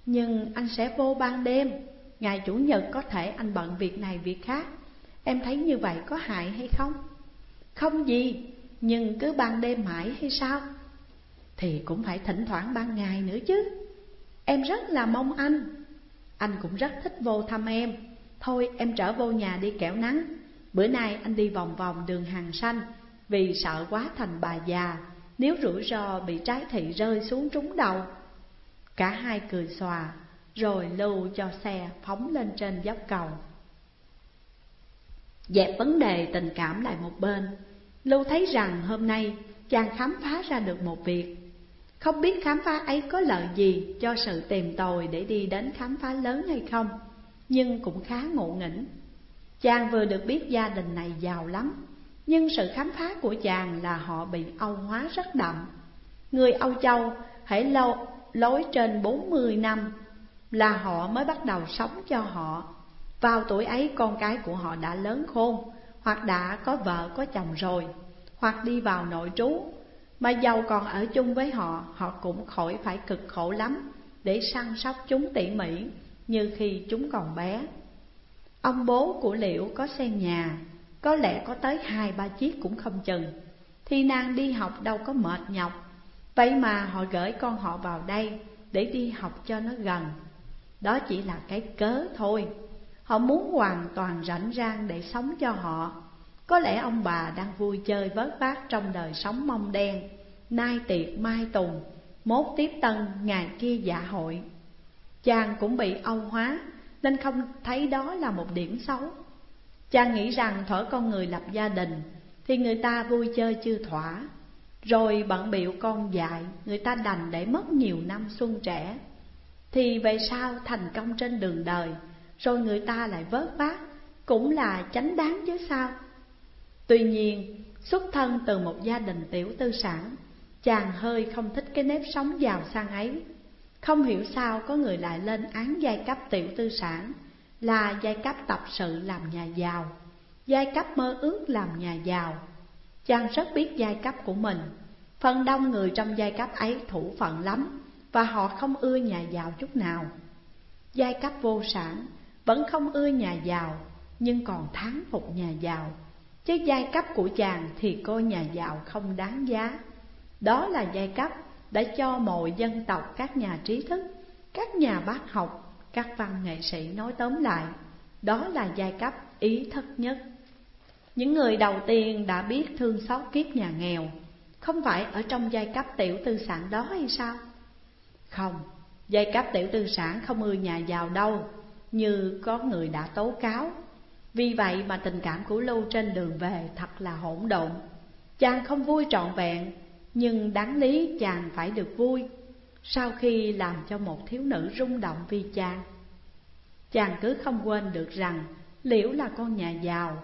Nhưng anh sẽ vô ban đêm Ngày Chủ nhật có thể anh bận việc này việc khác Em thấy như vậy có hại hay không? Không gì, Nhưng cứ ban đêm mãi hay sao? Thì cũng phải thỉnh thoảng ban ngày nữa chứ Em rất là mong anh. Anh cũng rất thích vô thăm em. Thôi, em trở vô nhà đi kẻo nắng. Bữa nay anh đi vòng vòng đường hàng xanh. Vì sợ quá thành bà già. Nếu rủi ro bị trái thị rơi xuống trúng đầu. Cả hai cười xòa, Rồi lưu cho xe phóng lên trên dốc cầu. Dẹp vấn đề tình cảm lại một bên. Lưu thấy rằng hôm nay chàng khám phá ra được một việc. Không biết khám phá ấy có lợi gì cho sự tìm tòi để đi đến khám phá lớn hay không nhưng cũng khá ngộ nghĩnh. Chàng vừa được biết gia đình này giàu lắm, nhưng sự khám phá của chàng là họ bị Âu hóa rất đậm. Người Âu Châu hãy lâu lối trên 40 năm là họ mới bắt đầu sống cho họ. Vào tuổi ấy con cái của họ đã lớn khôn, hoặc đã có vợ có chồng rồi, hoặc đi vào nội trú. Mà giàu còn ở chung với họ, họ cũng khỏi phải cực khổ lắm để săn sóc chúng tỉ mỉ như khi chúng còn bé. Ông bố của Liễu có xe nhà, có lẽ có tới hai ba chiếc cũng không chừng. Thi nàng đi học đâu có mệt nhọc, vậy mà họ gửi con họ vào đây để đi học cho nó gần. Đó chỉ là cái cớ thôi. Họ muốn hoàn toàn rảnh rang để sống cho họ. Có lẽ ông bà đang vui chơi vớt vát trong đời sống mông đen, nay tiệc mai tùng, mốt tiếp tân ngày kia dạ hội. Chàng cũng bị âu hóa Nên không thấy đó là một điểm xấu. Chàng nghĩ rằng thở con người lập gia đình Thì người ta vui chơi chưa thỏa. Rồi bận biểu con dại Người ta đành để mất nhiều năm xuân trẻ. Thì về sau thành công trên đường đời Rồi người ta lại vớt vát Cũng là chánh đáng chứ sao? Tuy nhiên, xuất thân từ một gia đình tiểu tư sản, Chàng hơi không thích cái nếp sống giàu sang ấy. Không hiểu sao có người lại lên án giai cấp tiểu tư sản Là giai cấp tập sự làm nhà giàu, Giai cấp mơ ước làm nhà giàu. Chàng rất biết giai cấp của mình, Phần đông người trong giai cấp ấy thủ phận lắm Và họ không ưa nhà giàu chút nào. Giai cấp vô sản vẫn không ưa nhà giàu, Nhưng còn thắng phục nhà giàu. Chứ giai cấp của chàng thì coi nhà giàu không đáng giá Đó là giai cấp đã cho mọi dân tộc các nhà trí thức, các nhà bác học, các văn nghệ sĩ nói tóm lại, đó là giai cấp ý thức nhất. Những người đầu tiên đã biết thương xót kiếp nhà nghèo, không phải ở trong giai cấp tiểu tư sản đó hay sao? Không, giai cấp tiểu tư sản không ưa nhà giàu đâu, như có người đã tố cáo. Vì vậy mà tình cảm của Lưu trên đường về thật là hỗn độn. Chàng không vui trọn vẹn, nhưng đáng lý chàng phải được vui Sau khi làm cho một thiếu nữ rung động vì chàng Chàng cứ không quên được rằng Liễu là con nhà giàu,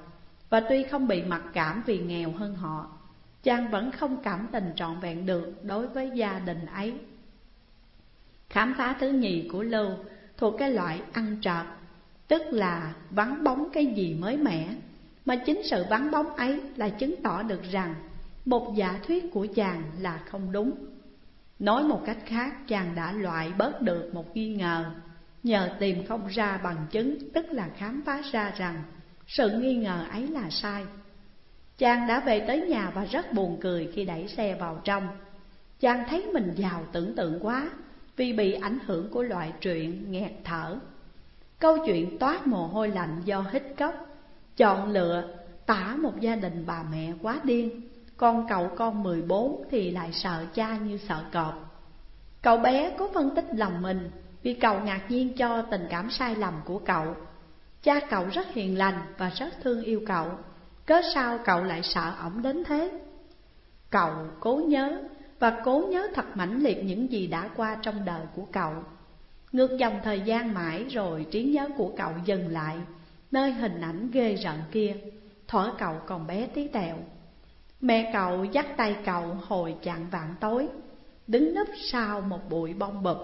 Và tuy không bị mặc cảm vì nghèo hơn họ, Chàng vẫn không cảm tình trọn vẹn được đối với gia đình ấy Khám phá thứ nhì của Lưu thuộc cái loại ăn trợt Tức là vắng bóng cái gì mới mẻ. Mà chính sự vắng bóng ấy là chứng tỏ được rằng Một giả thuyết của chàng là không đúng. Nói một cách khác, chàng đã loại bớt được một nghi ngờ. Nhờ tìm không ra bằng chứng, Tức là khám phá ra rằng Sự nghi ngờ ấy là sai. Chàng đã về tới nhà và rất buồn cười khi đẩy xe vào trong. Chàng thấy mình giàu tưởng tượng quá Vì bị ảnh hưởng của loại chuyện nghẹt thở. Câu chuyện toát mồ hôi lạnh do hít cốc Chọn lựa tả một gia đình bà mẹ quá điên. Con cậu con 14 thì lại sợ cha như sợ cọp. Cậu bé có phân tích lòng mình Vì cậu ngạc nhiên cho tình cảm sai lầm của cậu. Cha cậu rất hiền lành và rất thương yêu cậu. Cớ sao cậu lại sợ ổng đến thế? Cậu cố nhớ và cố nhớ thật mãnh liệt những gì đã qua trong đời của cậu. Ngược dòng thời gian mãi rồi trí nhớ của cậu dừng lại, Nơi hình ảnh ghê rợn kia. Thỏa cậu còn bé tí tẹo. Mẹ cậu dắt tay cậu hồi chạng vạn tối, Đứng nấp sau một bụi bông bụp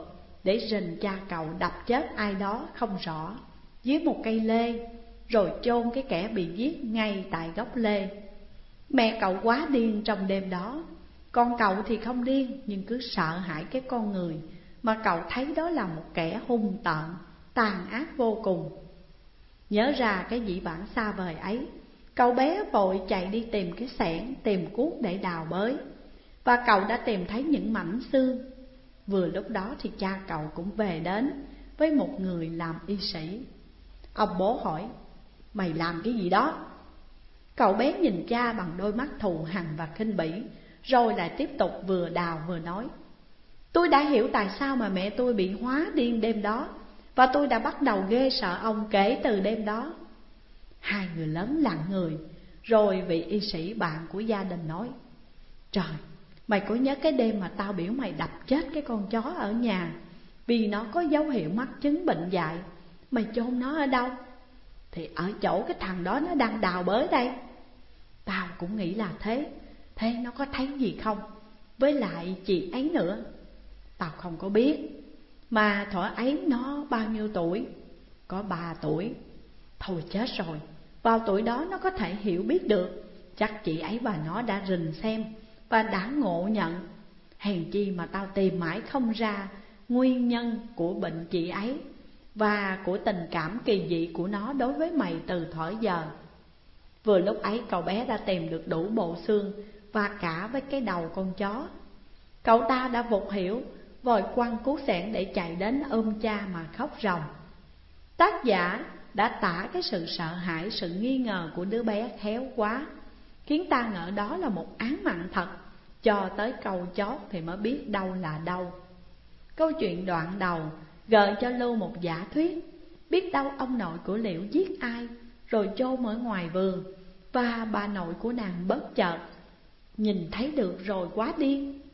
Để rình cha cậu đập chết ai đó không rõ, Dưới một cây lê, Rồi chôn cái kẻ bị giết ngay tại gốc lê. Mẹ cậu quá điên trong đêm đó. Con cậu thì không điên, Nhưng cứ sợ hãi cái con người mà cậu thấy đó là một kẻ hung tợn, Tàn ác vô cùng. Nhớ ra cái dĩ bản xa vời ấy, Cậu bé vội chạy đi tìm cái xẻng Tìm cuốc để đào bới. Và cậu đã tìm thấy những mảnh xương. Vừa lúc đó thì cha cậu cũng về đến Với một người làm y sĩ. Ông bố hỏi, Mày làm cái gì đó? Cậu bé nhìn cha bằng đôi mắt thù hằn và khinh bỉ, Rồi lại tiếp tục vừa đào vừa nói Tôi đã hiểu tại sao mà mẹ tôi bị hóa điên đêm đó Và tôi đã bắt đầu ghê sợ ông kể từ đêm đó Hai người lớn lặng người Rồi vị y sĩ bạn của gia đình nói Trời, mày có nhớ cái đêm mà tao biểu mày đập chết cái con chó ở nhà Vì nó có dấu hiệu mắc chứng bệnh dại Mày chôn nó ở đâu? Thì ở chỗ cái thằng đó nó đang đào bới đây Tao cũng nghĩ là thế Thế nó có thấy gì không? Với lại chị ấy nữa Tao không có biết. Mà thỏ ấy nó bao nhiêu tuổi? Có ba tuổi. Thôi chết rồi. Vào tuổi đó nó có thể hiểu biết được. Chắc chị ấy và nó đã rình xem Và đã ngộ nhận. Hèn chi mà tao tìm mãi không ra Nguyên nhân của bệnh chị ấy Và của tình cảm kỳ dị của nó đối với mày từ thở giờ. Vừa lúc ấy cậu bé đã tìm được đủ bộ xương Và cả với cái đầu con chó. Cậu ta đã vụt hiểu Vội quăng cú sẻn để chạy đến ôm cha mà khóc ròng. Tác giả đã tả cái sự sợ hãi, sự nghi ngờ của đứa bé khéo quá Khiến ta ngỡ đó là một án mạng thật. Cho tới câu chót thì mới biết đâu là đâu Câu chuyện đoạn đầu gợi cho Lưu một giả thuyết. Biết đâu ông nội của Liễu giết ai Rồi chôn ở ngoài vườn Và bà nội của nàng bất chợt. Nhìn thấy được rồi quá điên.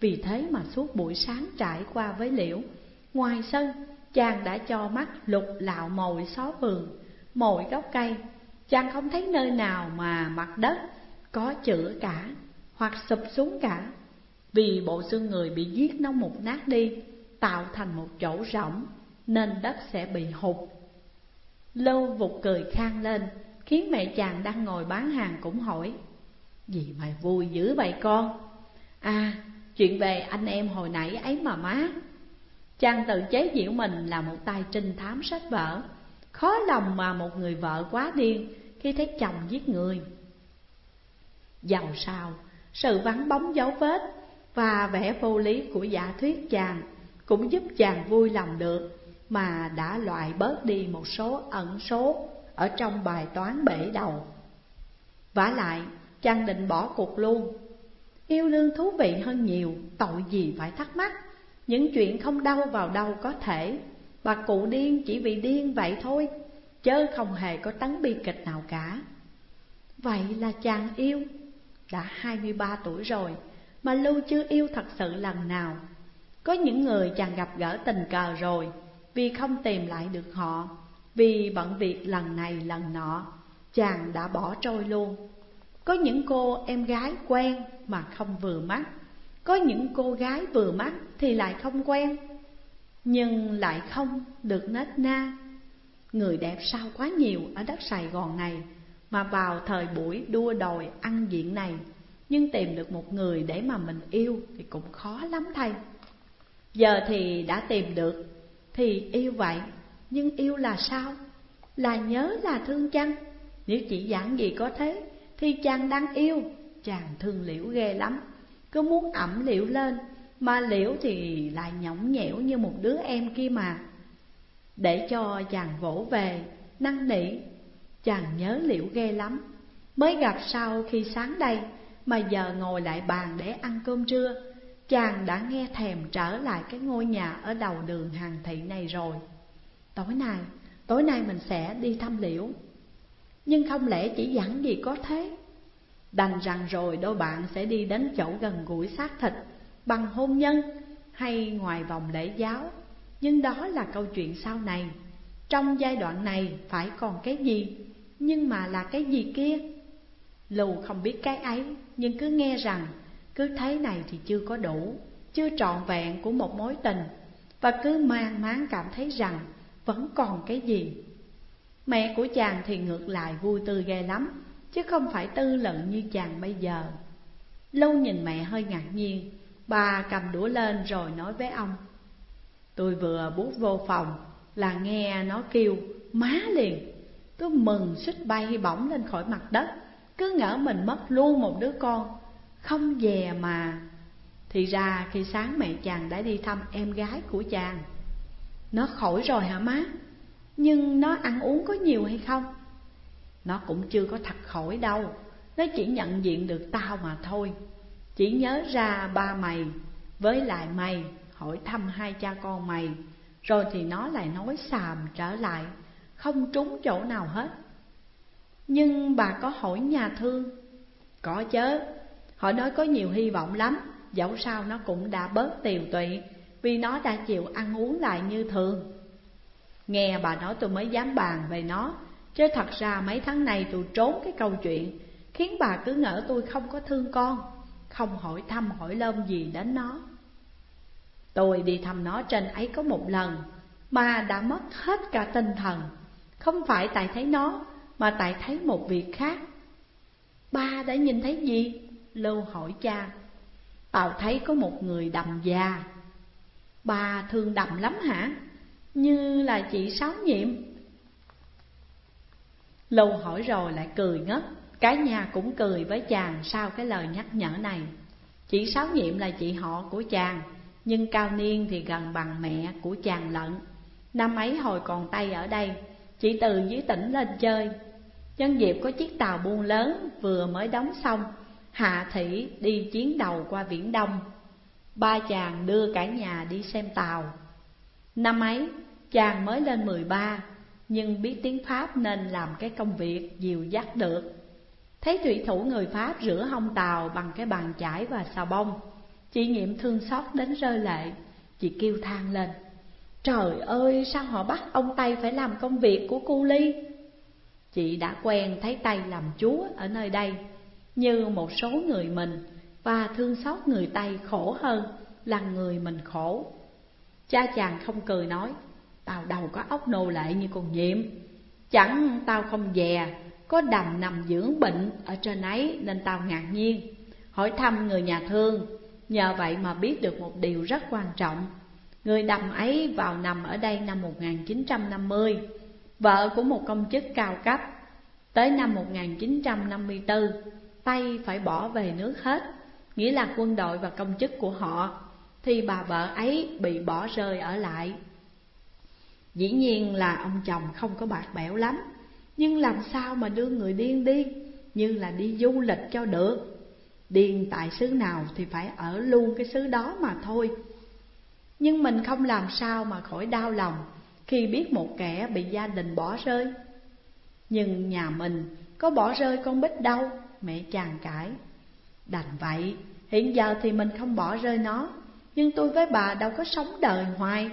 Vì thế mà suốt buổi sáng trải qua với Liễu, Ngoài sân, Chàng đã cho mắt lục lạo mồi xó vườn, Mồi gốc cây. Chàng không thấy nơi nào mà mặt đất Có chữa cả Hoặc sụp xuống cả. Vì bộ xương người bị giết nó một nát đi, Tạo thành một chỗ rỗng, Nên đất sẽ bị hụt. Lâu vụt cười khang lên, Khiến mẹ chàng đang ngồi bán hàng cũng hỏi Gì mày vui dữ vậy con? À chuyện về anh em hồi nãy ấy mà má. Chàng tự chế giễu mình là một tay trinh thám sách vở. Khó lòng mà một người vợ quá điên khi thấy chồng giết người. Dầu sao, sự vắng bóng dấu vết và vẻ vô lý của giả thuyết chàng Cũng giúp chàng vui lòng được Mà đã loại bớt đi một số ẩn số ở trong bài toán bể đầu. Vả lại, chàng định bỏ cuộc luôn. Yêu đương thú vị hơn nhiều, tội gì phải thắc mắc. Những chuyện không đau vào đâu có thể. Bà cụ điên chỉ vì điên vậy thôi Chớ không hề có tấn bi kịch nào cả. Vậy là chàng yêu. Đã 23 tuổi rồi Mà Lưu chưa yêu thật sự lần nào. Có những người chàng gặp gỡ tình cờ rồi Vì không tìm lại được họ Vì bận việc lần này lần nọ chàng đã bỏ trôi luôn. Có những cô em gái quen mà không vừa mắt. Có những cô gái vừa mắt thì lại không quen. Nhưng lại không được nết na. Người đẹp sao quá nhiều ở đất Sài Gòn này Mà vào thời buổi đua đòi ăn diện này. Nhưng tìm được một người để mà mình yêu thì cũng khó lắm thầy. Giờ thì đã tìm được, Thì yêu vậy. Nhưng yêu là sao? Là nhớ là thương chăng? Nếu chỉ giản gì có thế thì chàng đang yêu. Chàng thương liễu ghê lắm. Cứ muốn ẩm liễu lên Mà liễu thì lại nhõng nhẽo như một đứa em kia mà. Để cho chàng vỗ về Năn nỉ. Chàng nhớ liễu ghê lắm. Mới gặp sau khi sáng đây Mà giờ ngồi lại bàn để ăn cơm trưa Chàng đã nghe thèm trở lại cái ngôi nhà ở đầu đường hàng thị này rồi. Tối nay, tối nay mình sẽ đi thăm liễu. Nhưng không lẽ chỉ dặn gì có thế? Đành rằng rồi đôi bạn sẽ đi đến chỗ gần gũi xác thịt, Bằng hôn nhân hay ngoài vòng lễ giáo. Nhưng đó là câu chuyện sau này. Trong giai đoạn này phải còn cái gì? Nhưng mà là cái gì kia? Lù không biết cái ấy, Nhưng cứ nghe rằng, cứ thế này thì chưa có đủ, Chưa trọn vẹn của một mối tình. Và cứ mang máng cảm thấy rằng Vẫn còn cái gì. Mẹ của chàng thì ngược lại vui tươi ghê lắm, Chứ không phải tư lận như chàng bây giờ. Lâu nhìn mẹ hơi ngạc nhiên, Bà cầm đũa lên rồi nói với ông, Tôi vừa bút vô phòng Là nghe nó kêu, má liền, Tôi mừng xích bay bổng lên khỏi mặt đất, Cứ ngỡ mình mất luôn một đứa con. Không về mà. Thì ra khi sáng mẹ chàng đã đi thăm em gái của chàng. Nó khỏi rồi hả má? Nhưng nó ăn uống có nhiều hay không? Nó cũng chưa có thật khỏi đâu. Nó chỉ nhận diện được tao mà thôi. Chỉ nhớ ra ba mày với lại mày, hỏi thăm hai cha con mày. Rồi thì nó lại nói xàm trở lại. Không trúng chỗ nào hết. Nhưng bà có hỏi nhà thương. Có chớ. Họ nói có nhiều hy vọng lắm. Dẫu sao nó cũng đã bớt tiều tụy Vì nó đã chịu ăn uống lại như thường. Nghe bà nói tôi mới dám bàn về nó. Chứ thật ra mấy tháng này tôi trốn cái câu chuyện, Khiến bà cứ ngỡ tôi không có thương con, Không hỏi thăm hỏi lơm gì đến nó. Tôi đi thăm nó trên ấy có một lần Mà đã mất hết cả tinh thần. Không phải tại thấy nó, Mà tại thấy một việc khác. Ba đã nhìn thấy gì? Lưu hỏi cha. Tao thấy có một người đầm già. Bà thương đầm lắm hả? Như là chị Sáu Nhiệm. Lâu hỏi rồi lại cười ngất. Cả nhà cũng cười với chàng sau cái lời nhắc nhở này. Chị Sáu Nhiệm là chị họ của chàng, Nhưng cao niên thì gần bằng mẹ của chàng lận. Năm ấy hồi còn tay ở đây, Chị từ dưới tỉnh lên chơi. Nhân dịp có chiếc tàu buôn lớn vừa mới đóng xong, Hạ Thủy đi chiến đầu qua Viễn Đông. Ba chàng đưa cả nhà đi xem tàu. Năm ấy, chàng mới lên 13 Nhưng biết tiếng Pháp nên làm cái công việc dìu dắt được. Thấy thủy thủ người Pháp rửa hông tàu bằng cái bàn chải và xà bông, Chị nghiệm thương xót đến rơi lệ. Chị kêu than lên, Trời ơi, sao họ bắt ông Tây phải làm công việc của cu ly? Chị đã quen thấy Tây làm chúa ở nơi đây, như một số người mình, và thương xót người Tây khổ hơn là người mình khổ. Cha chàng không cười nói, tao đâu có ốc nô lệ như con nhiệm, chẳng tao không dè, có đầm nằm dưỡng bệnh ở trên ấy nên tao ngạc nhiên. Hỏi thăm người nhà thương, nhờ vậy mà biết được một điều rất quan trọng. Người đầm ấy vào nằm ở đây năm 1950, vợ của một công chức cao cấp. Tới năm 1954, Tây phải bỏ về nước hết Nghĩa là quân đội và công chức của họ thì bà vợ ấy bị bỏ rơi ở lại. Dĩ nhiên là ông chồng không có bạc bẽo lắm Nhưng làm sao mà đưa người điên đi Như là đi du lịch cho được. Điên tại xứ nào thì phải ở luôn cái xứ đó mà thôi. Nhưng mình không làm sao mà khỏi đau lòng Khi biết một kẻ bị gia đình bỏ rơi. Nhưng nhà mình có bỏ rơi con bích đâu mẹ chàng cãi. Đành vậy, hiện giờ thì mình không bỏ rơi nó. Nhưng tôi với bà đâu có sống đời hoài.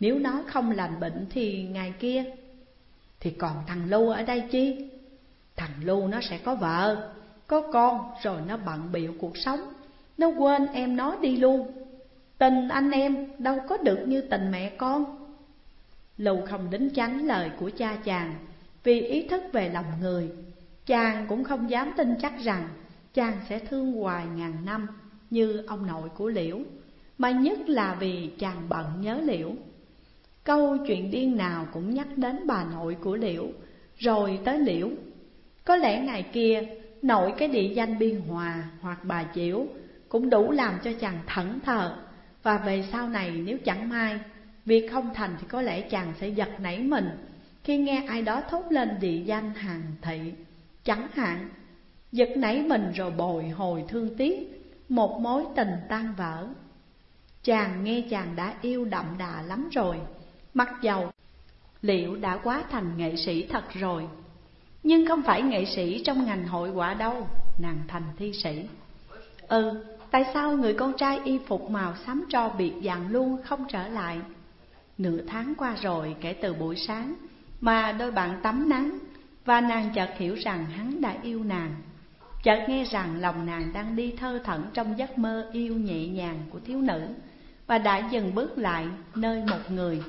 Nếu nó không lành bệnh thì ngày kia. Thì còn thằng Lưu ở đây chi? Thằng Lưu nó sẽ có vợ, có con rồi nó bận biệu cuộc sống. Nó quên em nó đi luôn. Tình anh em đâu có được như tình mẹ con. Lưu không đính chánh lời của cha chàng Vì ý thức về lòng người. Chàng cũng không dám tin chắc rằng Chàng sẽ thương hoài ngàn năm Như ông nội của Liễu. Mà nhất là vì chàng bận nhớ Liễu. Câu chuyện điên nào cũng nhắc đến bà nội của Liễu. Rồi tới Liễu. Có lẽ ngày kia, nội cái địa danh biên hòa hoặc bà chiểu Cũng đủ làm cho chàng thẫn thờ. Và về sau này nếu chẳng may, Việc không thành thì có lẽ chàng sẽ giật nảy mình Khi nghe ai đó thốt lên địa danh hàng thị. Chẳng hạn, Giật nảy mình rồi bồi hồi thương tiếc, Một mối tình tan vỡ. Chàng nghe chàng đã yêu đậm đà lắm rồi. Mặc dầu liệu đã quá thành nghệ sĩ thật rồi Nhưng không phải nghệ sĩ trong ngành hội họa đâu Nàng thành thi sĩ. Ừ, tại sao người con trai y phục màu xám cho biệt dạng luôn không trở lại? Nửa tháng qua rồi kể từ buổi sáng Mà đôi bạn tắm nắng Và nàng chợt hiểu rằng hắn đã yêu nàng. Chợt nghe rằng lòng nàng đang đi thơ thẩn trong giấc mơ yêu nhẹ nhàng của thiếu nữ. Và đã dần bước lại nơi một người.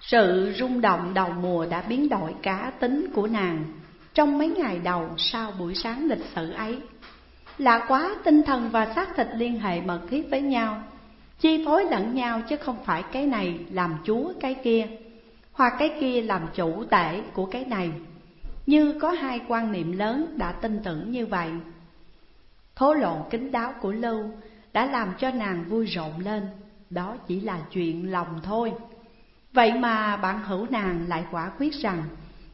Sự rung động đầu mùa đã biến đổi cá tính của nàng. Trong mấy ngày đầu sau buổi sáng lịch sử ấy Lạ quá tinh thần và xác thịt liên hệ mật thiết với nhau. Chi phối lẫn nhau chứ không phải cái này làm chúa cái kia, Hoặc cái kia làm chủ tể của cái này. Như có hai quan niệm lớn đã tin tưởng như vậy. Thố lộn kính đáo của Lưu đã làm cho nàng vui rộn lên. Đó chỉ là chuyện lòng thôi. Vậy mà bạn hữu nàng lại quả quyết rằng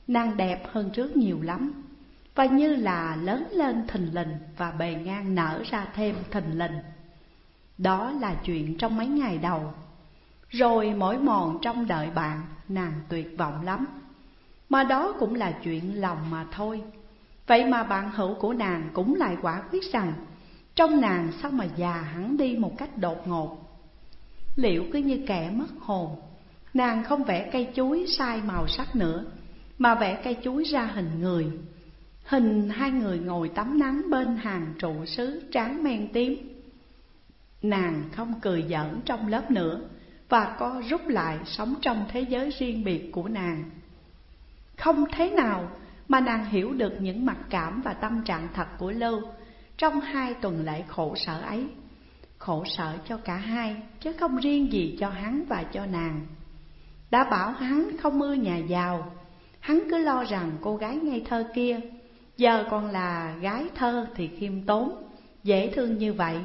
Nàng đẹp hơn trước nhiều lắm, Và như là lớn lên thình lình Và bề ngang nở ra thêm thình lình. Đó là chuyện trong mấy ngày đầu. Rồi mỗi mòn trong đợi bạn, Nàng tuyệt vọng lắm. Mà đó cũng là chuyện lòng mà thôi. Vậy mà bạn hữu của nàng cũng lại quả quyết rằng trong nàng sao mà già hẳn đi một cách đột ngột? Liệu cứ như kẻ mất hồn, Nàng không vẽ cây chuối sai màu sắc nữa, Mà vẽ cây chuối ra hình người. Hình hai người ngồi tắm nắng bên hàng trụ sứ tráng men tím. Nàng không cười giỡn trong lớp nữa Và có rút lại sống trong thế giới riêng biệt của nàng. Không thế nào mà nàng hiểu được những mặc cảm và tâm trạng thật của Lưu. Trong hai tuần lễ khổ sở ấy. Khổ sở cho cả hai, chứ không riêng gì cho hắn và cho nàng. Đã bảo hắn không mưa nhà giàu, Hắn cứ lo rằng cô gái ngây thơ kia, Giờ còn là gái thơ thì khiêm tốn, Dễ thương như vậy.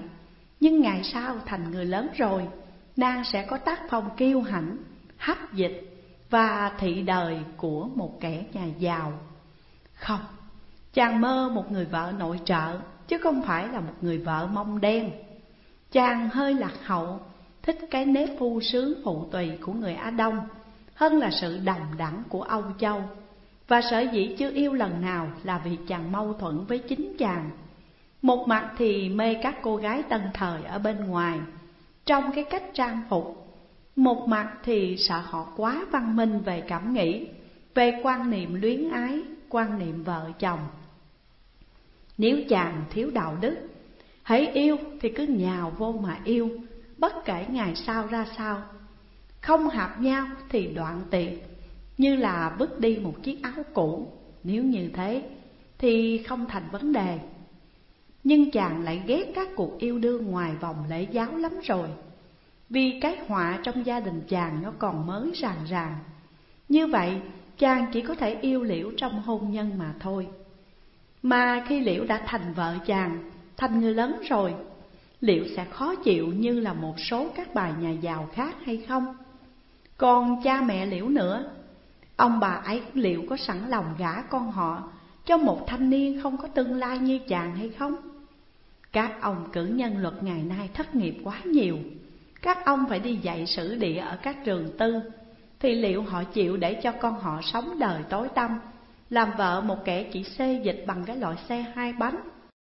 Nhưng ngày sau thành người lớn rồi, Nàng sẽ có tác phong kiêu hãnh, Hấp dịch Và thị đời của một kẻ nhà giàu. Không, Chàng mơ một người vợ nội trợ Chứ không phải là một người vợ mông đen Chàng hơi lạc hậu thích cái nếp phu sướng phụ tùy của người Á Đông hơn là sự đồng đẳng của Âu Châu. Và sở dĩ chưa yêu lần nào là vì chàng mâu thuẫn với chính chàng. Một mặt thì mê các cô gái tân thời ở bên ngoài, trong cái cách trang phục. Một mặt thì sợ họ quá văn minh về cảm nghĩ, về quan niệm luyến ái, quan niệm vợ chồng. Nếu chàng thiếu đạo đức, hãy yêu thì cứ nhào vô mà yêu, bất kể ngày sau ra sao. Không hợp nhau thì đoạn tiệt Như là vứt đi một chiếc áo cũ. Nếu như thế thì không thành vấn đề. Nhưng chàng lại ghét các cuộc yêu đương ngoài vòng lễ giáo lắm rồi. Vì cái họa trong gia đình chàng nó còn mới ràng ràng. Như vậy chàng chỉ có thể yêu liễu trong hôn nhân mà thôi. Mà khi liễu đã thành vợ chàng, thành người lớn rồi Liệu sẽ khó chịu như là một số các bà nhà giàu khác hay không? Còn cha mẹ liễu nữa Ông bà ấy liệu có sẵn lòng gả con họ Cho một thanh niên không có tương lai như chàng hay không? Các ông cử nhân luật ngày nay thất nghiệp quá nhiều. Các ông phải đi dạy sử địa ở các trường tư. Thì liệu họ chịu để cho con họ sống đời tối tăm. Làm vợ một kẻ chỉ xê dịch bằng cái loại xe hai bánh.